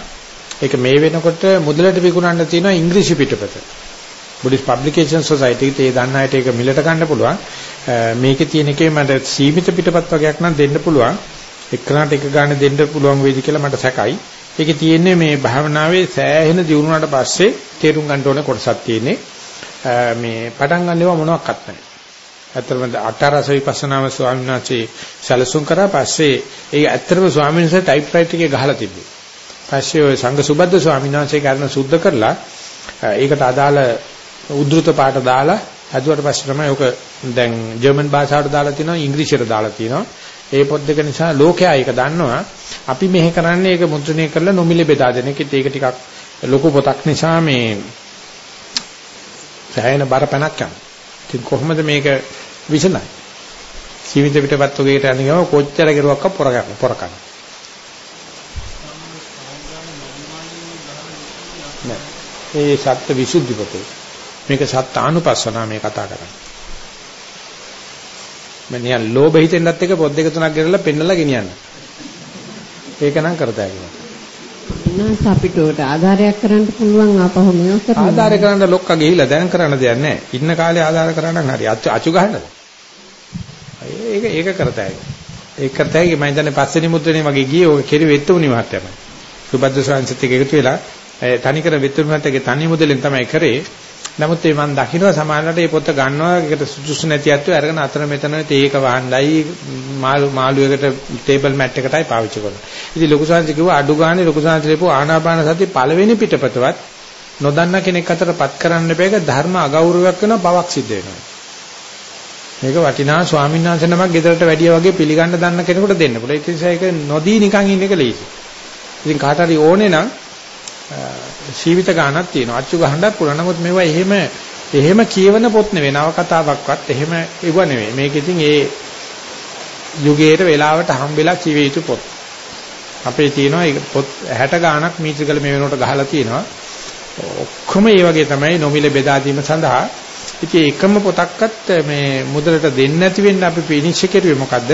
Speaker 1: ඒක මේ වෙනකොට මුදලට විකුණන්න තියෙනවා ඉංග්‍රීසි පිටපත. බුද්දිස් පබ්ලිකේෂන් සොසයිටි එකේ දන්න අයට ඒක මිලට ගන්න පුළුවන්. මේකේ තියෙන එකේ මට සීමිත පිටපත් වගේක් නම් දෙන්න පුළුවන්. එක්කනට එක ගන්න දෙන්න පුළුවන් වේද කියලා මට සැකයි. ඒකේ තියෙන්නේ මේ භාවනාවේ සෑහෙන දියුණුවාට පස්සේ තේරුම් ගන්න ඕන කොටසක් තියෙන්නේ. මේ පටන් ගන්නව මොනවත් නැහැ. ඇත්තටම අටරස විපස්සනාම ස්වාමීන් වහන්සේ සැලසුම් කරා පස්සේ ඒ ඇත්තටම ස්වාමීන් වහන්සේ ටයිප්‍රයිටර් එකේ ගහලා තිබ්බේ. පස්සේ ඔය සංඝ සුබද්ද ස්වාමීන් වහන්සේ කරන සුද්ධ කරලා ඒකට අදාළ උද්දෘත පාඩ දාලා හදුවට පස්සේ තමයි ඔක දැන් ජර්මන් භාෂාවට දාලා තිනවා ඉංග්‍රීසියට දාලා තිනවා ඒ පොත් දෙක නිසා ලෝකයා ඒක දන්නවා. අපි මෙහෙ කරන්නේ ඒක මුද්‍රණය කරලා නොමිලේ බෙදා දෙන එක. ඒක ටිකක් ලොකු පොතක් නිසා මේ සෑහෙන බරපණක් යනවා. ඉතින් කොහොමද මේක විසඳන්නේ? සීමිත පිටපත් ඔගේට යන ගම කොච්චර කෙරුවක්ක පොර ගන්න පොර ගන්න. නෑ. ඒ සත්‍ය විසුද්ධි පොතේ. මේක සත්‍යානුපස්සනා මේ කතා කරන්නේ. මම නිකන් ලෝභ හිතෙන්නත් එක පොත් දෙක තුනක් ගෙනල්ලා පෙන්නලා ගෙනියන්න. ඒක නම් කරතයි කියලා.
Speaker 2: නෑ අපිට උට ආධාරයක් කරන්න පුළුවන් ආපහු මේව කරන්න.
Speaker 1: ආධාරය කරන්න ලොක්ක ගිහිලා දැන් කරන්න දෙයක් නෑ. ඉන්න කාලේ ආධාර කරන්න හරි අචු ගහන්නද? ඒක ඒක කරතයි. ඒක කරතයි මම හිතන්නේ පස්වෙනි මුද්‍රණේ වගේ ගියේ ඔය කෙරි වෙත්තුනි මහත්තයම. සුබද්ද සංසිත එක එකතු වෙලා තනිකර වෙත්තුනි මහත්තයගේ තනි මුදලෙන් තමයි කරේ. නමුත් මේ මම දකින්න සමානලට මේ පොත ගන්නවා ඒකට සුදුසු නැති අත්ව අරගෙන අතර මෙතන තේක වහන්නයි මාළු මාළුවකට ටේබල් මැට් එකටයි පාවිච්චි කරනවා. ඉතින් ලොකු සංහස කිව්වා අඩු ගානේ ලොකු සංහස ලියපු ආනාපාන සති පළවෙනි පිටපතවත් නොදන්න කෙනෙක් අතරපත් කරන්න බෑක ධර්ම අගෞරවයක් වෙනවා පවක් සිද්ධ වෙනවා. මේක වටිනා ස්වාමීන් වහන්සේ නමක් ගෙදරට වැඩිය වගේ පිළිගන්න දන්න කෙනෙකුට දෙන්න පුළුවන්. ඒ නිසා ඒක නොදී නිකන් ඉන්න එක ලේසි. ඉතින් කාට හරි ඕනේ නම් ජීවිත ගානක් තියෙනවා. අච්චු ගහන්නත් පුළුවන්. නමුත් මේවා එහෙම එහෙම කියවන පොත් නෙවෙයි. නව කතාවක්වත් එහෙම ඒව නෙවෙයි. මේක ඉතින් ඒ යුගයේට වෙලාවට හම්බෙලා කියවිය යුතු පොත්. අපේ තියෙනවා ඒ පොත් 60 ගානක් මීටරකල මේ වෙනකොට ගහලා තියෙනවා. ඔක්කොම ඒ වගේ තමයි නොමිල බෙදා දීම සඳහා. ඉතින් එකම පොතක්වත් මේ මුදලට දෙන්නේ නැති වෙන්න අපි පිනිශ්චය කරුවේ මොකද්ද?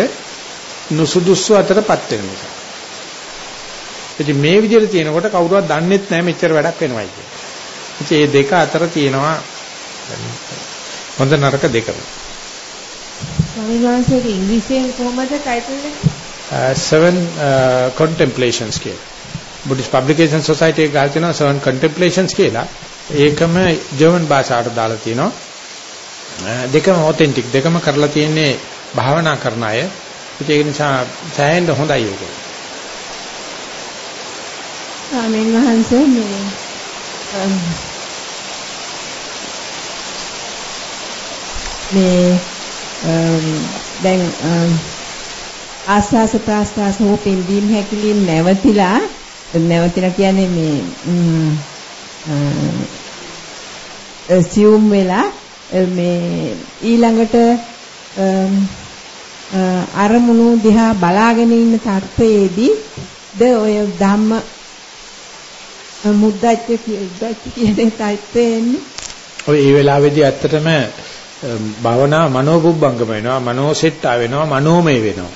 Speaker 1: නුසුදුසු අතරපත් වෙන නිසා. ඉතින් මේ විදිහට තියෙනකොට කවුරුවත් දන්නෙත් නැහැ මෙච්චර වැඩක් වෙනවයි කියලා. මේ දෙක අතර තියෙනවා හොඳ නරක දෙකම.
Speaker 2: ස්වාමීන් ඉංග්‍රීසියෙන් කොහොමද ටයිටල් එක?
Speaker 1: seven uh, contemplations කියලා. Buddhist Publication Society එක ගාල් තියෙනවා seven contemplations කියලා. ඒකම ජර්මන් භාෂාවට දාලා තියෙනවා. දෙකම ඔතෙන්ටික් දෙකම කරලා තියෙන්නේ භාවනා කරන අය. ඒක නිසා සෑහෙන්න හොඳයි ඒක.
Speaker 2: ස්වාමීන් වහන්සේ මේ මේ දැන් ආස්වාස ප්‍රාස්වාස හෝ පිම්බීම් හැකිලින් නැවතිලා නැවතිලා කියන්නේ මේ සියුම් වෙලා මේ ඊළඟට
Speaker 3: අරමුණු දිහා බලාගෙන ඉන්න තත්ත්වයේදී ද ඔය ධම්ම මුද්දච්ච මුද්දච්ච කියන තත්ත්වෙන්නේ
Speaker 1: ඔය ඒ වෙලාවේදී ඇත්තටම භවනා මනෝබුබ්බංගම වෙනවා මනෝසෙට්ටා වෙනවා මනෝමය වෙනවා.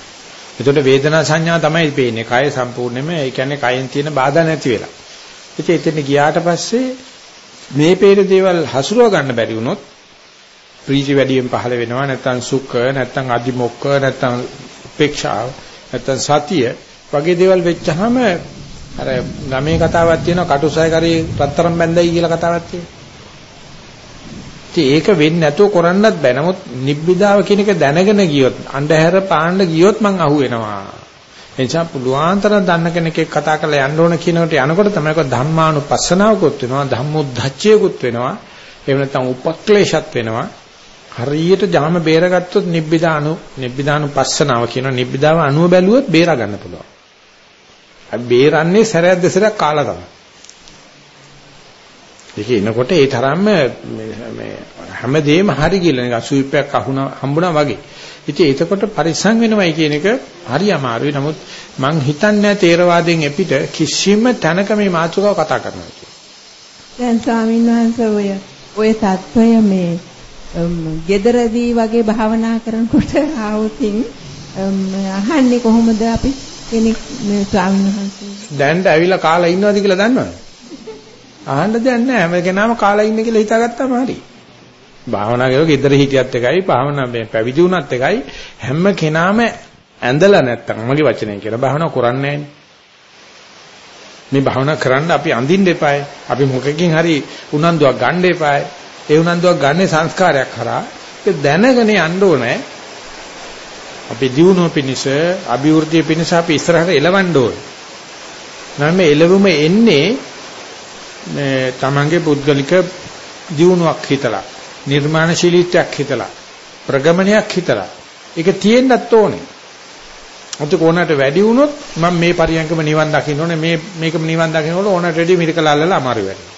Speaker 1: එතකොට වේදනා සංඥා තමයි පේන්නේ. කය සම්පූර්ණයෙන්ම ඒ කියන්නේ කයෙන් තියෙන බාධා නැති වෙලා. ඉතින් එතන ගියාට පස්සේ මේ පේන දේවල් හසුරව ගන්න බැරි වුණොත් ප්‍රීති වැඩියෙන් පහළ වෙනවා. නැත්නම් සුඛ නැත්නම් අදිමොක්ක නැත්නම් උපේක්ෂාව නැත්නම් සතිය වගේ දේවල් වෙච්චහම අර ගමේ කතාවක් තියෙනවා කටුසය කරේ රත්තරන් බැඳයි කියලා කතාවක් තියෙනවා. ඒක වෙන්නේ නැතුව කරන්නත් බෑ. නමුත් නිබ්බිදාව කියන එක දැනගෙන ගියොත් අන්ධහැර පාණ්ඩ ගියොත් මං අහුවෙනවා. එනිසා පුළුවන් තරම් දන්න කෙනෙක් කතා කරලා යන්න ඕන කියනකොට යනකොට තමයි කො ධම්මානුපස්සනාවකුත් වෙනවා ධම්මොද්ධච්චයකුත් වෙනවා එහෙම නැත්නම් උපක්ලේශත් වෙනවා හරියට ජාම බේරගත්තොත් නිබ්බිදානු නිබ්බිදානුපස්සනාව කියන නිබ්බිදාව අනුව බැලුවොත් බේරා ගන්න පුළුවන්. අපි බේරන්නේ සැරයක් දෙසරයක් කාලා තමයි. ඒක එනකොට ඒ තරම්ම මේ හැමදේම හරි කියලා නිකන් සුවිපයක් අහුණා හම්බුණා වගේ. ඉතින් එතකොට පරිස්සම් වෙනවයි කියන එක හරි අමාරුයි. නමුත් මං හිතන්නේ තේරවාදයෙන් එපිට කිසිම තැනක මේ මාතෘකාව කතා කරනවා කියලා.
Speaker 3: දැන් ස්වාමීන් වහන්සේ ඔය ඔය தত্ত্বය මේ gederadi වගේ භාවනා කරනකොට ආවොතින් අහන්නේ කොහොමද අපි කෙනෙක් මේ ස්වාමීන් වහන්සේ
Speaker 1: දැන්ට ඇවිල්ලා කාලා ඉන්නවද කියලා දන්නවද? අහන්න දෙයක් නැහැ. හැම කෙනාම කාලා ඉන්නේ කියලා හිතාගත්තාම හරි. භාවනා කරලා gedara හිටියත් එකයි භාවනා මේ පැවිදි වුණත් එකයි හැම කෙනාම ඇඳලා නැත්තම් මගේ වචනය කියලා භාවනා කරන්නේ මේ භාවනා කරන්න අපි අඳින්න එපායි. අපි මොකකින් හරි උනන්දුවක් ගන්න එපායි. ඒ උනන්දුවක් ගන්න සංස්කාරයක් කරා ඒක දැනගෙන යන්න ඕනේ. අපි දියුණුව පිණිස, අභිවෘද්ධිය පිණිස අපි ඉස්සරහට එලවන්න ඕනේ. නම් මේ එළවුම එන්නේ මේ තමන්ගේ පුද්ගලික දියුණුවක් හිතලා නිර්මාණශීලීත්වයක් හිතලා ප්‍රගමනයක් හිතලා ඒක තියෙන්නත් ඕනේ. අත කොනට වැඩි වුණොත් මම මේ පරියන්කම නිවන් දකින්න ඕනේ මේ මේකම නිවන් දකින්නකොට ඕනට රෙඩි මිරිකල අල්ලලා අමාරු වෙනවා.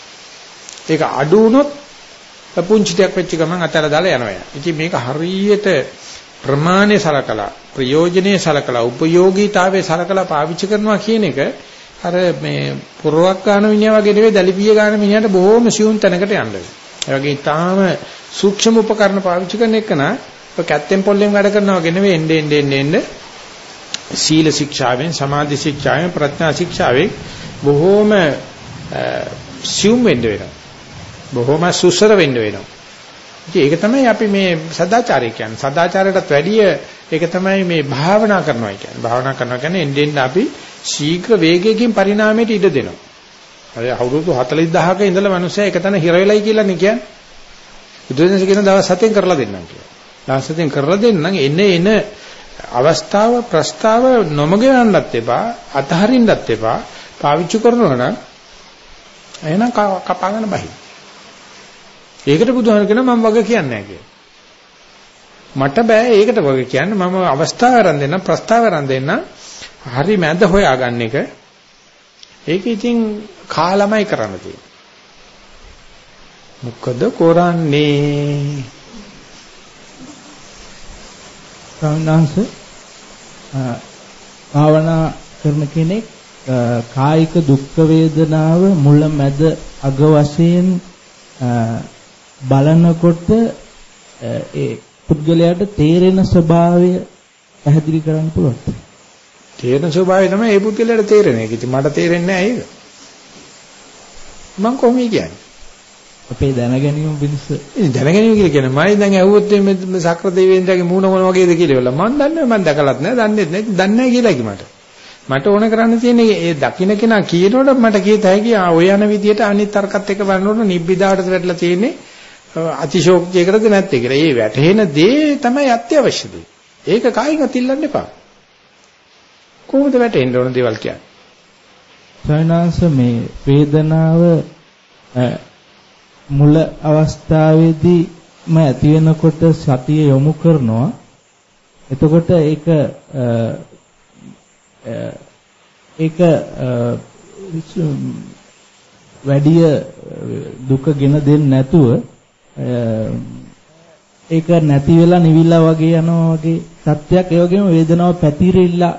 Speaker 1: ඒක අඩු වුණොත් පුංචි දෙයක් වෙච්ච ගමන් අතල දාලා යනවා. ඉතින් මේක හරියට ප්‍රමාණය සලකලා ප්‍රයෝජනේ සලකලා උපයෝගීතාවයේ සලකලා පාවිච්චි කරනවා කියන එක අර මේ පුරවක් ගන්න මිනිහා වගේ නෙවෙයි දලිපිය ගන්න මිනිහට බොහොම සියුම් තැනකට යන්න ඒ වගේ ඊටාම සූක්ෂම උපකරණ පාවිච්චි කරන එක නා ඔය කැත්තෙන් පොල්ලෙන් වැඩ කරනවා වගේ නෙවෙයි එන්නේ එන්නේ එන්නේ සීල ශික්ෂාවෙන් සමාධි ශික්ෂාවෙන් ප්‍රඥා ශික්ෂාවෙන් බොහෝම සියුම් වෙන්න වෙනවා. බොහෝම සුසර වෙන්න වෙනවා. ඒක තමයි අපි මේ සදාචාරය කියන්නේ. සදාචාරයටත් වැඩිය ඒක තමයි මේ භාවනා කරනවා කියන්නේ. භාවනා කරනවා කියන්නේ එන්නේ අපි ශීඝ්‍ර වේගයකින් පරිණාමයට ඉඩ දෙනවා. අර අවුරුදු 40000ක ඉඳලා මිනිස්සයා එක තැන හිර වෙලයි කියලා නේ කියන්නේ. බුදුරජාණන් කියන දවස් 7න් කරලා දෙන්නම් කියලා. දවස් 7න් කරලා දෙන්නම් එන එන අවස්ථාව ප්‍රස්තාව නොමග යන්නත් එපා අතහරින්නත් එපා පාවිච්චි කරනවා නම් එහෙනම් කපාගෙන බහි. ඒකට බුදුහාම කියනවා මම වග කියන්නේ නැහැ කියලා. මට බෑ ඒකට වග කියන්න මම අවස්ථාව ආරම්භ දෙන්නම් ප්‍රස්තාව ආරම්භ දෙන්නම් හරි මැද හොයාගන්න එක ඒක ඉතින් කාලමයි කරන්න තියෙන්නේ. මොකද කරන්නේ?
Speaker 4: සවනාංශ භාවනා කරන කෙනෙක් කායික දුක් වේදනාව මුල මැද අග වශයෙන් බලනකොට ඒ පුද්ගලයාට තේරෙන ස්වභාවය පැහැදිලි කරන්න පුළුවන්.
Speaker 1: තේරෙන ස්වභාවය තමයි ඒ පුද්ගලයාට තේරෙන එක. ඉතින් මට තේරෙන්නේ නැහැ ඒක. මම කොහොමද කියන්නේ?
Speaker 4: අපේ දැනගැනීම පිණිස
Speaker 1: ඉතින් දැනගැනීම කියලා කියන්නේ මම දැන් ඇහුවොත් මේ සක්‍ර දෙවියන්ගේ මූණ මොන වගේද කියලා මම දන්නේ මම දැකලත් නැහැ දන්නේ නැහැ දන්නේ නැහැ කියලා කිව්වට මට ඕන කරන්න තියෙන්නේ ඒ දකින්න කෙනා කියනකොට මට කියත හැකි ආ ඔය යන විදියට අනිත් තර්කත් එක්ක බලනකොට නිබ්බිදාට වැටලා තියෙන්නේ අතිශෝක්තියකටද නැත්තේ කියලා. ඒ වැටහෙන දේ තමයි අත්‍යවශ්‍ය දේ. ඒක කායිකත් ඉල්ලන්න එපා. කොහොමද වැටෙන්න ඕන දේවල් කියන්නේ?
Speaker 4: සයනාංශ මේ වේදනාව මුල අවස්ථාවේදීම ඇති වෙනකොට සතිය යොමු කරනවා. එතකොට ඒක ඒක වැඩි දුක ගෙන දෙන්නේ නැතුව ඒක නැති වෙලා නිවිලා වගේ යනවා වගේ තත්ත්වයක් ඒ වගේම වේදනාව පැතිරිලා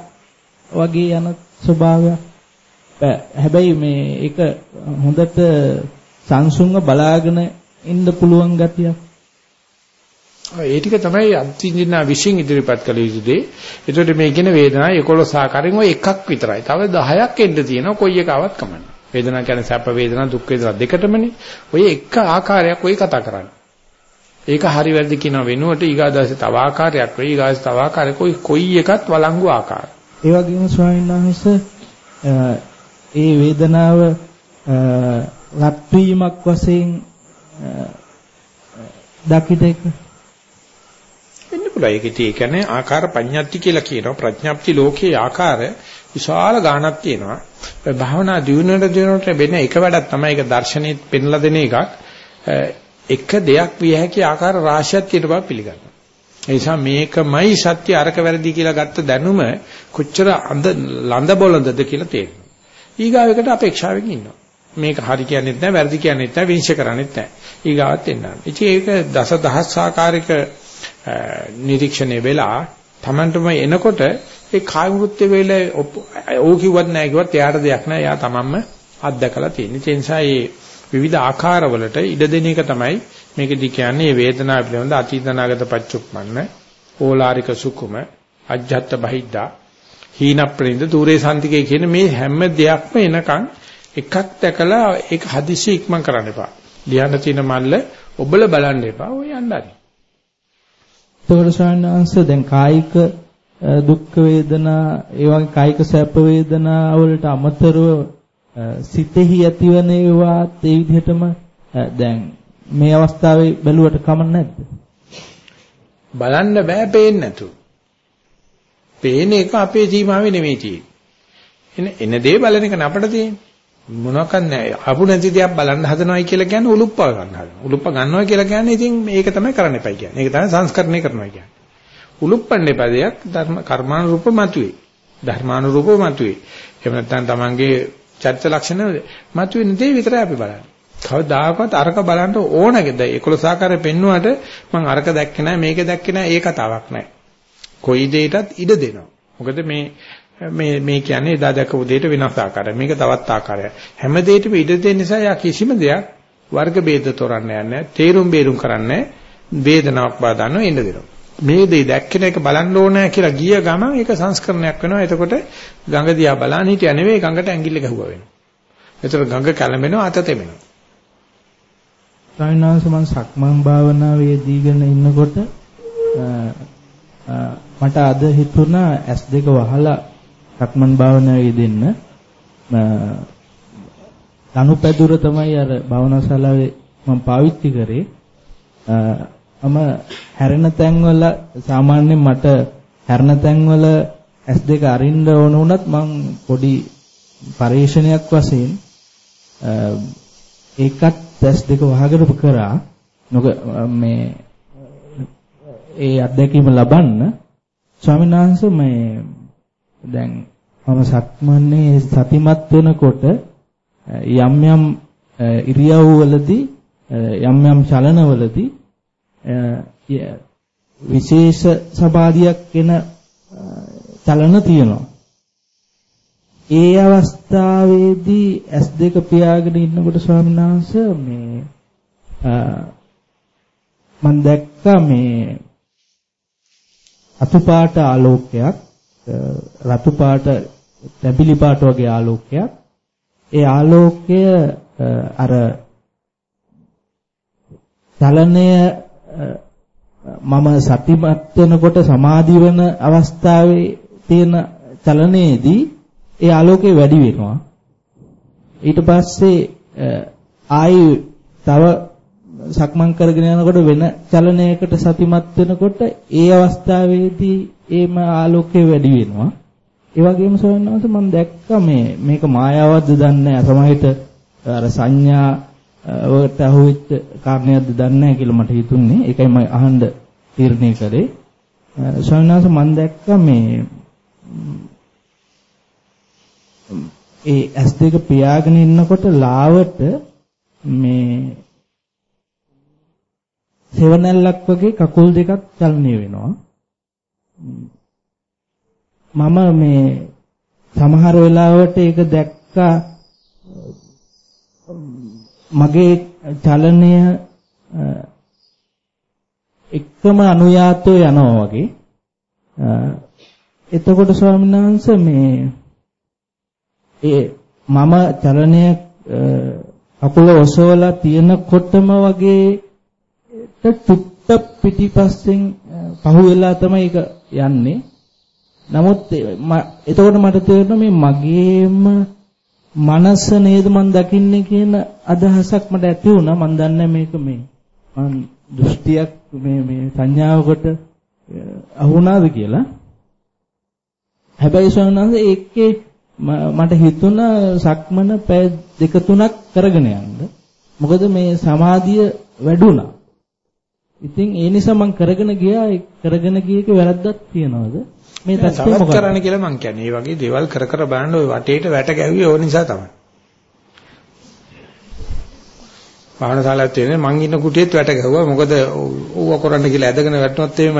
Speaker 4: වගේ යන ස්වභාවයක් හැබැයි මේ ඒක හොඳට සංසුන්ව බලාගෙන ඉන්න පුළුවන් ගතියක්
Speaker 1: ඒ ටික තමයි අත්විඳිනා විශ්ින් ඉදිරිපත් කළ යුතු දේ. ඒතකොට මේ කියන වේදනා 11 ආකාරයෙන් ඔය එකක් විතරයි. තව 10ක් එන්න තියෙනවා කොයි එකවත් කමන්නේ. වේදනා කියන්නේ සැප වේදනා දුක් වේදනා දෙකටමනේ. ඔය එක ආකාරයක් ඔය කතා කරන්නේ. ඒක හරි වැරදි කියන වෙනුවට ඊගාදාසේ තව ආකාරයක් වෙයි ඊගාදාසේ තව ආකාරයක් කොයි කොයි එකත් වළංගු ආකාරය.
Speaker 4: ඒ වගේම ස්වාමීන් වහන්සේ ඒ වේදනාව රත් වීමක් වශයෙන් දකිට එක
Speaker 1: වෙන්න පුළුවන්. ඒකෙත් ඒ කියන්නේ ආකාර පඤ්ඤාති කියලා කියනවා. ප්‍රඥාප්ති ලෝකයේ ආකාර විශාල ගාණක් තියෙනවා. භාවනා දියුණුවට දියුණුවට වෙන එක වැඩක් තමයි ඒක දර්ශනෙත් පෙන්ලා දෙන එකක්. එක දෙයක් විය හැකි ආකාර රාශියක් තියෙන බව පිළිගන්නවා. ඒ නිසා මේකමයි සත්‍ය අරක වැරදි කියලා ගත්ත දැනුම කොච්චර අඳ ලඳ බොළඳද කියලා තේරෙනවා. ඊගාවෙකට අපේක්ෂාවෙන් ඉන්නවා. මේක හරි කියන්නේත් නැහැ වැරදි කියන්නේත් නැහැ විනිශ්චය කරන්නේත් නැහැ. ඊගාවත් එන්නා. ඉතින් ඒක දස දහස් ආකාරයක නිරීක්ෂණය වෙලා Tamanටම එනකොට ඒ කාය වෘත්ති වේල ඕ කිව්වත් නැහැ කිව්වත් එයාට දෙයක් නැහැ. එයා තමන්ම අත්දකලා තියෙන. ඒ නිසා මේ විවිධ ආකාරවලට ඉඩ දෙන එක තමයි මේකදී කියන්නේ වේදනාව පිළිබඳ අතීතනාගත පච්චුප්පන්න ඕලාරික සුකුම අජ්ජත් බහිද්දා හීන ප්‍රේන්ද দূරේ සාන්තිකේ කියන මේ හැම දෙයක්ම එනකන් එකක් දැකලා ඒක හදිසි ඉක්මන් කරන්න එපා. ලියන්න තියෙන මල්ල ඔබල බලන්න එපා. ඔය යන්නයි.
Speaker 4: එතකොට ස්වාමීන් දැන් කායික දුක් වේදනා ඒ වගේ කායික සැප වේදනා වලට අමතරව සිතෙහි ඇතිවන ඒවාත් ඒ විදිහටම දැන් මේ අවස්ථාවේ බැලුවට කමක් නැද්ද?
Speaker 1: බලන්න බෑ පේන්නේ නැතු. පේන එක අපේ සීමාවේ නෙමෙයි තියෙන්නේ. එන එන දේ බලන එක අපිට තියෙන්නේ. මොනවාක් නැහැ. අපු නැති දෙයක් බලන්න හදනවයි කියලා කියන්නේ උලුප්ප ගන්න හදනවා. උලුප්ප ගන්නවා කියලා කියන්නේ ඉතින් මේක තමයි කරන්න එපයි කියන්නේ. ඒක තමයි සංස්කරණය කරනවා කියන්නේ. උලුප්පන්න එපා දෙයක් ධර්ම කර්මානුරූප මතුවේ. ධර්මානුරූපව මතුවේ. එහෙම නැත්නම් තමන්ගේ චරිත ලක්ෂණ මතුවෙන දේ විතරයි අපි බලන්නේ. කවදාකවත් අරක බලන්න ඕනකද 11 ආකාරයෙන් පෙන්නුවට මම අරක දැක්කේ නැහැ මේක දැක්කේ නැහැ ඒ කතාවක් නැහැ. කොයි දෙයකටත් ඉඩ දෙනවා. මොකද මේ මේ මේ කියන්නේ එදා දැකපු දෙයට වෙනස් ආකාරයක්. මේක තවත් ආකාරයක්. හැම දෙයකටම ඉඩ දෙන්න නිසා යා කිසිම දෙයක් වර්ග ભેද තොරන්න යන්නේ තේරුම් බේරුම් කරන්නේ වේදනාවක් බාදන්න එන්න දෙනවා. මේ දේ දැක්කන එක බලන්න ඕනෑ කියලා ගිය ගමන් ඒක සංස්කරණයක් වෙනවා. එතකොට ගඟ දිහා බලන්න හිටියා නෙවෙයි ගඟට ඇඟිල්ල ගහුවා වෙනවා. එතකොට ගඟ කැළඹෙනවා අත තෙමෙනවා.
Speaker 4: ස්වාමීන් වහන්සේ මම සක්මන් භාවනාවේ දීගෙන ඉන්නකොට මට අද හිතුණා S2 වහලා සක්මන් භාවනාවේ දෙන්න ලනුපැදුර තමයි අර භාවනා ශාලාවේ මම පාවිච්චි කරේ. මම හැරෙන තැන්වල සාමාන්‍යයෙන් මට හැරෙන තැන්වල S2 අරින්න ඕන වුණත් මම පොඩි පරිශ්‍රණයක් වශයෙන් ඒකත් S2 වහගෙන කරා. මොක මේ ඒ අත්දැකීම ලබන්න ස්වාමීන් වහන්සේ මේ දැන් මම සක්මන්නේ සතිමත් වෙනකොට යම් යම් ඉරියව්වලදී යම් යම් චලනවලදී විශේෂ සබාදියක් වෙන චලන තියෙනවා. ඒ අවස්ථාවේදී S2 පියාගෙන ඉන්නකොට ස්වාමීන් වහන්සේ මේ මම දැක්කා මේ අතුපාට ආලෝකයක් රතු පාට තැඹිලි පාට වගේ ආලෝකයක්. ඒ ආලෝකය අර චලනය මම සතිමත් වෙනකොට සමාධි වෙන අවස්ථාවේ තියෙන චලනයේදී ඒ ආලෝකය වැඩි වෙනවා. ඊට පස්සේ ආයි තව සක්මන් කරගෙන යනකොට වෙන චලනයකට සතිමත් වෙනකොට ඒ අවස්ථාවේදී ඒම ආලෝකය වැඩි වෙනවා. ඒ වගේම සෝයනවාස මම දැක්කා මේ මේක මායාවක්ද දන්නේ නැහැ. අර සංඥා වට අහුවෙච්ච කාරණයක්ද දන්නේ නැහැ කියලා මට හිතුනේ. ඒකයි මම අහන්න තීරණය කළේ. සෝයනවාස මම දැක්කා මේ ඒ S2 පියාගෙන ඉන්නකොට ලාවට මේ සෙවණැල්ලක් වගේ කකුල් දෙකක් චලනය වෙනවා. මම මේ සමහර වෙලාවට ඒක දැක්කා මගේ චලනය එක්කම අනුයාතෝ යනවා වගේ. එතකොට ස්වාමීන් වහන්සේ මේ ඒ මම චලනය අකුල ඔසවලා තියෙනකොටම වගේ ටුට්ට පිටිපස්සෙන් පහුවෙලා තමයි ඒක යන්නේ. නමුත් එතකොට මට තේරෙනවා මේ මගේම මනස නේද මන් දකින්නේ කියන අදහසක් මට ඇති වුණා. මන් දන්නේ මේක මේ මන් දෘෂ්ටියක් මේ මේ සංඥාවකට අහුණාද කියලා. හැබැයි ස්වාමීන් වහන්සේ ඒකේ මට හිතුණා සක්මන පැය දෙක තුනක් කරගෙන යන්න. මොකද මේ සමාධිය වැඩුණා. ඉතින් ඒ නිසා මම කරගෙන ගියා කරගෙන ගියේක වැරද්දක් තියනවද?
Speaker 1: මේ තත්ත්වය මොකක්ද කරන්න කියලා මං කියන්නේ. මේ වගේ දේවල් කර කර බලන්න ওই වටේට වැට ගැහුවේ ඕන නිසා තමයි. භාවනශාලාවේ තියෙන මං ඉන්න කුටියේත් වැට ගැහුවා. මොකද ඌව කරන්න කියලා ඇදගෙන වැටුනොත් එහෙම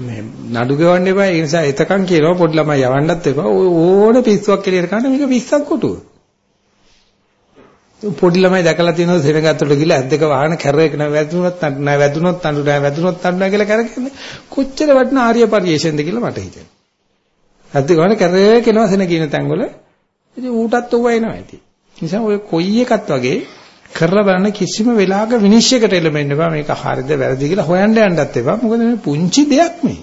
Speaker 1: මේ නඩු ගෙවන්න එපා. ඒ නිසා එතකන් කියනවා පොඩි ළමයි යවන්නත් එපා. ඕන පිස්සුවක් කියලා කරන්න මේක පිස්සක් කොටුව. පොඩි ළමයි දැකලා තියෙනවා සෙනග ඇතුළට ගිහලා ඇද්දක වහන කැරේක නැ වැදුනොත් නැ වැදුනොත් අඬු නැ වැදුනොත් අඬු නැ කියලා කරකන්නේ කොච්චර වටින ආර්ය පරිේශයෙන්ද කියලා මට හිතෙනවා. ඇද්දක වහන කැරේක එනවා සෙන කියන තැන්වල ඉතින් ඌටත් ඔව එනවා ඇති. නිසා ඔය කොයි එකත් වගේ කරලා බලන්න කිසිම වෙලාවක විනිශ්චයකට එළඹෙන්න එපා මේක හරිද වැරදිද කියලා හොයන්න යන්නත් එපා මොකද මේ පුංචි දෙයක් මේ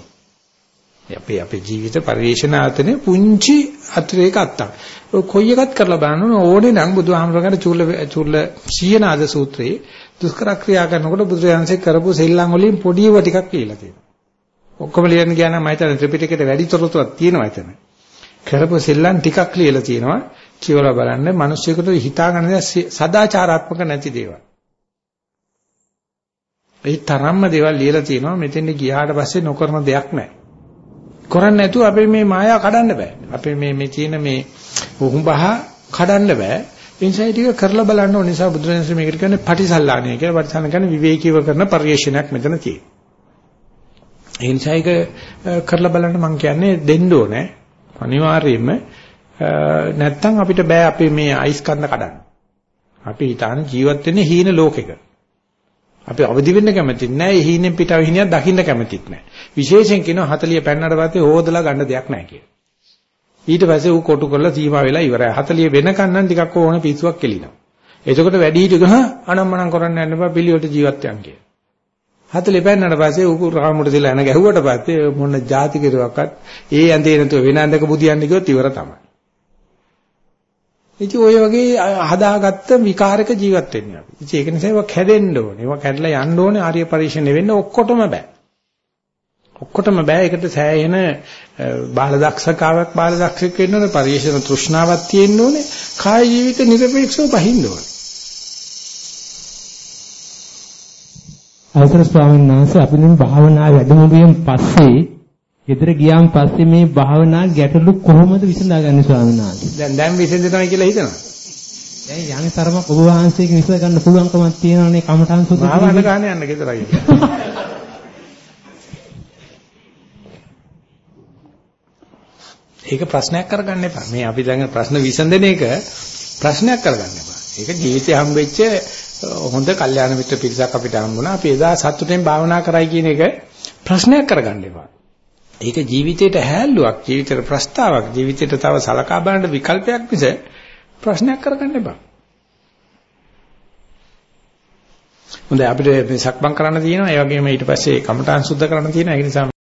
Speaker 1: අපේ අපේ ජීවිත පරිේශනාතනේ පුංචි අතිරේක අත්තක්. ඔය කොයි එකත් කරලා බලන්න ඕනේ. නම් බුදුහාමරගන්න චූල චූල සීයනාද සූත්‍රයේ දුෂ්කර ක්‍රියා කරනකොට බුදුරජාණන්සේ කරපු සෙල්ලම් වලින් පොඩි ඒවා ටිකක් කියලා තියෙනවා. ඔක්කොම ලියන්න ගියා නම් මම හිතන්නේ ත්‍රිපිටකයට වැඩි තොරතුරක් තියෙනවා එතන. කරපු සෙල්ලම් ටිකක් ලියලා තියෙනවා. කියවලා බලන්න මිනිස්සුෙකුට හිතා ගන්න සදාචාරාත්මක නැති දේවල්. ඒ තරම්ම දේවල් ලියලා තියෙනවා. මෙතෙන් ගියාට පස්සේ නොකරන දෙයක් නැහැ. කරන්නේ නැතුව අපේ මේ මායාව කඩන්න බෑ. අපේ මේ මේ තියෙන මේ උහුඹහ කඩන්න බෑ. ඒ නිසා ටික කරලා බලන්න ඕන නිසා බුදුරජාණන් මේකට කියන්නේ පටිසල්ලාණය කියලා. පටිසල්ලාණ කියන්නේ විවේකීව කරන පරිශ්‍රණයක් මෙතන තියෙනවා. ඒ නිසා ඒක කරලා බලන්න මම කියන්නේ දෙන්න ඕනේ. අනිවාර්යයෙන්ම නැත්තම් අපිට බෑ අපේ මේ අයිස් කන්න කඩන්න. අපි හිතාන ජීවත් වෙන්නේ හීන ලෝකෙක. අපි අවදි වෙන්න කැමතිත් නෑ. ඒ හීනෙන් පිටව හිනියක් දකින්න කැමතිත් නෑ. විශේෂයෙන් කියනවා 40 පෙන්නට පස්සේ හොදලා ගන්න දෙයක් නෑ කියලා. ඊට පස්සේ ඌ කොටු කරලා සීමා වෙලා ඉවරයි. 40 වෙනකන් නම් ටිකක් ඕන පිස්සුවක් කෙලිනවා. එතකොට වැඩි හිටිය ගහ අනම්මනම් කරන්න යන්න බෑ පිළිවෙලට ජීවත් වෙන්න කියලා. 40 පෙන්නට පස්සේ ඌ රාමුට දිලා එන ගැහුවට පස්සේ මොන જાති කෙරුවක්වත් ඒ ඇඳේ නැතුව වෙන ඇඳක බුදියන්න ගියොත් ඉවර තමයි. ඉතින් ඔය වගේ හදාගත්ත විකාරක ජීවත් වෙන්නේ අපි. ඉතින් ඒක නිසා ඒවා කැඩෙන්න ඕනේ. ඒවා කැඩලා යන්න ඕනේ ආර්ය පරිශ්‍රණය වෙන්න ඔක්කොටම බෑ. ඔක්කොටම බෑ. ඒකට සෑහෙන බාල දක්ෂකාවක් බාල දක්ෂෙක් වෙන්න ඕනේ. පරිශ්‍රණ තෘෂ්ණාවක් තියෙන්න ඕනේ. කාය ජීවිත නිර්පේක්ෂව බහින්න ඕනේ.
Speaker 5: අවසර ස්වාමීන් වහන්සේ අපි මේ භාවනා වැඩමුළුවෙන් පස්සේ ගෙදර ගියාන් පස්සේ මේ භාවනා ගැටලු කොහොමද විසඳාගන්නේ ස්වාමීන් වහන්සේ?
Speaker 1: දැන් දැන් විසඳනවා කියලා හිතනවා.
Speaker 5: දැන් යම් තරමක් ඔබ වහන්සේගෙන් විසඳ ගන්න පුළුවන්කමක් තියෙනවනේ කමඨාන් සුද්ධ
Speaker 1: කරලා. මාවන්න ගන්න යන්න ගෙදරයි. ඒක ප්‍රශ්නයක් කරගන්න එපා. මේ අපි දැන් ප්‍රශ්න විසඳන එක ප්‍රශ්නයක් කරගන්න එපා. ඒක ජීවිතේ හම්බෙච්ච හොඳ කල්යාණ මිත්‍ර පිරිසක් අපිට හම්බුණා. අපි එදා සතුටෙන් භාවනා කරයි කියන එක ප්‍රශ්නයක් කරගන්න එපා. ඒක ජීවිතේට හැල්ලුවක්, ජීවිතේට ප්‍රස්තාවක්, ජීවිතේට තව සලකා බලන්න විකල්පයක් මිස ප්‍රශ්නයක් කරගන්න එපා. හොඳයි අපිට මේ සක්මන් කරන්න තියෙනවා. ඒ වගේම ඊට පස්සේ කමඨාන් සුද්ධ කරන්න තියෙනවා. ඒ නිසා